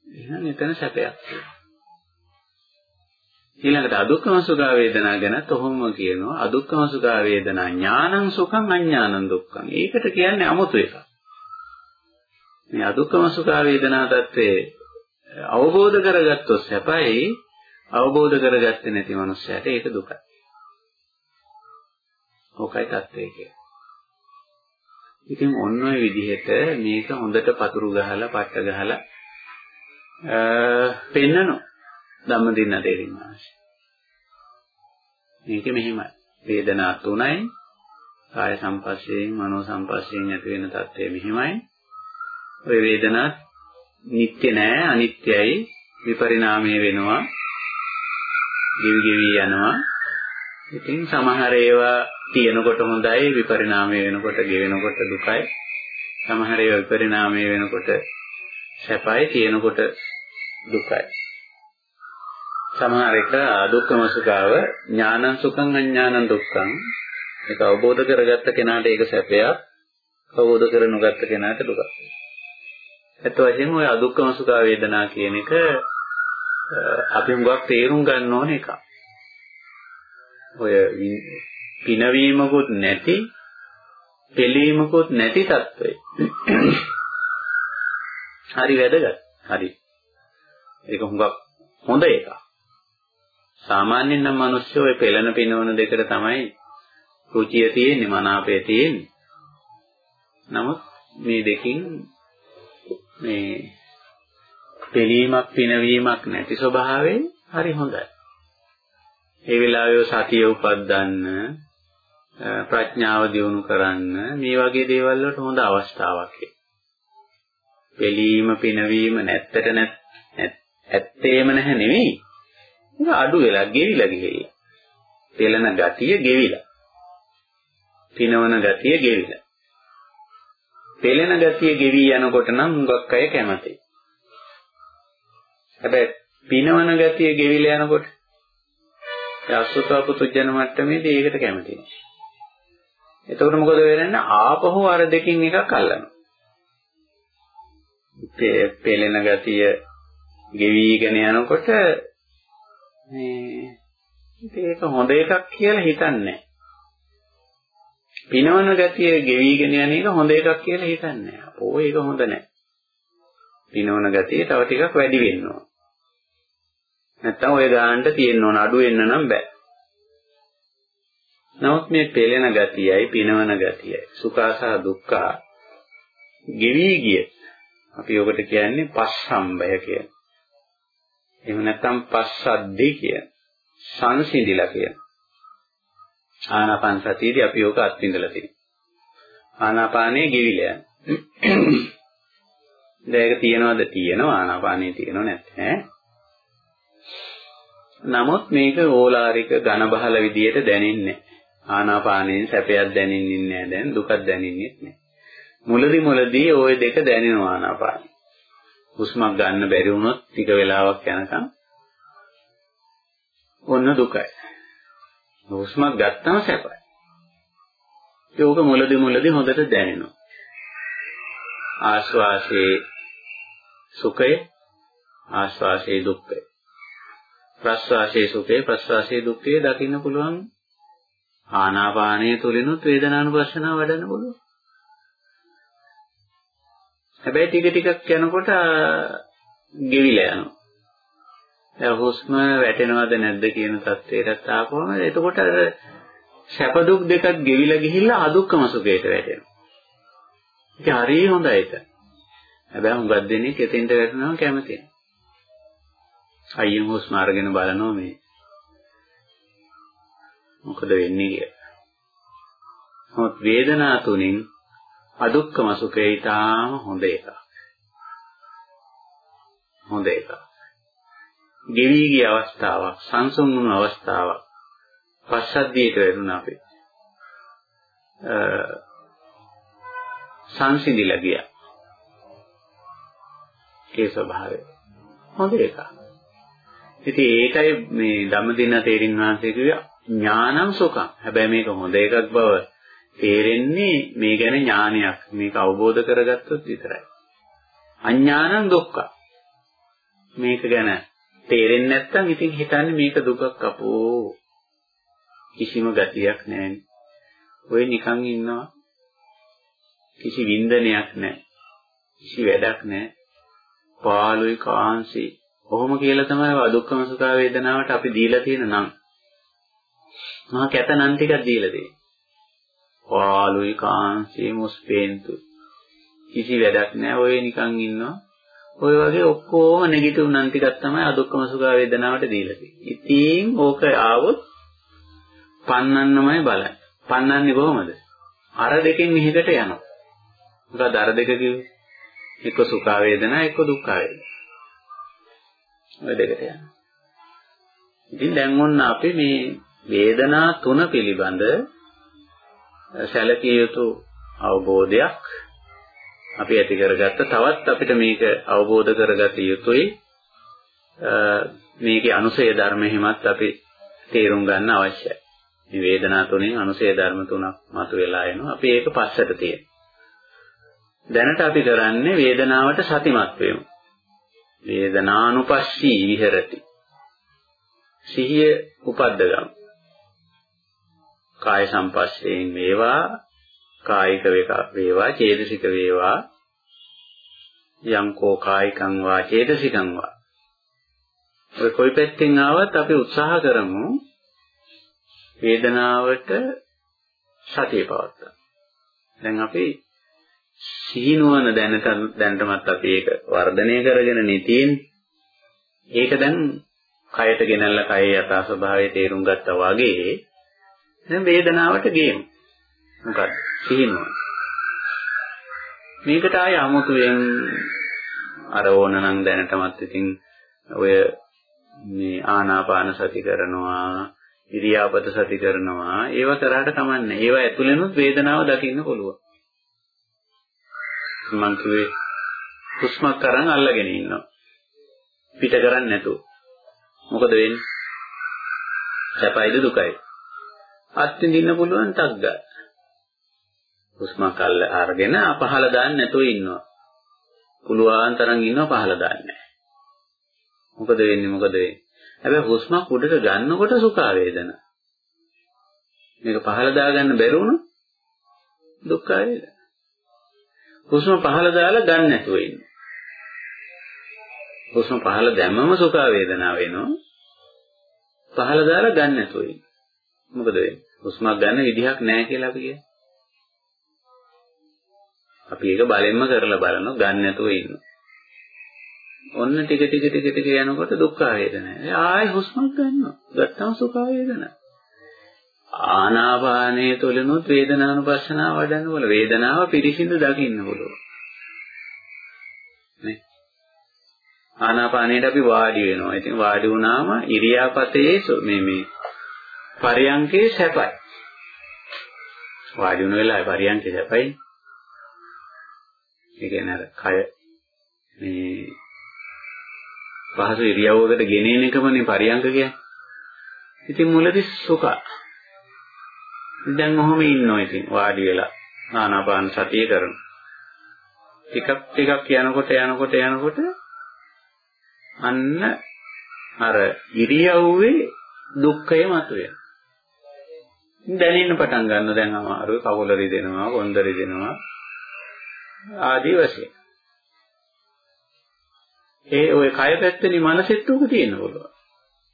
එහෙනම් එතන සැපයක්. ඊළඟට අදුක්ඛම සුඛ වේදනා ගැන තොහොම කියනවා අදුක්ඛම සුඛ වේදනා ඥානං සුඛං අඥානං දුක්ඛං. ඒකට කියන්නේ 아무තු එකක්. මේ අදුක්ඛම සුඛ වේදනා தත්ත්වයේ අවබෝධ කරගත්තොත් සැපයි අවබෝධ කරගත්තේ නැති මනුස්සයට ඒක දුකයි. ඕකයි தත්ත්වය කියන්නේ. ඉතින් ඔන්න ඔය විදිහට මේක හොඳට පතුරු ගහලා පට්ට ගහලා අ පෙන්නනවා. ධම්ම දින්න තේරින්න අවශ්‍ය. මේක මෙහිමයි. වේදනා තුනයි කාය සංපස්සයෙන් මනෝ සංපස්සයෙන් ඇති වෙන தත්ත්වය මෙහිමයි. ඔය වේදනා නිට්ටය නෑ අනිත්‍යයි විපරිණාමය වෙනවා ගෙවි ගෙවි යනවා. ඉතින් සමහර ඒවා තියෙනකොට හොඳයි විපරිණාමය වෙනකොට ගෙවෙනකොට දුකයි. සමහර ඒවා විපරිණාමය වෙනකොට සැපයි තියෙනකොට දුකයි. සමහර එක දුක්ඛම සුඛාව ඥානං සුඛං අඥානං දුක්ඛං ඒක අවබෝධ කරගත්ත කෙනාට ඒක සැපයක් අවබෝධ කර නොගත්ත කෙනාට දුකක්. ඒත් වශයෙන් ওই අදුක්ඛම සුඛ වේදනා කියන එක අපි මුගක් තේරුම් ගන්න ඕන එකක්. ඔය පිනවීමකුත් නැති, දෙලීමකුත් නැති తত্ত্বය. හරි වැදගත්. හරි. ඒක මුගක් හොඳ එකක්. සාමාන්‍යයෙන් නම් මිනිස්සු ඔය පෙළන පිනවන දෙකට තමයි රුචිය තියෙන්නේ, මනාපය තියෙන්නේ. නමුත් මේ දෙකින් මේ පෙලීමක් පිනවීමක් නැති ස්වභාවයෙන් හරි හොඳයි. ඒ වෙලාවේ සතිය උපද්දන්න ප්‍රඥාව දියුණු කරන්න මේ වගේ දේවල් වලට හොඳ අවස්ථාවක් පෙලීම පිනවීම නැත්තට නැත් ඇත්තේම නැහැ නෙවෙයි. ඒක අඩු වෙලා ගෙවිලා ගිහිල්ලා. පෙළෙන ගතිය ගෙවිලා. පිනවන ගතිය ගෙවිලා. පෙළෙන ගතිය ගෙවි යනකොට නම් හුඟක් අය කැමතියි. හැබැයි පිනවන ගතිය ගෙවිලා යනකොට ඒ අසුතව පුතුජන මට්ටමේදී ඒකට කැමති නෑ. එතකොට මොකද වෙන්නේ? ආපහු අර දෙකින් එකක් අල්ලනවා. පෙළෙන ගතිය ගෙවිගෙන යනකොට මේ ඒක හොඳ එකක් කියලා හිතන්නේ පිනවන ගතිය ගෙවිගෙන යන එක හොඳ එකක් කියලා හිතන්නේ අපෝ ඒක හොඳ නැහැ. පිනවන ගතිය තව ටිකක් වැඩි වෙන්න ඕන. නැත්තම් ඔය ගානට තියෙන්න ඕන අඩු වෙන්න නම් බෑ. නමුත් මේ පෙළෙන ගතියයි පිනවන ගතියයි සුඛාසා දුක්ඛා ගෙවි ගිය අපි ඔකට කියන්නේ පස්සම්බය කියන. එහෙම නැත්නම් පස්සද්දි කියන. සංසිඳිලා කියන. ආනාපාන සතියේදී අපි ඔක අත්විඳලා තියෙනවා. ආනාපානයේ ගෙවිලා යන. දැන් ඒක තියනවද තියෙනවා ආනාපානයේ තියෙනව නැත්නම් නමුත් මේක ඕලාරික ඝන බහල විදියට දැනෙන්නේ ආනාපානයෙන් සැපයක් දැනෙන්නේ නැහැ. දැන් දුකක් දැනෙන්නේ නැහැ. මුලදි මුලදී ওই දෙක දැනෙනවා ආනාපානෙ. හුස්මක් ගන්න බැරි වුණොත් ටික වෙලාවක් යනකම් ඔන්න දුකයි. හුස්මක් ගත්තම සැපයි. ඒක මුලදි මුලදි හොඳට දැනෙනවා. ආශ්වාසයේ සුඛය ආශ්වාසයේ දුක්ඛය. ප්‍රශ්වාසයේ සුඛය ප්‍රශ්වාසයේ දුක්ඛය දකින්න පුළුවන්. ආනාපානයේ තුලිනුත් වේදනානුපස්සනාව වඩන්න පුළුවන්. හැබැයි ටික ටිකක් යනකොට ගෙවිලා යනවා. දැන් හුස්ම වැටෙනවද නැද්ද කියන තත්ත්වයට ආපුවම එතකොට අර සැප දුක් දෙකක් ගෙවිලා ගිහිල්ලා අදුක්කම සුඛයට වැටෙනවා. ඒක හරිය හොඳයි ඒක. හැබැයි හුඟක් දෙනෙක් එතෙන්ට වැටෙනවා කැමති අයියම හුස්ම අරගෙන බලනවා මේ මොකද වෙන්නේ කියලා. නමුත් වේදනා තුنين අදුක්කම සුඛය ඊටාම හොඳ එකක්. හොඳ එකක්. ගෙවි ගිය අවස්ථාවක්, සංසුන් වුණු අවස්ථාවක්. පස්සද්ධියට වෙනුන අපේ. අ සංසිඳිලා ගියා. ඒ ස්වභාවය. හොඳ එකක්. ඉතින් ඒකයි මේ ධම්මදින තේරින් වහන්සේ කිව්වා ඥානං සුඛං. හැබැයි මේක හොඳ එකක් බව තේරෙන්නේ මේ ගැන ඥානයක්. මේක අවබෝධ කරගත්තොත් විතරයි. අඥානං දුක්ඛ. මේක ගැන තේරෙන්නේ නැත්නම් ඉතින් හිතන්නේ මේක දුකක් අපෝ. කිසිම ගතියක් නැහැ. ඔය නිකන් ඉන්නවා. කිසි වින්දනයක් නැහැ. කිසි වැඩක් නැහැ. පාළුයි කාංශේ. කොහොම කියලා තමයි අදුක්කම සුඛ වේදනාවට අපි දීලා තියෙන නම්. මහා කැත නම් ටිකක් දීලා තියෙන්නේ. පාළුයි කාංශේ මුස්පේන්තු. කිසි වැඩක් නැහැ. ඔය නිකන් ඉන්නවා. ඔය වගේ ඔක්කොම නෙගටිව් නම් ටිකක් තමයි අදුක්කම සුඛ වේදනාවට දීලා තියෙන්නේ. ඉතින් ඕක ආවොත් පන්නන්නමයි බලන්නේ. පන්නන්නේ කොහොමද? අර දෙකෙන් මෙහෙකට යනවා. මොකද අර දෙක කිව්වේ? එක්ක සුඛ වේදනා එක්ක දුක්ඛ වේදනා. ඔය දෙකට යනවා. ඉතින් දැන් ඔන්න අපි මේ වේදනා තුන පිළිබඳ සැලකිය යුතු අවබෝධයක් අපි ඇති කරගත්ත තවත් අපිට මේක අවබෝධ කරගත යුතුයි මේකේ අනුසය ධර්ම හිමත් අපි තේරුම් ගන්න අවශ්‍යයි. මේ වේදනා තුනෙන් අනුසය ධර්ම තුනක් මතුවලා එනවා. අපි ඒක පස්සට තියෙනවා. දැනට අපි කරන්නේ වේදනාවට සතිමත් වෙමු. වේදනානුපස්සී විහෙරති. සිහිය උපද්දගමු. කාය සංපස්සයෙන් වේවා කායික වේවා චේතසික වේවා යංකෝ කායිකං වා චේතසිකං වා ඔය කොයි පැත්තෙන් ආවත් අපි උත්සාහ කරමු වේදනාවට සතිය පවත්වා. දැන් අපි සීනුවන දැනට දැනටමත් අපි ඒක වර්ධනය කරගෙන නෙතියින් ඒක දැන් කයට ගෙනල්ලා කයේ යථා ස්වභාවය තේරුම් ගත්තා වගේ දැන් වේදනාවට ගේමු. මොකද සීනුවන මේකට ආය 아무තුයෙන් අර ඕනනම් දැනටමත් ඉතින් ඔය මේ ආනාපාන සති කරනවා ඉරියාපත සති කරනවා ඒව කරාට කමන්නේ ඒව ඇතුළෙනුත් වේදනාව දකින්න පුළුවන්. මං කිව්වේ හුස්මක් අරන් අල්ලගෙන ඉන්නවා. පිට කරන්නේ නැතුව. මොකද වෙන්නේ? සැපයිද දුකයි? අත්විඳින්න පුළුවන් තග්ගා. හුස්මක් අල්ල අරගෙන අපහල දාන්න නැතුව ඉන්නවා. පුළුවන් තරම් ඉන්නව පහළ දාන්නේ මොකද වෙන්නේ මොකද වෙන්නේ හැබැයි හුස්මක් උඩට ගන්නකොට සුඛ වේදනා මේක පහළ දාගන්න බැරි වුණොත් දුක්ඛ වේදනා හුස්ම පහළ දාලා ගන්න නැතුව ඉන්න හුස්ම පහළ දැම්මම සුඛ වේදනාව වෙනවා පහළ දාලා ගන්න නැතුව ඉන්න මොකද වෙන්නේ හුස්මක් ගන්න විදිහක් නැහැ කියලා අපි කියන්නේ අපි ඒක බලෙන්ම කරලා බලනවා ගන්න නැතුව ඉන්නවා. ඔන්න ටික ටික ටික ටික යනකොට දුක් වේදනා. ආයෙ හුස්මක් ගන්නවා. ගත්තම සුඛ වේදනා. ආනාපානයේ තුලනොත් වේදනානුපස්සනාව වඩන්න ඕන. වේදනාව පිරිසිදු දකින්න ඕන. නේ? ආනාපානයට අපි වාඩි වෙනවා. ඉතින් වාඩි වුණාම ඉරියාපතේ මේ මේ පරියංකේ සැපයි. වාඩි වුණ වෙලාවේ පරියංකේ සැපයි. ඒ කියන්නේ අර කය මේ පහසු ඉරියව්වකට ගෙනෙන එකමනේ පරියංග කියන්නේ. ඉතින් මුලදී සුඛ. දැන් ඔහොම ඉන්නවා ඉතින් වාඩි වෙලා ආනාපාන සතිය කරන. ටිකක් ටිකක් යනකොට යනකොට යනකොට අන්න අර ඉරියව්වේ දුක්ඛය මතුවේ. දැනෙන්න පටන් ගන්න දැන් අමාරුයි කකුල රිදෙනවා කොන්ද රිදෙනවා ආදී වශයෙන්. ඒ ওই කය පැත්තේ මනසෙත් උක තියෙන්න පුළුවන්.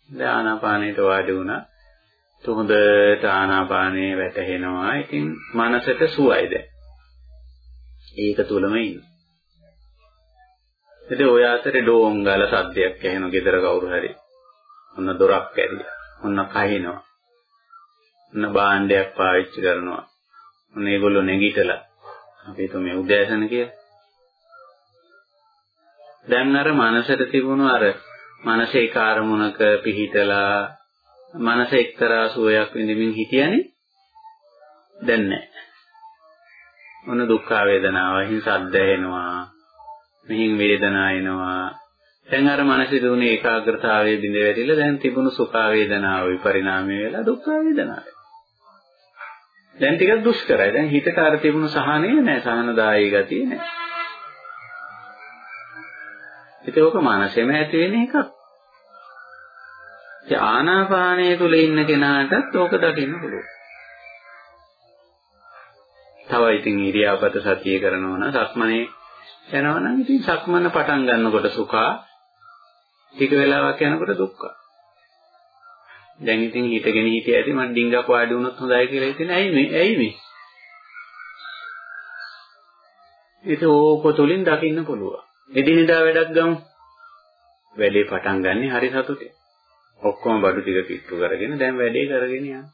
දැන් ආනාපානයට වාඩි වුණා. තුහොඳට ආනාපානේ වැටහෙනවා. ඉතින් මනසට සුවයි දැන්. ඒක තුලම ඉන්න. ඉතින් ඔය අතරේ ඩෝංගල සද්දයක් ඇහෙනවා ගෙදර කවුරු හරි. ඔන්න දොරක් ඇරියා. ඔන්න කහිනවා. ඔන්න භාණ්ඩයක් පාවිච්චි කරනවා. ඔන්න ඒගොල්ලෝ නැගිටලා අපි හිතමු මේ උදෑසන කියලා. දැන් අර මනසට තිබුණු අර මනසේ කාර්මුණක පිහිටලා මනස එක්තරා සුවයක් විඳින්මින් හිටියනේ දැන් නැහැ. මොන දුක් වේදනාවකින් සද්ද ඇහෙනවා. මෙහින් වේදනාව එනවා. දැන් අර මනසේ දුණු ඒකාග්‍රතාවයේ බිඳ වැටිලා දැන් තිබුණු සුඛ වේදනාව විපරිණාමය වෙලා දුක් වේදනාවයි. දැන් ටිකක් දුෂ්කරයි. දැන් හිතට අර තිබුණු සහනය නැහැ. සහනදායී ගතිය නැහැ. ඒක ඔක මනසෙම ඇති වෙන එකක්. ඒ ආනාපානය තුල ඉන්න කෙනාටත් ඕක දකින්න පුළුවන්. තව ඉතින් ඉරියාපත සතිය කරනවා නම් සක්මනේ යනවා නම් ඉතින් සක්මන පටන් ගන්නකොට සුඛා ටික වෙලාවක් යනකොට දුක්ඛා. දැන් ඉතින් හිතගෙන හිටිය ඇති මම ඩිංගක් වාඩි වුණොත් හොඳයි කියලා හිතෙන ඇයි මේ? ඇයි මේ? ඒක ඕක තුලින් දකින්න පුළුවන්. එදිනෙදා වැඩක් ගමු. වැඩේ පටන් ගන්නෙ හරි සතුටින් ඔක්කොම බඩු ටික කිට්ටු කරගෙන දැන් වැඩේ කරගෙන යනවා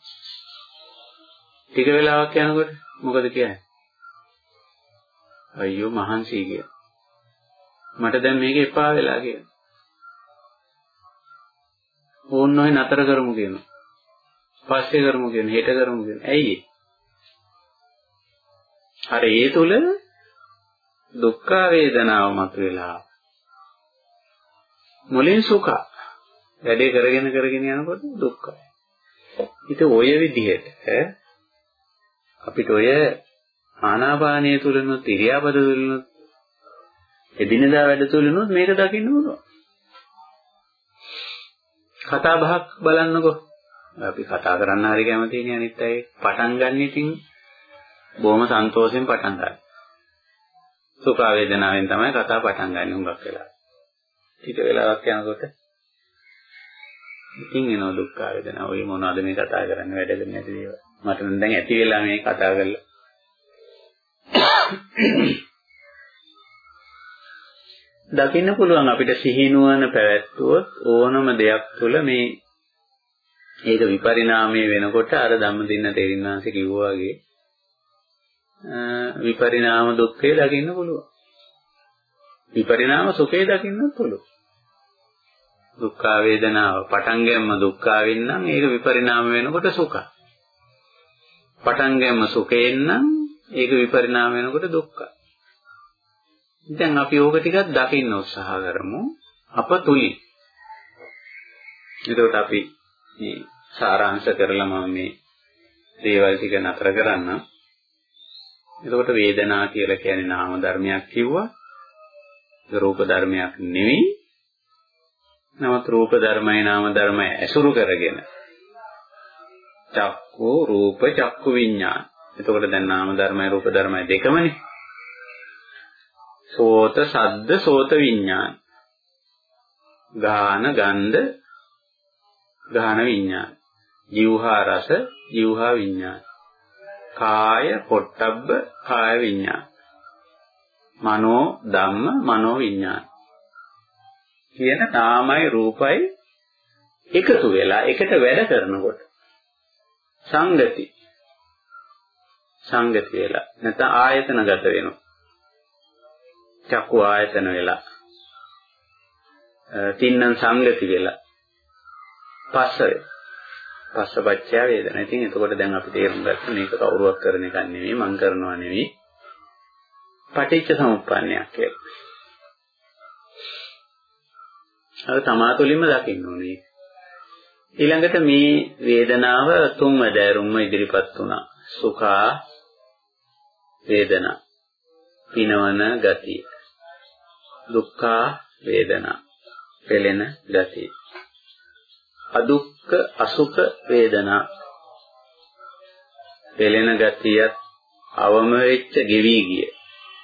ටික වෙලාවක් යනකොට මොකද කියන්නේ අයියෝ මහන්සි කිය මට දැන් මේක එපා වෙලා කියලා ඕන්න ඔය නතර කරමු කියනවා. පස්සේ කරමු කියන හෙට කරමු කියන. ඇයි ඒ? අර ඒ තුල දුක්ඛ වේදනාව මතුවලා මුලින් සුඛ වැඩේ කරගෙන කරගෙන යනකොට දුක්ඛයි. ඉතින් ඔය විදිහට අපිට ඔය ආනාපානීය තුලනොත් ඉරියාපද තුලනොත් එදිනදා වැඩ තුලනොත් මේක දකින්න පුළුවන්. කතා බහක් බලන්නකෝ. අපි කතා කරන්න හරි කැමතිනේ අනිත් අය. පටන් ගන්න ඉතින් බොහොම සන්තෝෂෙන් පටන් ගන්න. සුඛ වේදනාවෙන් තමයි කතා පටන් ගන්න හුඟක් වෙලා. ටික වෙලාවක් යනකොට ඉතින් එනවා දුක්ඛ වේදනාව. ඔය මොනවද මේ කතා කරන්නේ වැඩගෙන නැති දේවල්. මට නම් දැන් ඇති වෙලා මේ කතා කරලා. දකින්න පුළුවන් අපිට සිහිනුවන පැවැත්වුවොත් ඕනම දෙයක් තුළ මේ ඒක විපරිණාමය වෙනකොට අර ධම්මදින්න තේරින්නාංශ කිව්වා වගේ විපරිණාම දුක්ඛය දකින්න පුළුවන්. විපරිණාම සුඛය දකින්න පුළුවන්. දුක්ඛ වේදනාව පටන් ගැම්ම දුක්ඛ වෙන්නම් ඒක විපරිණාම වෙනකොට සුඛ. පටන් ගැම්ම සුඛයෙන් නම් ඒක විපරිණාම වෙනකොට දුක්ඛ. දැන් අපි ඕක ටිකක් දකින්න උත්සාහ කරමු අප තුලින්. එතකොට අපි මේ සාරාංශ කරලා මම මේ දේවල් ටික නතර කරන්න. එතකොට වේදනා කියලා කියන්නේ නාම ධර්මයක් කිව්වා. රූප ධර්මයක් නෙවෙයි. නමුත් රූප ධර්මයි නාම ධර්මයි ඇසුරු කරගෙන චක්කු රූප චක්කු විඥාන. එතකොට දැන් නාම ධර්මයි රූප ධර්මයි දෙකමනේ. සෝත සද්ද සෝත විඥාන. ගාන ගන්ධ ගාන විඥාන. ජීවහා රස ජීවහා විඥාන. කාය පොට්ටබ්බ කාය විඥාන. මනෝ ධම්ම මනෝ විඥාන. කියන නාමයි රූපයි එකතු වෙලා එකට වැඩ කරනකොට. සංගති. සංගති වෙලා. නැත්නම් ආයතනගත වෙනවා. චක්කු ආයතන වෙලා. තින්නම් සංගති වෙලා. පස්ස පස්සපච්චය වේදනා. ඉතින් එතකොට දැන් අපි තේරුම් ගත්තා මේක කවුරුවක් කරන එකක් නෙවෙයි මං කරනවා නෙවෙයි. පටිච්ච සමුප්පන්නයක් කියලා. අර තමා තුළින්ම දකින්න ඕනේ. ඊළඟට මේ වේදනාව තුන් වැදෑරුම්ම ඉදිරිපත් වුණා. සුඛා වේදනා. පිනවන ගතිය. දුක්ඛා වේදනා. පෙළෙන ගතිය. අදුක්ඛ අසුඛ වේදනා. පෙළෙන ගතියත් අවම වෙච්ච ගෙවි ගිය.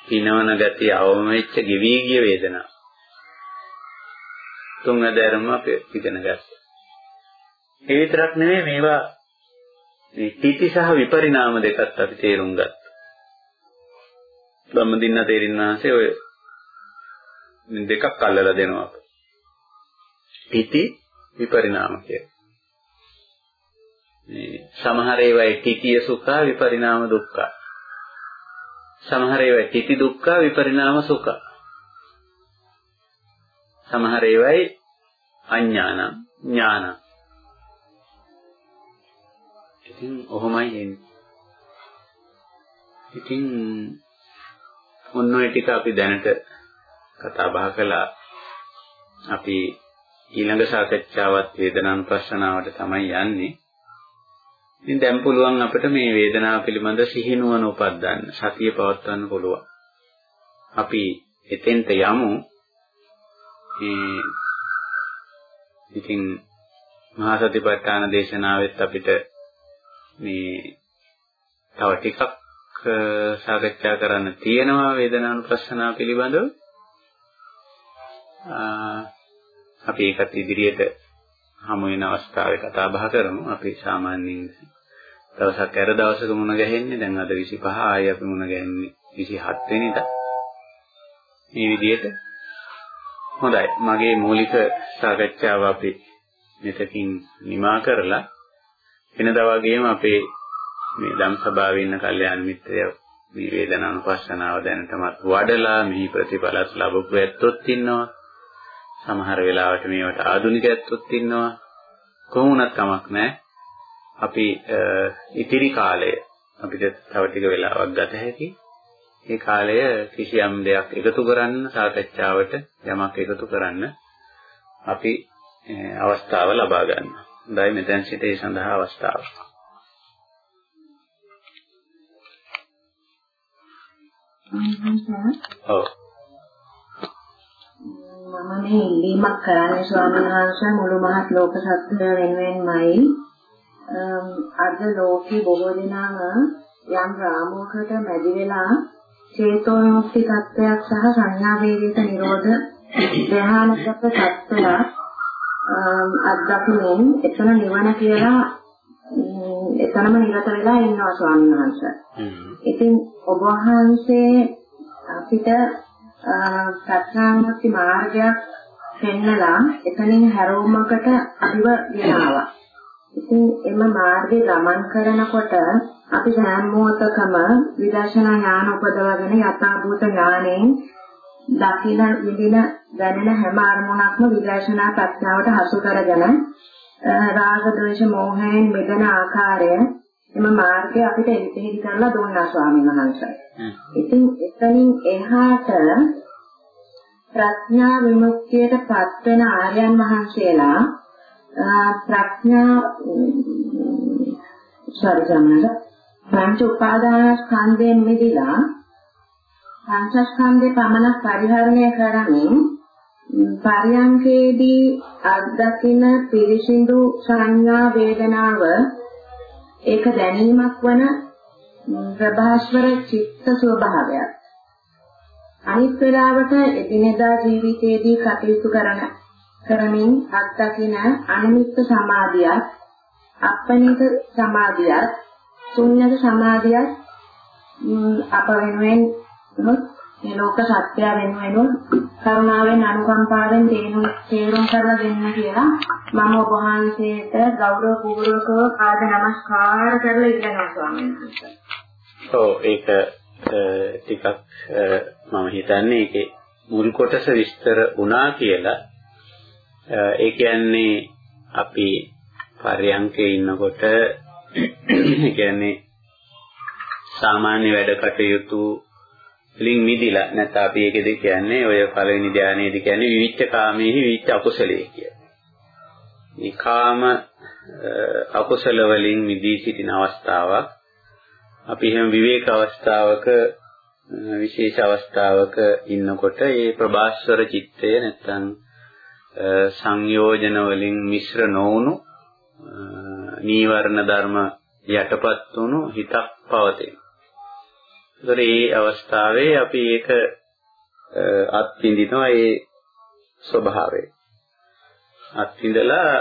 පිනවන ගතිය අවම වෙච්ච ගෙවි ගිය වේදනා. තුන් වැදෑරුම අපි ඉගෙන ගත්තා. ඒ විතරක් නෙමෙයි මේවා මේ තීති සහ විපරිණාම දෙකත් අපි තේරුම් ගත්තා. ධම්මදින්න තේරින්නාසේ ඔය දෙකක් අල්ලලා දෙනවා අප. තීති විපරිණාම කියලා. මේ සමහර ඒවායි තීතිය සුඛ විපරිණාම දුක්ඛ. සමහර ඒවායි තීති දුක්ඛ විපරිණාම සුඛ. සමහර ඒවායි අඥානං ඥානං. ඉතින් ඔහොමයි එන්නේ. ඉතින් ඔන්න ඔය ටික අපි දැනට කතා බහ කළා. අපි ඊළඟ සාකච්ඡාවත් වේදනානුපස්සනාවට තමයි යන්නේ. ඉතින් දැන් පුළුවන් අපිට මේ වේදනාව පිළිබඳ සිහිනුවන උපදින්න සතිය පවත්වන්න පුළුවන්. අපි එතෙන්ට යමු. ඒ ඉතින් මහා සතිපට්ඨාන දේශනාවෙත් අපිට මේ තව ටිකක් සාකච්ඡා කරන්න තියෙනවා වේදනානුපස්සනාව පිළිබඳව. අපි ඒකත් ඉදිරියට හමු වෙන අවස්ථාවේ කතා බහ කරමු. අපි සාමාන්‍යයෙන් දවසක් ඇර දවසක මුණ ගැහෙන්නේ දැන් අද 25 ආයි අපි මුණ ගැහෙන්නේ 27 වෙනිදා. මේ විදිහට හොඳයි. මගේ මූලික සාකච්ඡාව අපි මෙතකින් නිමා කරලා වෙනදා වගේම අපේ මේ ධම් සභාවේ ඉන්න කල්යාණ මිත්‍රයෝ මේ වේදනානුපස්සනාව දැනටමත් වඩලා මෙහි ප්‍රතිඵලත් ලැබපු ඇත්තොත් ඉන්නවා. සමහර වෙලාවට මේවට ආධුනික ඇත්තොත් ඉන්නවා. කොහොමුණත් කමක් නැහැ. අපි ඉතිරි කාලය අපිට තව ටික වෙලාවක් ගත හැකි. මේ කාලය කිසියම් දෙයක් එකතු කරන්න සාකච්ඡාවට යමක් එකතු කරන්න අපි අවස්ථාව ලබා ගන්නවා. හොඳයි මෙතෙන් සිට ඒ සඳහා අවස්ථාව. ඔව්. මම මේ ඉල්ලීමක් කරන්නේ ස්වාමීන් වහන්සේ මුළු මහත් ලෝක සත්‍ය වෙනුවෙන්මයි අද ලෝකේ බොහෝ දෙනාම යම් රාමුවකට මැදි වෙලා චේතෝමුක්ති තත්ත්වයක් සහ සංඥා වේදිත නිරෝධ ධ්‍යානගත තත්ත්වයක් අත්දකින්න එතන නිවන කියලා එතනම නිරත වෙලා ඉන්නවා ස්වාමීන් වහන්සේ. ඉතින් ඔබ වහන්සේ අපිට ප්‍රඥාමුක්ති මාර්ගයක් පෙන්නලා එතනින් හැරවුමකට අදිව ගෙනාවා. ඉතින් එම මාර්ගේ ගමන් කරනකොට අපි සෑම මොහොතකම විදර්ශනා ඥාන උපදවගෙන යථාභූත ඥාණයෙන් දකින විදින දැනෙන හැම අරමුණක්ම විදර්ශනා ප්‍රඥාවට හසු කරගෙන රාග ද්වේෂ මෝහයෙන් මිදෙන ආකාරය එම මාර්ගය අපිට එළිපෙහෙලි කරලා දුන්නා ස්වාමීන් වහන්සේ. ඉතින් එතනින් එහාට ප්‍රඥා විමුක්තියට පත්වන ආර්යයන් වහන්සේලා ප්‍රඥා සරිසමනද පංච උපාදාන ස්කන්ධයෙන් මිදලා පංචස්කන්ධේ පමණක් පරිහරණය කරමින් පරියංකේදී අත්දකින පිරිසිදු සංඥා වේදනාව ඒක දැනීමක් වන ප්‍රභාස්වර චිත්ත ස්වභාවයක්. අනිත් වෙලාවට එදිනෙදා ජීවිතයේදී කටයුතු කරන කරමින් අත්දකින අනිමිත්ත සමාධියක්, අපනිත සමාධියක්, ශුන්‍යත සමාධියක් අප වෙනුවෙන් මේ ලෝක සත්‍ය වෙනුවෙන් කරුණාවෙන් අනුකම්පාවෙන් තේරුම් තේරුම් කරලා දෙන්න කියලා මම ඔබ වහන්සේට ගෞරව පූර්වකව ආද නමස්කාර කරලා ඉල්ලනවා ස්වාමීන් වහන්සේ. ඔව් ඒක ටිකක් මම හිතන්නේ ඒකේ මුල් කොටස විස්තර වුණා කියලා. ඒ කියන්නේ අපි පරයන්කේ ඉන්නකොට ඒ කියන්නේ සාමාන්‍ය වැඩ කටයුතු වලින් මිදිලා නැත්නම් අපි ඒකෙද කියන්නේ ඔය පළවෙනි ධානයේදී කියන්නේ විවිච්ඡ කාමයේහි විවිච්ඡ අකුසලයේ කියලා. මේ කාම අකුසල වලින් මිදී සිටින අවස්ථාවක් අපි එහෙම විවේක අවස්ථාවක විශේෂ අවස්ථාවක ඉන්නකොට ඒ ප්‍රභාස්වර චිත්තය නැත්නම් සංයෝජන වලින් මිශ්‍ර නොවුණු නීවරණ ධර්ම යටපත් වුණු හිතක් පවතින. ඒතර මේ අවස්ථාවේ අපි ඒක අත්විඳිනවා ඒ ස්වභාවය. අත්විඳලා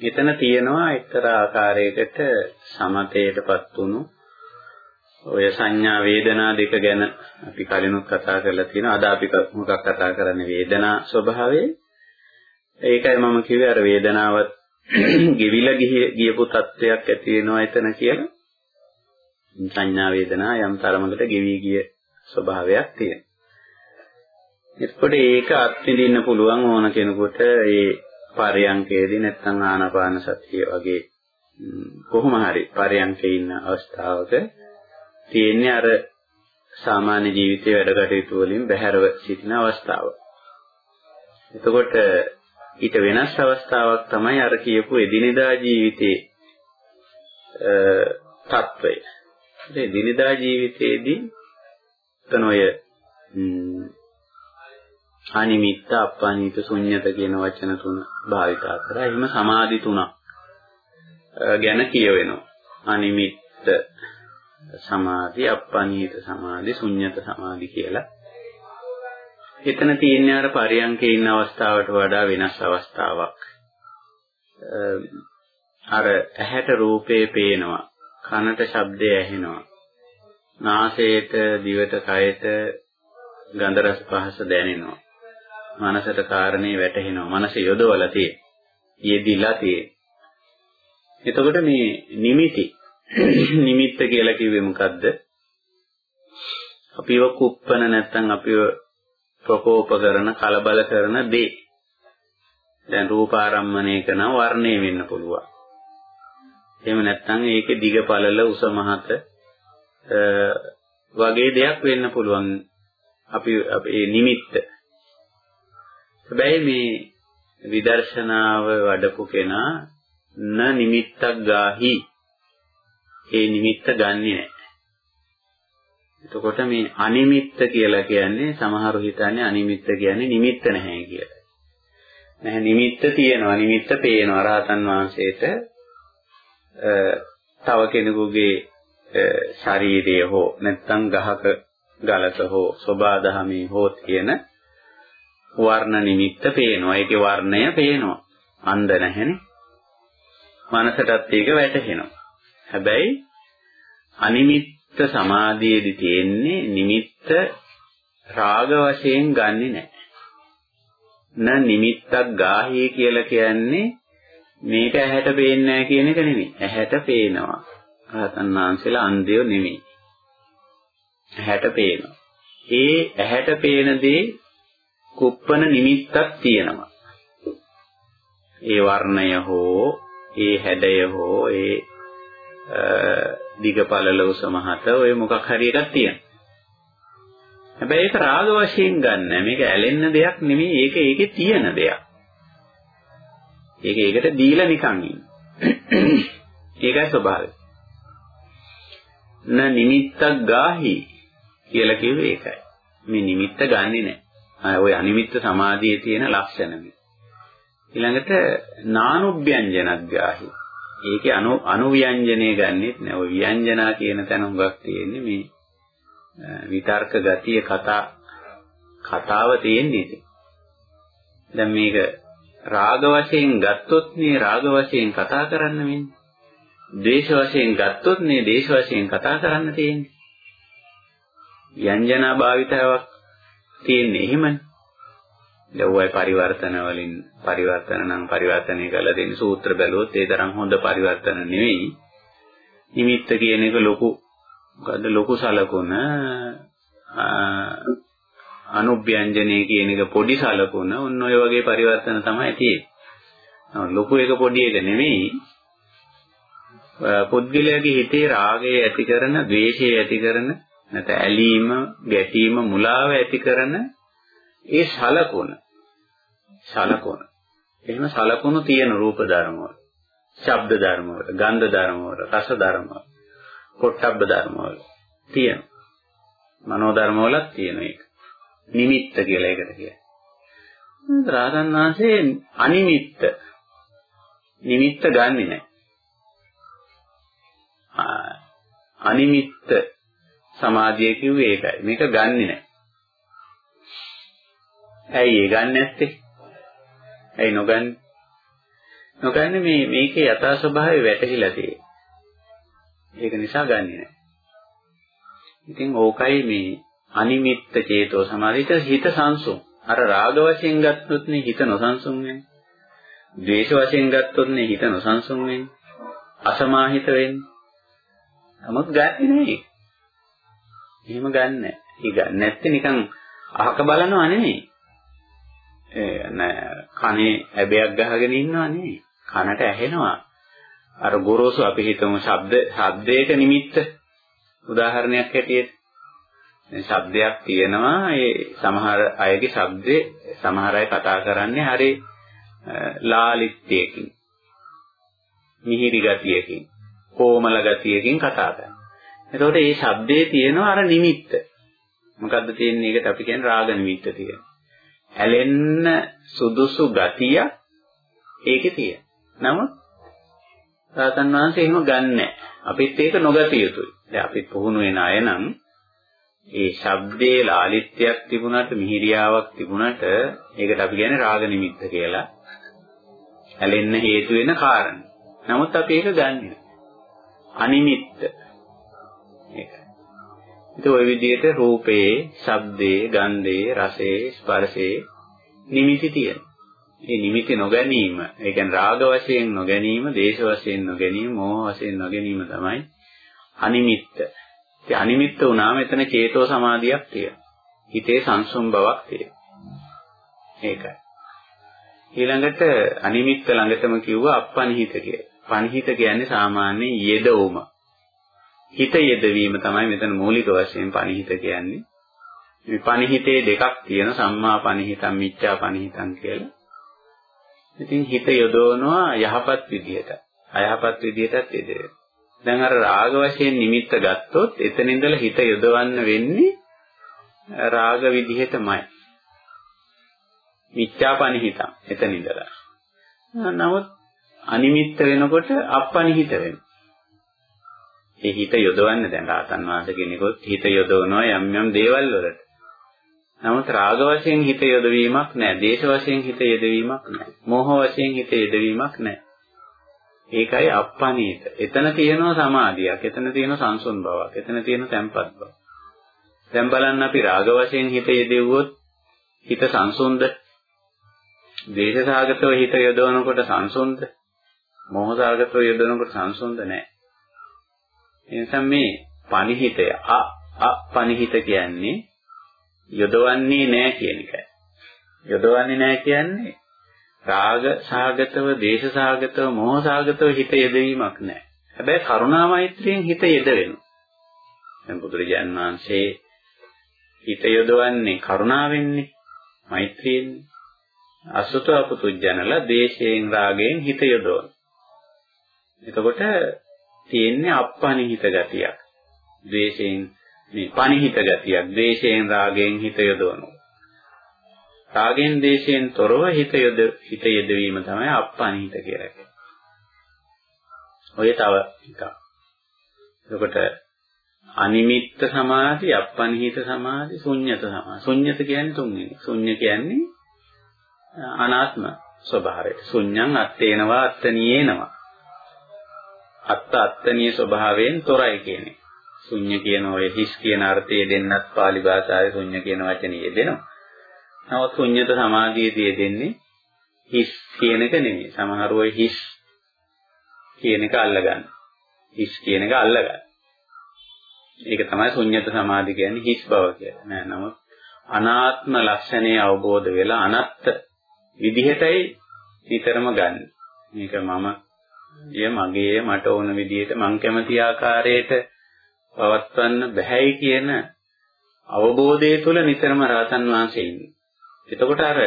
එතන තියෙනවා එක්තරා ආකාරයකට සමතේටපත් වුණු ඔය සංඥා වේදනා දෙක ගැන අපි කලිනුත් කතා කරලා තියෙනවා. අද අපි මොකක් කතා කරන්නේ වේදනා ස්වභාවය. ඒකයි මම කිව්වේ අර වේදනාවත් ගෙවිලා ගියපු තත්වයක් ඇති වෙනවා එතන කියලා. සංඥා වේදනා යම් තරමකට ගෙවි ගිය ස්වභාවයක් තියෙනවා. එතකොට ඒක අත්විඳින්න පුළුවන් ඕන කෙනෙකුට ඒ පරයන්කේදී නැත්නම් ආනාපාන සතිය වගේ කොහොම හරි පරයන්කේ ඉන්න අවස්ථාවක තියෙන්නේ අර සාමාන්‍ය ජීවිතයේ වැඩ කටයුතු වලින් බැහැරව සිටින අවස්ථාව. එතකොට ඊට වෙනස් අවස්ථාවක් තමයි අර කියපු එදිනෙදා ජීවිතයේ තත්වය. ඒ දිනදා ජීවිතයේදී තනොය අනිමිත්ත අපනිත ශුන්්‍යත කියන වචන තුන භාවිතා කරා. එහෙම සමාධි තුනක් ගැන කියවෙනවා. අනිමිත්ත සමාධි, අපනිත සමාධි, ශුන්්‍යත සමාධි කියලා. එතන තියෙන්නේ අර පරියන්කේ ඉන්න අවස්ථාවට වඩා වෙනස් අවස්ථාවක්. අර ඇහැට රූපේ පේනවා කනට ශබ්දය ඇහෙනවා. නාසයට, දිවට, කයට ගන්ධ රස පහස දැනෙනවා. මනසට කාරණේ වැටහෙනවා. මනස යොදවලා තියෙන. යෙදිලා තියෙන. එතකොට මේ නිමිති නිමිත්ත කියලා කිව්වේ මොකද්ද? අපිව කුප්පන නැත්නම් අපිව ප්‍රකෝප කරන කලබල කරන දේ. දැන් රූපාරම්මණයක නම් වර්ණේ වෙන්න පුළුවන්. එහෙම නැත්නම් ඒකේ දිග පළල උස මහත වගේ දෙයක් වෙන්න පුළුවන් අපි අපේ නිමිත්ත. හැබැයි මේ විදර්ශනාව වඩපු කෙනා න නිමිත්තක් ගාහි ඒ නිමිත්ත ගන්නෙ නැහැ. එතකොට මේ අනිමිත්ත කියලා කියන්නේ සමහරු හිතන්නේ අනිමිත්ත කියන්නේ නිමිත්ත නැහැ කියලා. නැහැ නිමිත්ත තියෙනවා නිමිත්ත පේනවා රහතන් වහන්සේට තව කෙනෙකුගේ ශරීරය හෝ නැත්නම් ගහක ගලක හෝ සෝබාදහමේ හෝ තියෙන වර්ණ නිමිත්ත පේනවා. ඒකේ වර්ණය පේනවා. අන්ධ නැහැනේ. මනසටත් ඒක වැටහෙනවා. හැබැයි අනිමිත්ත සමාධියේදී තියෙන්නේ නිමිත්ත රාග වශයෙන් ගන්නෙ නැහැ. න නිමිත්තක් ගාහී කියලා කියන්නේ මේක ඇහැට පේන්නේ නැහැ කියන එක නෙමෙයි. ඇහැට පේනවා. රහතන් වහන්සේලා අන්ධයෝ නෙමෙයි. ඇහැට පේනවා. ඒ ඇහැට පේන දේ කුප්පන නිමිත්තක් තියෙනවා. ඒ වර්ණය හෝ ඒ හැඩය හෝ ඒ දිගපළලවස මහත ඔය මොකක් හරි එකක් තියෙනවා. හැබැයි ඒක රාග වශයෙන් ගන්න. මේක ඇලෙන්න දෙයක් නෙමෙයි. ඒක ඒකේ තියෙන දෙයක්. ඒක ඒකට දීලා නිකන් ඉන්න. ඒකයි ස්වභාවය. න නිමිත්තක් ගාහි කියලා කිව්වේ ඒකයි. මේ නිමිත්ත ගන්නෙ නෑ. ඔය අනිමිත්ත සමාධියේ තියෙන ලක්ෂණ මේ. ඊළඟට නානුභ්‍යංජනක් ගාහි. ඒකේ අනු අනුව්‍යංජනේ ගන්නෙත් නෑ. ඔය ව්‍යංජනා කියන තැන හුඟක් තියෙන්නේ මේ විතර්ක ගතිය කතා කතාව තියෙන්නේ ඉතින්. දැන් මේක රාග වශයෙන් ගත්තොත් නේ රාග වශයෙන් කතා කරන්න වෙන්නේ. ද්වේෂ වශයෙන් ගත්තොත් නේ ද්වේෂ වශයෙන් කතා කරන්න තියෙන්නේ. ව්‍යංජනා භාවිතාවක් තියෙන්නේ එහෙමනේ. දැන් ඔය පරිවර්තන වලින් පරිවර්තන නම් පරිවර්තනය කරලා දෙන සූත්‍ර බැලුවොත් ඒ තරම් හොඳ පරිවර්තන නෙවෙයි. නිමිත්ත කියන එක ලොකු මොකද්ද ලොකු සලකුණ අනුභ්‍යංජනේ කියන එක පොඩි සලකුණ ඔන්න ඔය වගේ පරිවර්තන තමයි තියෙන්නේ. ලොකු එක පොඩි එක නෙමෙයි. පුද්ගලයාගේ හිතේ රාගය ඇති කරන, ද්වේෂය ඇති කරන, නැත්නම් ඇලීම, ගැටීම, මුලාව ඇති කරන ඒ සලකුණ. සලකුණ. එහෙම සලකුණු තියෙන රූප ධර්ම වල, ශබ්ද ධර්ම වල, ගන්ධ ධර්ම වල, රස ධර්ම වල, පොට්ටබ්බ ධර්ම වල තියෙන. මනෝ ධර්ම වලත් තියෙන එක. නිමිත්ත කියලා ඒකට කියන්නේ. රාතන් වහන්සේ අනිමිත්ත නිමිත්ත ගන්නෙ නැහැ. අනිමිත්ත සමාධිය කිව්වේ ඒකයි. මේක ගන්නෙ නැහැ. ඇයි ඒ ගන්න නැත්තේ? ඇයි නොගන්නේ? නොගන්නේ මේ මේකේ යථා ස්වභාවය වැටහිලා තියෙන්නේ. ඒක නිසා ගන්නෙ නැහැ. ඉතින් ඕකයි මේ අනිමිත්ත චේතෝ සමාධිත හිත සංසුන්. අර රාග වශයෙන් ගත්තොත් නේ හිත නොසන්සුන් වෙන්නේ. ද්වේෂ වශයෙන් ගත්තොත් නේ හිත නොසන්සුන් වෙන්නේ. අසමාහිත වෙන්නේ. නමුත් ගන්නෙ නෙවෙයි. එහෙම ගන්න. ඒ ගන්න නැත්තේ නිකන් අහක බලනවා නෙමෙයි. ඒ නෑ කනේ ඇබයක් ගහගෙන ඉන්නවා නෙමෙයි. කනට ඇහෙනවා. අර ගොරෝසු අපි හිතමු ශබ්ද ශබ්දයක නිමිත්ත උදාහරණයක් හැටියට ශබ්දයක් තියෙනවා ඒ සමහර අයගේ ශබ්දේ සමහර අය කතා කරන්නේ හරි ලාලිත්‍යයකින් මිහිරි ගතියකින් කොමල ගතියකින් කතා කරනවා. එතකොට මේ ශබ්දේ තියෙනවා අර නිමිත්ත. මොකද්ද තියෙන්නේ? ඒකට අපි කියන්නේ රාග නිමිත්ත තියෙනවා. ඇලෙන්න සුදුසු ගතිය ඒකේ තියෙනවා. නමුත් රාතන් වහන්සේ එහෙම ගන්නෑ. අපිත් ඒක නොගතිය යුතුයි. දැන් අපිත් පුහුණු වෙන අය නම් ඒ ශබ්දයේ ලාලිත්‍යයක් තිබුණාට මිහිරියාවක් තිබුණාට ඒකට අපි කියන්නේ රාග නිමිත්ත කියලා. ඇලෙන්න හේතු වෙන කාරණා. නමුත් අපි ඒක ගන්නෙ අනිමිත්ත. ඒකයි. ඒක ওই විදිහට රූපේ, ශබ්දේ, ගන්ධේ, රසේ, ස්පර්ශේ නිමිති තියෙනවා. මේ නිමිති නොගැනීම, ඒ කියන්නේ රාග වශයෙන් නොගැනීම, දේශ වශයෙන් නොගැනීම, මෝහ වශයෙන් නොගැනීම තමයි අනිමිත්ත. ඉතින් අනිමිත්ත වුණාම එතන චේතෝ සමාධියක් තියෙනවා. හිතේ සංසුම් බවක් තියෙනවා. ඒකයි. ඊළඟට අනිමිත්ත ළඟටම කිව්වා අප්පනිහිත කියලා. පනිහිත කියන්නේ සාමාන්‍යයෙන් යෙදවුම. හිත යෙදවීම තමයි මෙතන මූලික වශයෙන් පනිහිත කියන්නේ. මේ පනිහිතේ දෙකක් තියෙන සම්මා පනිහිතම් මිච්ඡා පනිහිතම් කියලා. ඉතින් හිත යොදවනවා යහපත් විදිහට. අයහපත් විදිහටත් යෙදෙනවා. දැන් අර රාග වශයෙන් නිමිත්ත ගත්තොත් එතන ඉඳලා හිත යොදවන්න වෙන්නේ රාග විදිහටමයි. මිච්ඡාපනිහිතම් එතන ඉඳලා. නමුත් අනිමිත්ත වෙනකොට අපනිහිත වෙනවා. ඒ හිත යොදවන්න දැන් රාතන් වහන්සේ කෙනෙකුත් හිත යොදවනවා යම් යම් දේවල් වලට. නමුත් රාග වශයෙන් හිත යොදවීමක් නැහැ. දේශ වශයෙන් හිත යොදවීමක් නැහැ. මෝහ වශයෙන් හිත යොදවීමක් නැහැ. ඒකයි අප්පනීත. එතන තියෙනවා සමාධියක්. එතන තියෙනවා සංසුන් බවක්. එතන තියෙනවා තැම්පත් බව. දැන් බලන්න අපි රාග වශයෙන් හිත යෙදෙව්වොත් හිත සංසුන්ද? දේශසාගතව හිත යොදවනකොට සංසුන්ද? මොහසාගතව යොදවනකොට සංසුන්ද නැහැ. ඒ නිසා මේ පනිහිතය අ අපනිහිත කියන්නේ යොදවන්නේ නැහැ කියන එකයි. යොදවන්නේ නැහැ කියන්නේ රාග සාගතව, දේශ සාගතව, මොහ සාගතව හිත යෙදවීමක් නැහැ. හැබැයි කරුණා මෛත්‍රියෙන් හිත යෙදවෙනවා. දැන් බුදුරජාන් වහන්සේ හිත යොදවන්නේ කරුණාවෙන්නේ, මෛත්‍රියෙන්නේ. අසුත අපතුජනල දේශයෙන් රාගයෙන් හිත යොදවන. එතකොට තියෙන්නේ අප්පනිහිත ගතියක්. ද්වේෂයෙන් මේ පනිහිත ගතියක්. ද්වේෂයෙන් රාගයෙන් හිත යොදවනවා. රාගෙන් දේශයෙන් තොරව හිත යොද හිත යෙදවීම තමයි අප්පනිහිත කියලා කියන්නේ. ඔය තව එකක්. එතකොට අනිමිත්ත සමාධි, අප්පනිහිත සමාධි, ශුන්්‍යත සමාධි. ශුන්්‍යත කියන්නේ තුන්වෙනි. ශුන්‍ය කියන්නේ අනාත්ම ස්වභාවයට. ශුන්‍යං අත්තේනවා අත්තනියේනවා. අත්ත අත්තනීය ස්වභාවයෙන් තොරයි කියන්නේ. ශුන්‍ය කියන ඔය හිස් කියන අර්ථය දෙන්නත් pāli භාෂාවේ ශුන්‍ය කියන වචනේ යෙදෙනවා. නමුත් ශුන්්‍යත සමාධියේදී යෙදෙන්නේ හිස් කියන එක නෙමෙයි. සමහර ඔය හිස් කියන එක අල්ලගන්න. හිස් කියන එක අල්ලගන්න. ඒක තමයි ශුන්්‍යත සමාධි කියන්නේ හිස් බව කියන්නේ. නෑ නමුත් අනාත්ම ලක්ෂණය අවබෝධ වෙලා අනත්ත් විදිහටයි නිතරම ගන්න. මේක මම ය මගේ මට ඕන විදිහට මං කැමති ආකාරයට පවත්වන්න බැහැයි කියන අවබෝධය තුළ නිතරම රහතන් වහන්සේ ඉන්නේ. එතකොට අර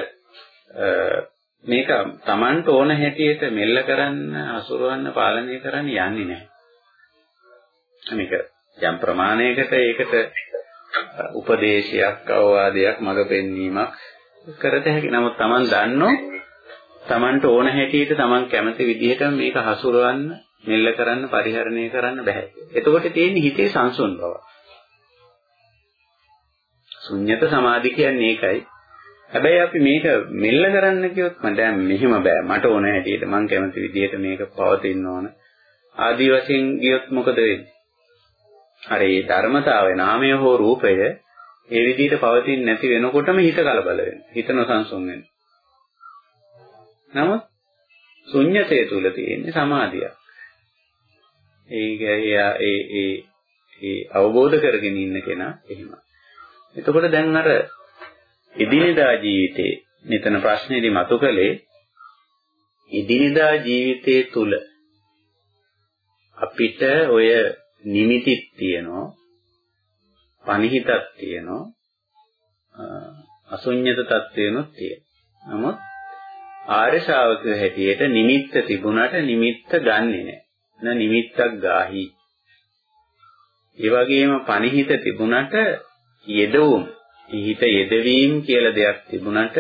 මේක Tamanට ඕන හැටියට මෙල්ල කරන්න, අසුරවන්න, පාලනය කරන්න යන්නේ නැහැ. මේක යම් ප්‍රමාණයකට ඒකට උපදේශයක්, අවවාදයක්, මඟ පෙන්වීමක් කරත හැකි. නමුත් Taman දන්නෝ Tamanට ඕන හැටියට Taman කැමති විදිහට මේක හසුරවන්න, මෙල්ල කරන්න, පරිහරණය කරන්න බෑ. එතකොට තියෙන්නේ හිතේ සංසුන් බව. ශුන්්‍යත සමාධි කියන්නේ ඒකයි. හැබැයි අපි මේක මෙල්ල කරන්න කිව්වොත් මට දැන් මෙහෙම බෑ. මට ඕන හැටියට මං කැමති විදිහට මේක පවතින්න ඕන. ආදී වශයෙන් ගියොත් මොකද වෙන්නේ? අර ඒ ධර්මතාවය නාමය හෝ රූපය ඒ විදිහට පවතින්නේ නැති වෙනකොටම හිත කලබල වෙනවා. හිත නොසන්සුන් වෙනවා. නමුත් ශුන්්‍යතය තුල තියෙන්නේ සමාධියක්. ඒක ඒ ඒ ඒ අවබෝධ කරගෙන ඉන්න කෙනා එහෙම. එතකොට දැන් අර එදිනෙදා ජීවිතේ මෙතන ප්‍රශ්නේදී මතු කළේ එදිනෙදා ජීවිතයේ තුල අපිට ඔය නිමිතිත් තියෙනවා පනිහිතක් තියෙනවා අසුඤ්ඤත තත්වයනොත් තියෙනවා නමුත් ආර්ය ශ්‍රාවකයෝ හැටියට නිමිත්ත තිබුණට නිමිත්ත ගන්නෙ නෑ න නිමිත්තක් ගාහි ඒ වගේම පනිහිත තිබුණට යෙදවුම් හිත යෙදවීම කියලා දෙයක් තිබුණට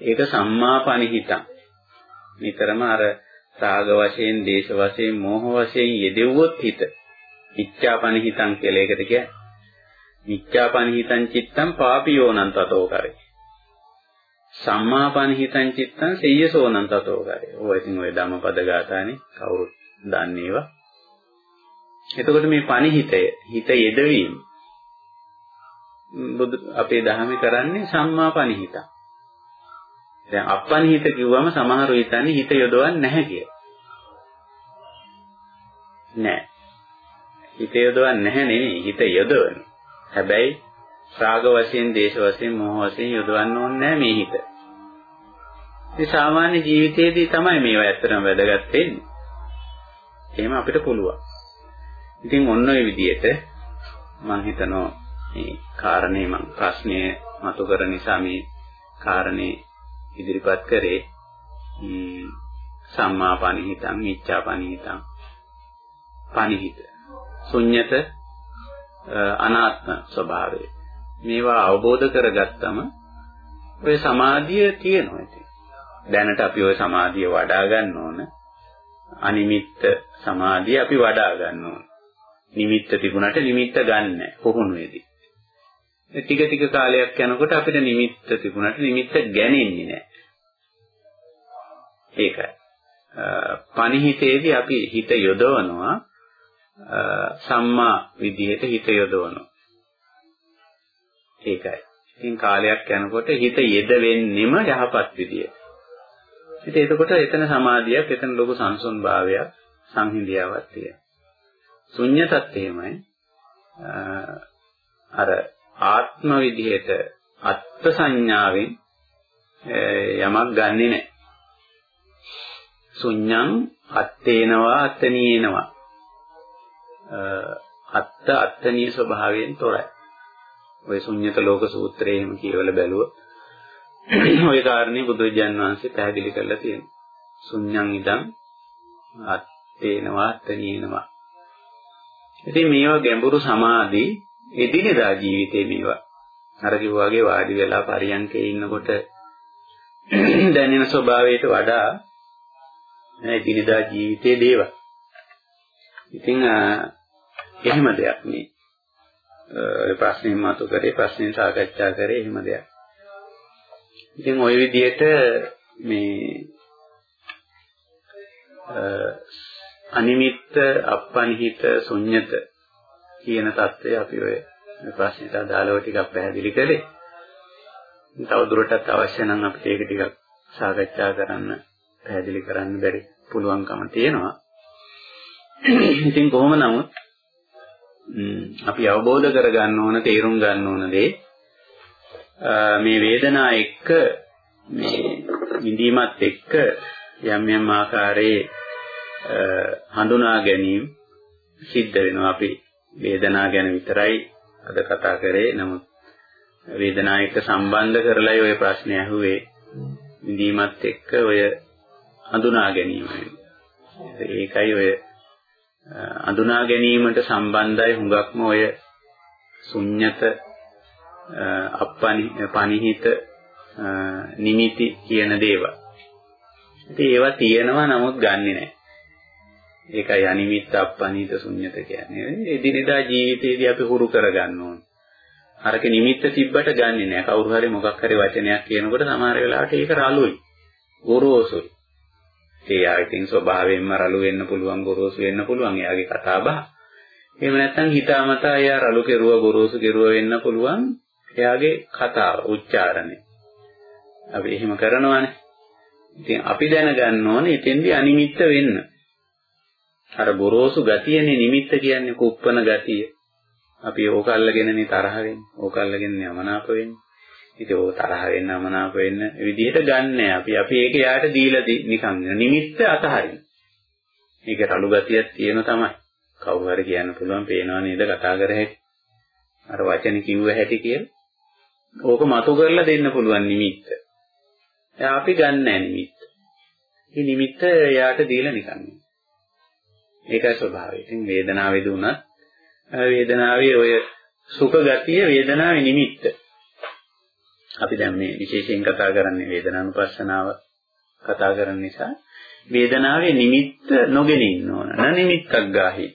ඒක සම්මාපනිහිතං. නිතරම අර රාග වශයෙන්, දේශ වශයෙන්, මෝහ වශයෙන් යෙදෙව්වොත් හිත ඉච්ඡාපනිහිතං කියලා ඒකට කියන්නේ. මිච්ඡාපනිහිතං චිත්තං පාපියෝනං තතෝ කරේ. සම්මාපනිහිතං චිත්තං සෙය්‍යසෝනං තතෝ කරේ. ඔය ඉතින් ඔය ධම්මපද ගාථානේ කවුරුත් දන්නේ ඒවා. එතකොට මේ පනිහිතය, හිත යෙදවීම බුදු අපේ ධර්මයේ කරන්නේ සම්මාපනිහිත. දැන් අපපනිහිත කිව්වම සමහරව හිතන්නේ හිත යොදවන්නේ නැහැ කියලා. නෑ. හිත යොදවන්නේ නැහැ නෙමෙයි හිත යොදවන. හැබැයි රාග වශයෙන්, දේශ වශයෙන්, මොහ වශයෙන් යොදවන්න ඕනේ නැහැ මේ හිත. මේ සාමාන්‍ය ජීවිතයේදී තමයි මේවා ඇත්තටම වැදගත් වෙන්නේ. එහෙම අපිට පුළුවන්. ඉතින් ඔන්න ඔය විදිහට මම හිතනවා මේ කාරණේ මම ප්‍රශ්නය මතු කර නිසා මේ කාරණේ ඉදිරිපත් කරේ සම්මා පනිහිතං මිච්ඡා පනිහිතං පනිහිත ශුන්්‍යත අනාත්ම ස්වභාවය මේවා අවබෝධ කරගත්තම ඔය සමාධිය තියෙනවා ඉතින් දැනට අපි ওই සමාධිය වඩා ගන්න ඕන අනිමිත්ත සමාධිය අපි වඩා ගන්න ඕන නිමිත්ත තිබුණට නිමිත්ත ගන්න පුහුණුවේදී ටික ටික කාලයක් යනකොට අපිට නිමිත්ත තිබුණාට නිමිත්ත ගැනෙන්නේ නැහැ. ඒකයි. පණිහිතේදී අපි හිත යොදවනවා සම්මා විදිහට හිත යොදවනවා. ඒකයි. ඉතින් කාලයක් යනකොට හිත යෙද වෙන්නෙම යහපත් විදියට. ඉතින් එතකොට එතන සමාධියක්, එතන ලොකු සංසුන් භාවයක්, සංහිඳියාවක් තියෙනවා. ශුන්්‍යතත් එහෙමයි. අර ආත්ම විදිහට අත්ත් සංඥාවෙන් යමක් ගන්නෙ නැහැ. ශුඤ්ඤං අත්තේනවා අත්තනීයනවා. අත්ත අත්තනීය ස්වභාවයෙන් තොරයි. ඔය ශුඤ්ඤත ලෝක සූත්‍රයේ එහෙම කියවල බැලුවොත් ওই කාරණේ බුදුරජාන් වහන්සේ පැහැදිලි කරලා තියෙනවා. ශුඤ්ඤං ඉදං අත්තේනවා අත්තනීයනවා. ඉතින් මේවා ගැඹුරු සමාධි එදිනෙදා ජීවිතේ මේවා. අර කිව්වාගේ වාඩි වෙලා පරියන්කේ ඉන්නකොට දැනෙන ස්වභාවයට වඩා එදිනෙදා ජීවිතයේ දේවල්. ඉතින් එහෙම දෙයක් නේ. ප්‍රශ්නෙන් මතු කරේ ප්‍රශ්නෙන් සාකච්ඡා කරේ එහෙම දෙයක්. ඉතින් ওই විදිහට මේ අනිමිත්ත අපනිහිත ශුන්්‍යත කියන தත්ත්වය අපි ඔය ප්‍රශ්නට අදාළව ටිකක් පැහැදිලි කළේ. තව දුරටත් අවශ්‍ය නම් අපිට ඒක ටිකක් සාකච්ඡා කරන්න පැහැදිලි කරන්න බැරි පුළුවන්කම තියෙනවා. ඉතින් කොහොම නමුත් අපි අවබෝධ කරගන්න ඕන තේරුම් ගන්න ඕන දේ. මේ වේදනා එක්ක මේ විඳීමත් එක්ක යම් යම් ආකාරයේ හඳුනා ගැනීම සිද්ධ වෙනවා අපි වේදනා ගැන විතරයි අද කතා කරේ. නමුත් වේදනාව එක්ක සම්බන්ධ කරලායි ওই ප්‍රශ්නේ අහුවේ විඳීමත් එක්ක ඔය හඳුනා ගැනීම ඒකයි ඔය අඳුනා ගැනීමට සම්බන්ධයි හුඟක්ම ඔය ශුන්්‍යත අපනිහිත නිමිති කියන දේවල්. ඉතින් ඒවා තියෙනවා නමුත් ගන්නෙ නැහැ. ඒකයි අනිමිත්ත අපනිහිත ශුන්්‍යත කියන්නේ. එදිනෙදා ජීවිතේදී අපි හුරු කරගන්න ඕන. අරක නිමිත්ත තිබ්බට ගන්නෙ නැහැ. කවුරු හරි මොකක් හරි වචනයක් කියනකොට සමහර වෙලාවට ඒක රළුයි. ගොරෝසුයි. ඒ ආයතින් ස්වභාවයෙන්ම රළු වෙන්න පුළුවන් ගොරෝසු වෙන්න පුළුවන් එයාගේ කතා බහ. එහෙම නැත්නම් හිතාමතා එයා රළු කෙරුවා ගොරෝසු කෙරුවා වෙන්න පුළුවන් එයාගේ කතාව උච්චාරණය. අපි එහෙම කරනවානේ. ඉතින් අපි දැනගන්න ඕනේ එතෙන්දී අනිමිත්ත වෙන්න. අර ගොරෝසු ගතියනේ නිමිත්ත කියන්නේ කුප්පන ගතිය. අපි ඕක අල්ලගෙනනේ තරහ වෙන්නේ. ඕක අල්ලගෙන යමනාප වෙන්නේ. ඉතින් ඕක තරහ වෙන්න අමනාප වෙන්න විදිහට ගන්නෑ අපි. අපි ඒක යාට දීලා නිකන් නිමිත්ත අතහරින්න. මේක රළු ගතියක් තියෙන තමයි. කවුරු හරි කියන්න පුළුවන් පේනවා නේද කතා කර හැටි. අර වචන කිව්ව හැටි කියලා. ඕක මතු කරලා දෙන්න පුළුවන් නිමිත්ත. එයා අපි ගන්නෑ නිමිත්ත. මේ නිමිත්ත එයාට දීලා නිකන්. ඒකයි ස්වභාවය. ඉතින් වේදනාවේදී උනත් වේදනාවේ ඔය සුඛ ගතිය වේදනාවේ නිමිත්ත. අපි දැන් මේ විශේෂයෙන් කතා කරන්නේ වේදනානුපස්සනාව කතා කරන නිසා වේදනාවේ නිමිත්ත නොගෙන ඉන්න ඕන. න නිමිත්තක් ගාහි.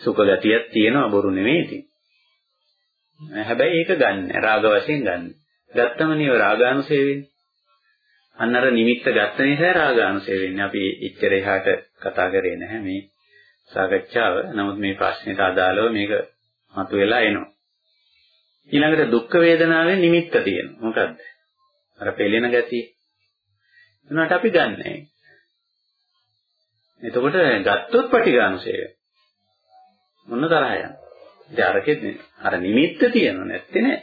සුඛ ගතියක් තියෙනවා බොරු නෙමෙයි ඉතින්. හැබැයි ඒක ගන්න රාග වශයෙන් ගන්න. ගත්තම නිය රාගානුසය වෙන්නේ. අන්න අර නිමිත්ත ගත්ත නිසා රාගානුසය වෙන්නේ. අපි එච්චර එහාට කතා කරේ නැහැ මේ සාකච්ඡාව. නමුත් මේ ප්‍රශ්නෙට අදාළව මේක මතුවලා එනවා. ඊළඟට දුක් වේදනාවේ නිමිත්ත තියෙනවා. මොකද්ද? අර පෙළෙන ගතිය. එනකට අපි ගන්නෑ. එතකොට ගත්තොත් පටිඝානුසය මොන තරහ යන. ඉතින් අරකෙත් අර නිමිත්ත තියෙනව නැත්තේ නෑ.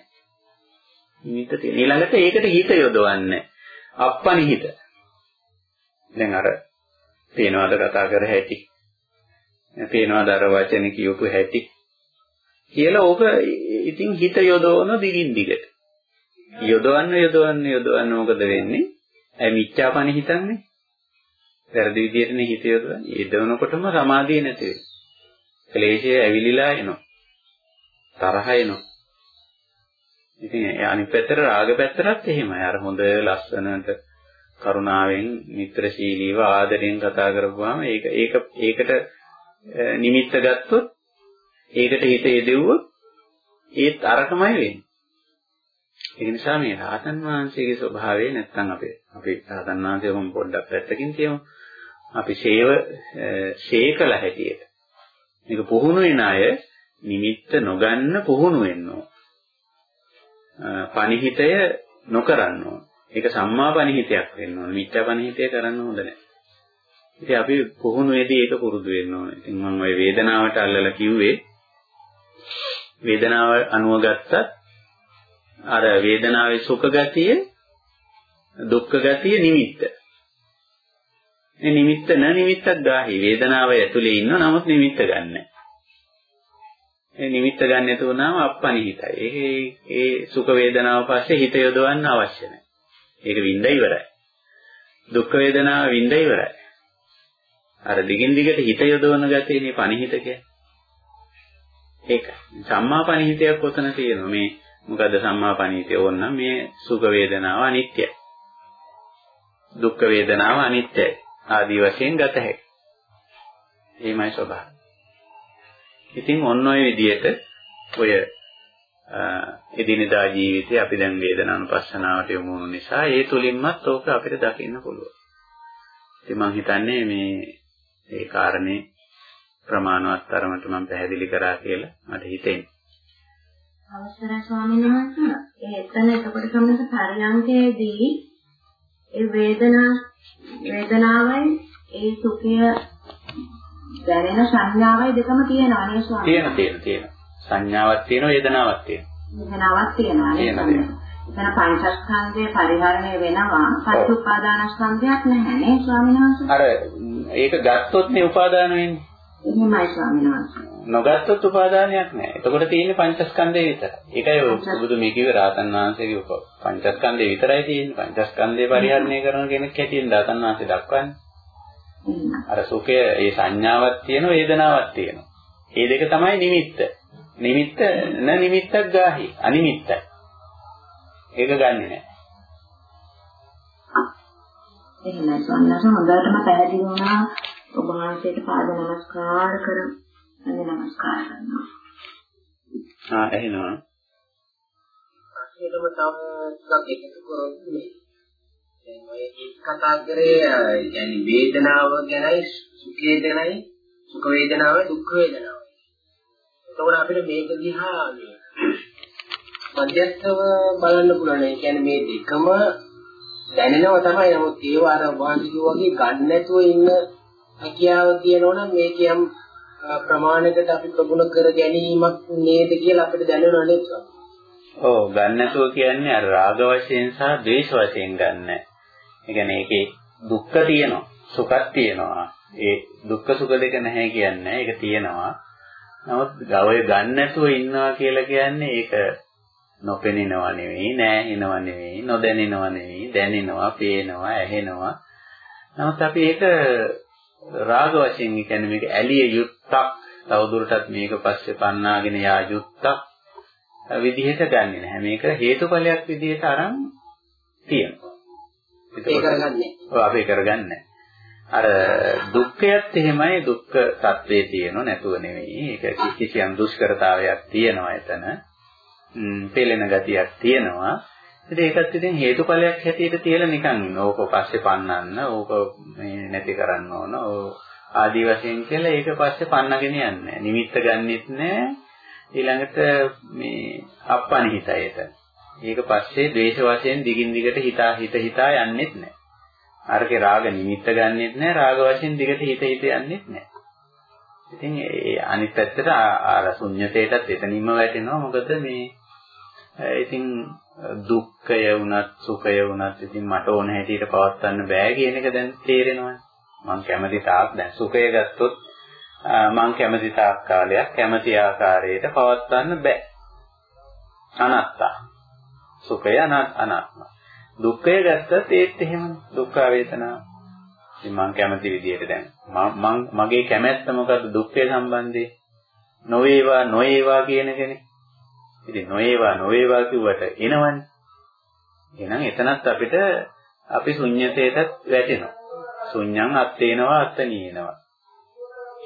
නිමිත්ත තියෙන. ඊළඟට ඒකට හිත යොදවන්නේ. අප්පනිහිත. දැන් අර පේනවාද කතා කර හැටි. පේනවාද අර වචන කියවපු හැටි. කියලා ඕක ඉතින් හිත යොදවන දිගින් දිගට. යොදවන්න යොදවන්න යොදවන්න මොකද වෙන්නේ? ඇයි මිච්ඡාපණ හිතන්නේ? වැරදි විදිහටනේ හිත යොදවන්නේ. යොදවනකොටම සමාධිය නැති වෙනවා. ක්ලේශය ඇවිලිලා එනවා. තරහ එනවා. ඉතින් අනිත් පැත්තට රාග පැත්තටත් එහෙමයි. අර හොඳ ලස්සනට කරුණාවෙන් මිත්‍රශීලීව ආදරෙන් කතා කරපුවාම ඒක ඒක ඒකට නිමිත්ත ගත්තොත් ඒකට හිත යෙදුවොත් ඒත් අරකමයි වෙන්නේ. ඒ නිසා මේ රාතන් වහන්සේගේ ස්වභාවය නැත්තම් අපේ අපේ රාතන් වහන්සේ වම් පොඩ්ඩක් පැත්තකින් තියමු. අපි ශේව ශේකල හැටියට. මේක පුහුණු වෙන අය නිමිත්ත නොගන්න පුහුණු වෙන්න ඕන. පනිහිතය නොකරන්න ඕන. ඒක සම්මා පනිහිතයක් වෙන්න ඕන. මිත්‍යා පනිහිතය කරන්න හොඳ නැහැ. ඉතින් අපි පුහුණුවේදී ඒක පුරුදු වෙන්න ඕනේ. ඉතින් මම ওই වේදනාවට අල්ලලා කිව්වේ වේදනාව අනුව ගත්තත් අර වේදනාවේ සුඛ ගතිය දුක්ඛ ගතිය නිමිත්ත. මේ නිමිත්ත න නිමිත්තක් ගාහි වේදනාව ඇතුලේ ඉන්න නමුත් නිමිත්ත ගන්න. ඒ නිමිත්ත ගන්න නැතුව නම් අප්පනිහිතයි. ඒ ඒ සුඛ වේදනාව පස්සේ හිත යොදවන්න අවශ්‍ය නැහැ. ඒක විඳ ඉවරයි. දුක්ඛ වේදනාව විඳ ඉවරයි. අර දිගින් දිගට හිත යොදවන ගතියනේ පනිහිත කියන්නේ. ඒක. සම්මාපණීතයක් කොතන තියෙනවා? මේ මොකද සම්මාපණීතය ඕනනම් මේ සුඛ වේදනාව අනිත්‍යයි. දුක්ඛ වේදනාව අනිත්‍යයි. ආදී වශයෙන් ගත හැකියි එහෙමයි ස්වභාවය. ඉතින් ඔන්න ඔය විදිහට ඔය එදිනෙදා ජීවිතේ අපි දැන් වේදනානුපස්සනාවට යොමු වුණු නිසා ඒ තුලින්මත් ඕක අපිට දකින්න පුළුවන්. ඉතින් මම හිතන්නේ මේ ඒ කාරණේ ප්‍රමාණවත් තරමට මම පැහැදිලි කරා කියලා මට හිතෙනවා. අවසරයි ස්වාමීන් වහන්සේ. එතන එතකොට සම්මත පරියන්කේදී ඒ වේදනා වේදනාවයි ඒ සුඛය දැනෙන සංඥාවයි දෙකම තියෙනවා නේ ස්වාමීන් තියෙන තියෙන තියෙන. සංඥාවක් තියෙනවා වේදනාවක් තියෙනවා. වේදනාවක් තියෙනවා නේ ස්වාමීන් එතන පංචස්කන්ධයේ පරිහරණය වෙනවා පංච උපාදානස්කන්ධයක් නැහැ නේ ස්වාමීන් වහන්සේ. අර ඒක ගත්තොත් නේ උපාදාන වෙන්නේ. එහෙමයි ස්වාමීන් වහන්සේ. නොගත්තොත් උපාදානයක් නැහැ. එතකොට තියෙන්නේ පංචස්කන්ධය විතරයි. ඒකයි බුදු මේ කිව්වේ රාතන් වහන්සේගේ පංචස්කන්ධය විතරයි තියෙන්නේ. පංචස්කන්ධය පරිහරණය කරන කෙනෙක් හැටියෙන් රාතන් වහන්සේ දක්වන්නේ. අර සුඛය ඒ සංඥාවක් තියෙන වේදනාවක් තියෙනවා. මේ දෙක තමයි නිමිත්ත. නිමිත්ත න නිමිත්තක් ගාහි අනිමිත්තයි. ඒක ගන්නෙ නෑ. එහෙමයි සන්නස හොඳටම පැහැදිලි වුණා ඔබ වහන්සේට පාද නමස්කාර කරමු. අන්න නමස්කාර කරනවා. ආ එහෙනම් අසිරම තව ටිකක් එකතු කරොත් දැන් ඔය කතා කරේ يعني වේදනාව ගැනයි සුඛය ගැනයි සුඛ වේදනාවයි දුක්ඛ වේදනාවයි. එතකොට අපිට මේක දිහා මේ මධ්‍යස්ථව බලන්න පුළුවන්. ඒ කියන්නේ මේ දෙකම දැනෙනව තමයි. නමුත් ඒව අර වාසිකෝ වගේ ගන්න නැතුව ඉන්න හැකියාව තියෙනවනම් මේක යම් ප්‍රමාණයකට අපි ප්‍රගුණ කර ගැනීමක් නේද කියලා අපිට දැනෙනව නේද? ඔව් ගන්න නැතුව කියන්නේ අර රාග වශයෙන් සහ ද්වේෂ වශයෙන් ගන්න. ඒ කියන්නේ ඒකේ දුක්ඛ තියෙනවා, සුඛක් තියෙනවා. ඒ දුක්ඛ සුඛ දෙක නැහැ කියන්නේ ඒක තියෙනවා. නමුත් ගවය ගන්න නැතුව ඉන්නවා කියලා කියන්නේ ඒක නොපෙනෙනව නෙවෙයි, නෑහෙනව නෙවෙයි, නොදැනෙනව නෙවෙයි, දැනෙනවා, පේනවා, ඇහෙනවා. නමුත් අපි ඒක රාග වශයෙන් කියන්නේ මේක ඇලිය යුක්තක් තවදුරටත් මේක පස්සේ පන්නාගෙන යා යුක්තක් විදිහට ගන්නෙ නැහැ. මේක හේතුඵලයක් විදිහට අරන් තියෙනවා. ඒක කරගන්නේ. ඔව් අපි කරගන්නේ. අර දුක්ඛයත් එහෙමයි දුක්ඛ తත්වේ තියෙනව නැතුව නෙවෙයි. ඒක කිසියම් දුෂ්කරතාවයක් තියෙනවා එතන. ම්ම් පෙළෙන ගතියක් තියෙනවා. ඉතින් ඒකත් ඉතින් හේතුඵලයක් හැටියට තියලා නිකන් ඕක පස්සේ පන්නන්න, ඕක මේ නැති කරන්න ඕන, ඕ ආදී වශයෙන් කියලා ඒක පස්සේ පන්නගෙන යන්නේ. නිමිත්ත ගන්නෙත් නෑ. ඊළඟට මේ අප්පනිහිතයට. ඒක පස්සේ ද්වේෂ වශයෙන් දිගින් දිගට හිතා හිත හිතා යන්නෙත් නෑ. අරකේ රාග නිමිත්ත ගන්නෙත් නෑ, රාග වශයෙන් දිගට හිත හිත යන්නෙත් නෑ. ඉතින් ඒ අනිත් පැත්තට ආර ශුන්්‍යතේටත් එතනින්ම වැටෙනවා. මොකද මේ ඉතින් දුක්ඛය වුණත් සුඛය වුණත් ඉතින් මට ඕන හැටියට පවත්වන්න බෑ කියන එක දැන් තේරෙනවනේ. මම කැමති තාක් දැන් සුඛය ගත්තොත් මම කැමති තාක් කාලයක් කැමති ආකාරයට පවත්වන්න බෑ. අනත්තා. සුඛය අනාත්ම. දුක්ඛය ගත්තත් ඒත් එහෙමනේ. දුක්ඛ වේදනා. ඉතින් මම කැමති විදිහට දැන් මම මගේ කැමැත්ත මොකද්ද දුක්ඛය සම්බන්ධයෙන්? නොවේවා නොවේවා කියන කෙනේ. ඉතින් නොවේවා නොවේවා කිව්වට එනවනේ. එහෙනම් එතනත් අපිට අපි ශුන්්‍යතේට වැටෙනවා. ශුන්‍යං අත්තේනවා අත්තනීනවා.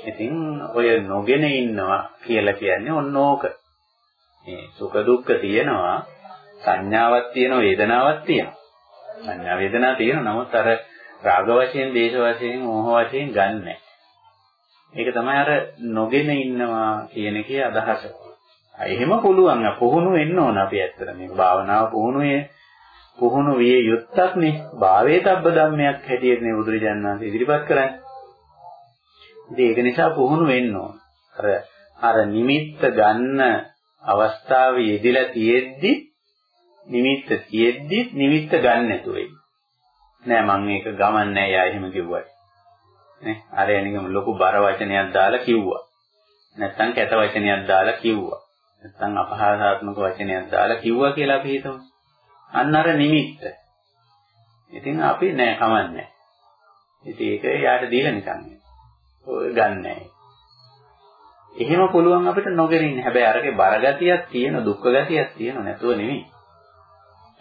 ඉතින් ඔය නොගෙන ඉන්නවා කියලා කියන්නේ ඔන්න ඕක. මේ සුඛ දුක්ඛ තියෙනවා සංඥාවක් තියෙනවා වේදනාවක් තියෙනවා. සංඥා වේදනා තියෙනවා නමුත් අර රාග වශයෙන්, දේශ වශයෙන්, මෝහ වශයෙන් ගන්නෑ. ඒක තමයි අර නොගෙන ඉන්නවා කියන එකේ අදහස. එහෙම පුළුවන්. පුහුණු වෙන්න ඕන අපි ඇත්තට මේක භාවනාව පුහුණුවේ පුහුණු විය යුත්තක් නේ. භාවයේ තබ්බ ධම්මයක් හැටියට නේ බුදුරජාණන් වහන්සේ ඉදිරිපත් කරන්නේ. ඉතින් ඒක නිසා පුහුණු වෙන්න ඕන. අර අර නිමිත්ත ගන්න අවස්ථාවේ යෙදিলা තියෙද්දි නිමිත්ත තියෙද්දි නිමිත්ත ගන්න නැතුව නෑ මම මේක ගමන් නෑ යා එහෙම කිව්වට. නේ අර එනිකම ලොකු බර වචනයක් දාලා කිව්වා. නැත්තම් කැත වචනයක් දාලා කිව්වා. නැත්තම් අපහාසාත්මක වචනයක් දාලා කිව්වා කියලා අපි හිතමු. අන්න අර නිමිත්ත. ඉතින් අපි නෑ කමන්නේ. ඉතින් ඒක යාට දීලා නිකන්. ඔය ගන්නෑ. එහෙම පුළුවන් අපිට නොගෙන ඉන්න. හැබැයි අරගේ බරගතියක් තියෙන, දුක්ඛ ගතියක් තියෙන නැතුව නෙමෙයි.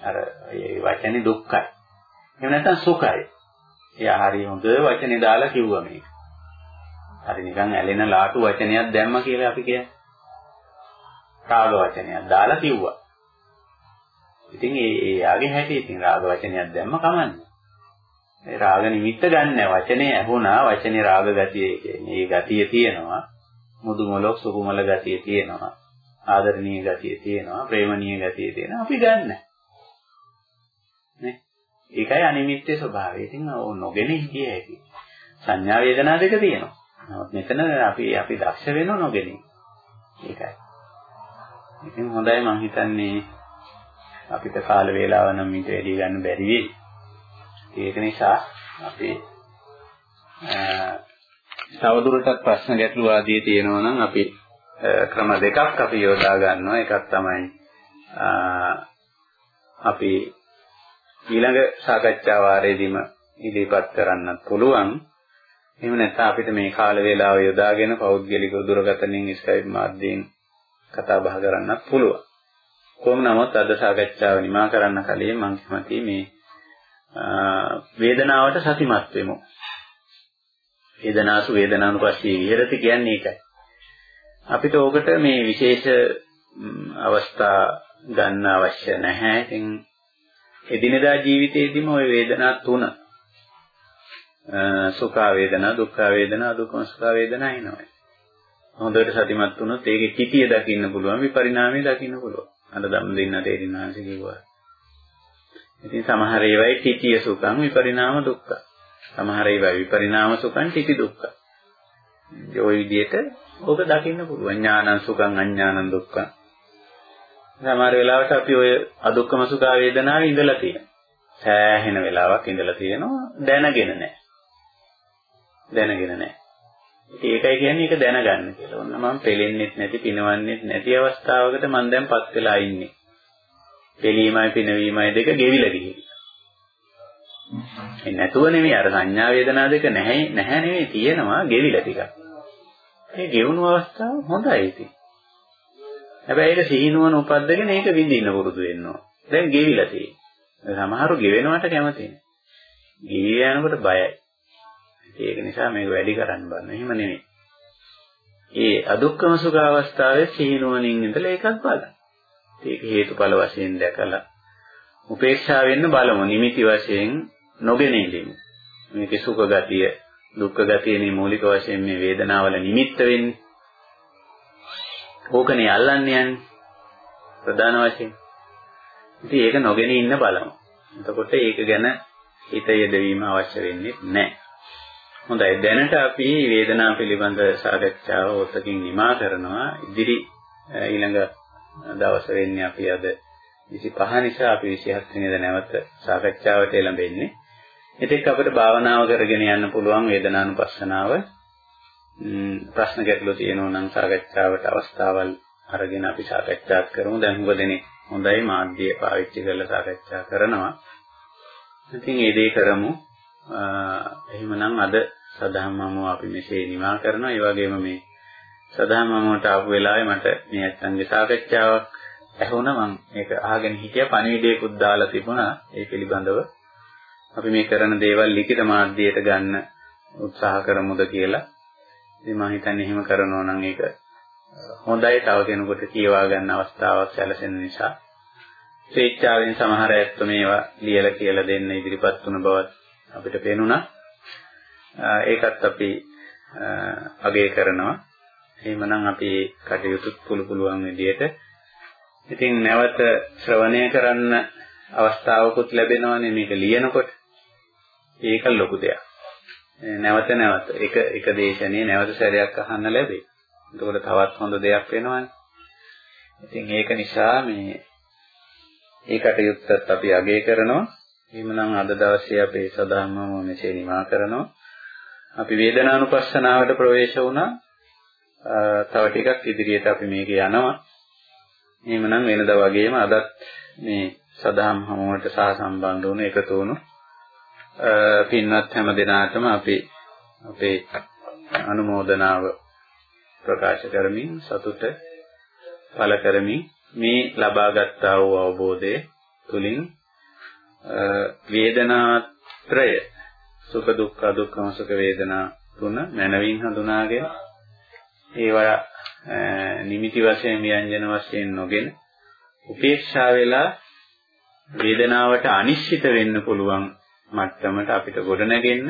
අර ඒ වචනේ දුක්ඛයි. එහෙම නැත්නම් සුඛයි. එයා හරි හොඳ වචනේ දාලා කිව්වා මේක. හරි නිකන් ඇලෙන ලාටු වචනයක් දැම්ම කියලා අපි කියන්නේ. රාග වචනයක් දාලා කිව්වා. ඉතින් ඒ ඒ යාගේ හැටි ඉතින් රාග වචනයක් දැම්ම කමන්නේ. ඒ රාග නිමිත්ත ගන්න වචනේ ඇහුණා වචනේ රාග ගතිය කියන්නේ ඒ ගතිය තියෙනවා. මුදු මොලොක් සුකුමල ගතිය තියෙනවා. ආදරණීය ගතිය තියෙනවා. ප්‍රේමණීය ගතිය තියෙනවා. අපි ගන්න. නේ? ඒකයි අනිමිත්තේ ස්වභාවය. ඉතින් නොගෙන හිටිය හැකි. සංඥා වේදනා දෙක තියෙනවා. නමුත් මෙතන අපි අපි දක්ෂ වෙනව නොගෙන. ඒකයි. ඉතින් හොඳයි මම හිතන්නේ අපිට කාල වේලාව නම් ඊට වැඩි ගන්න බැරි වෙයි. ඒක නිසා අපි තවදුරටත් ප්‍රශ්න ගැටළු ආදී තියෙනවා නම් අපි ක්‍රම දෙකක් අපි යොදා ගන්නවා. එකක් තමයි අපි ඊළඟ සාකච්ඡා වාරයේදීම ඉදිරිපත් කරන්නත් පුළුවන්. එහෙම නැත්නම් අපිට මේ කාල වේලාව යොදාගෙන පෞද්ගලික දුරකථනින් ස්කයිප් මාධ්‍යයෙන් කතා බහ කරන්නත් පුළුවන්. කොහොම නමුත් අද සාකච්ඡාව නිමා කරන්න කලින් මම කැමතියි මේ වේදනාවට සතිමත් වෙමු. වේදනාසු වේදනානුපස්සී විහෙරති කියන්නේ ඒකයි. අපිට ඕකට මේ විශේෂ අවස්ථා ගන්න අවශ්‍ය නැහැ. ඉතින් එදිනෙදා ජීවිතයේදීම ওই වේදනා තුන සුඛ වේදනා, දුක්ඛ වේදනා, දුක්ඛ සුඛ වේදනා එනවා. හොඳට සතිමත් වුණොත් ඒකේ කිතිය දකින්න පුළුවන්, විපරිණාමය දකින්න පුළුවන්. අර ධම්ම දෙන්න තේරිනාංශ කිව්වා. ඉතින් සමහර ඒවායි තිතිය සුඛං විපරිණාම දුක්ඛ. සමහර ඒවායි විපරිණාම සුඛං තිති දුක්ඛ. ඒ විදිහට ඕක දකින්න පුළුවන්. ඥානං සුඛං අඥානං දුක්ඛ. සමහර වෙලාවට අපි ඔය අදුක්කම සුඛ වේදනාවේ ඉඳලා තියෙනවා. සෑහෙන වෙලාවක් ඉඳලා තියෙනවා දැනගෙන නැහැ. දැනගෙන නැහැ. ඒකයි කියන්නේ ඒක දැනගන්න කියලා. ඔන්න මම පෙලෙන්නෙත් නැති, පිනවන්නෙත් නැති අවස්ථාවකට මම දැන්පත් වෙලා ඉන්නේ. දෙලීමයි පිනවීමයි දෙක ගෙවිලා ගිහිල්ලා. ඒ නැතුව නෙමෙයි අර සංඥා වේදනා දෙක නැහැ නැහැ නෙමෙයි තියෙනවා ගෙවිලා ටිකක්. ඒ ගෙවුණු අවස්ථාව හොඳයි ඉතින්. හැබැයි ඒක සිහිනුවන උපද්දගෙන ඒක විඳින්න පුරුදු වෙන්න ඕන. දැන් ගෙවිලා තියෙන්නේ. සමහරු ගෙවෙනවට කැමති නෑ. ගෙවිය යනකොට බයයි. ඒක නිසා මේක වැඩි කරන්න බෑ. එහෙම නෙමෙයි. ඒ අදුක්කම සුඛ අවස්ථාවේ සිහිනුවනින් ඉඳලා ඒකත් බලන්න. ඒක හේතුඵල වශයෙන් දැකලා උපේක්ෂා වෙන්න බලමු. නිමිති වශයෙන් නොගෙන ඉඳිමු. මේකේ සුඛ ගතිය, දුක්ඛ ගතියනේ මූලික වශයෙන් මේ වේදනාවල නිමිත්ත වෙන්නේ. ඕකනේ අල්ලන්නේ යන්නේ. ප්‍රධාන වශයෙන්. ඉතින් ඒක නොගෙන ඉන්න බලමු. එතකොට ඒක ගැන හිත යොදවීම අවශ්‍ය වෙන්නේ නැහැ. හොඳයි දැනට අපි වේදනාව පිළිබඳ සාකච්ඡාව ඔතකින් නිමා කරනවා. ඉදිරි ඊළඟ දවස වෙන්නේ අපි අද 25 නිසා අපි 27 වෙනිදා නැවත සාකච්ඡාවට එළඹෙන්නේ. එතෙක් අපිට භාවනාව කරගෙන යන්න පුළුවන් වේදනානුපස්සනාව. ප්‍රශ්න ගැටලු තියෙනවා නම් සාකච්ඡාවට අවස්ථාවල් අරගෙන අපි සාකච්ඡාත් කරමු. දැන් හුඟදෙනේ හොඳයි මාධ්‍ය පාවිච්චි කරලා සාකච්ඡා කරනවා. ඉතින් ඒ දේ කරමු. එහෙමනම් අද සදාම්මම අපි මෙසේ නිමා කරනවා. ඒ වගේම මේ සදාම්මමට ආපු වෙලාවේ මට මේ ඇත්තන්ගේ සාකච්ඡාවක් ඇහුණා මම ඒක අහගෙන හිටියා පණිවිඩයකුත් දාලා තිබුණා ඒ පිළිබඳව. අපි මේ කරන දේවල් ලිඛිත මාධ්‍යයට ගන්න උත්සාහ කරමුද කියලා. ඉතින් මම හිතන්නේ එහෙම කරනවා නම් ඒක හොඳයි තව කෙනෙකුට කියවා ගන්න අවස්ථාවක් සැලසෙන නිසා. ස්වේච්ඡාවෙන් සමහර ඇත්ත මේවා ලියලා කියලා දෙන්න ඉදිරිපත් වුණ බවත් අපිට පේනුණා. ඒකත් අපි අගය කරනවා. එහෙමනම් අපි කටයුතු පුළු පුළුවන් විදියට ඉතින් නැවත ශ්‍රවණය කරන්න අවස්ථාවකුත් ලැබෙනවානේ මේක ලියනකොට. ඒක ලොකු දෙයක්. නැවත නැවත එක එක දේශනේ නැවත සැරයක් අහන්න ලැබේ. එතකොට තවත් හොඳ දෙයක් වෙනවානේ. ඉතින් ඒක නිසා මේ ඒ කටයුත්තත් අපි අගය කරනවා. එහෙමනම් අද දවසේ අපේ සදාම්මම මෙසේ නිමා කරනවා. අපි වේදනානුපස්සනාවට ප්‍රවේශ වුණා. තව ටිකක් ඉදිරියට අපි මේක යනවා. එහෙමනම් වෙනදා වගේම අදත් මේ සදාම් හමුවට සහ සම්බන්ධ වුණු එකතු වුණු පින්වත් හැම දෙනාටම අපි අපේ අනුමෝදනාව ප්‍රකාශ කරමින් සතුට පළ කරමින් මේ ලබාගත් වූ අවබෝධය තුලින් වේදනාත්‍රය සුඛ දුක්ඛ දුක්ඛම සුඛ වේදනා තුන මනවින් හඳුනාගෙන ඒවා නිමිති වශයෙන් ව්‍යංජන වශයෙන් නොගෙන උපේක්ෂා වෙලා වේදනාවට අනිශ්චිත වෙන්න පුළුවන් මට්ටමට අපිට ගොඩනගෙන්න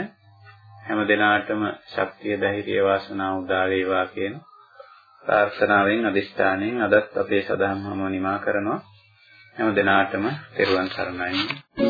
හැම දිනාටම ශක්තිය ධෛර්යය වාසනාව උදා වේවා කියන ප්‍රාර්ථනාවෙන් අදිෂ්ඨානයෙන් අදත් අපේ සදහම් හමුව නිමා කරනවා. හැම දිනාටම තෙරුවන් සරණයි.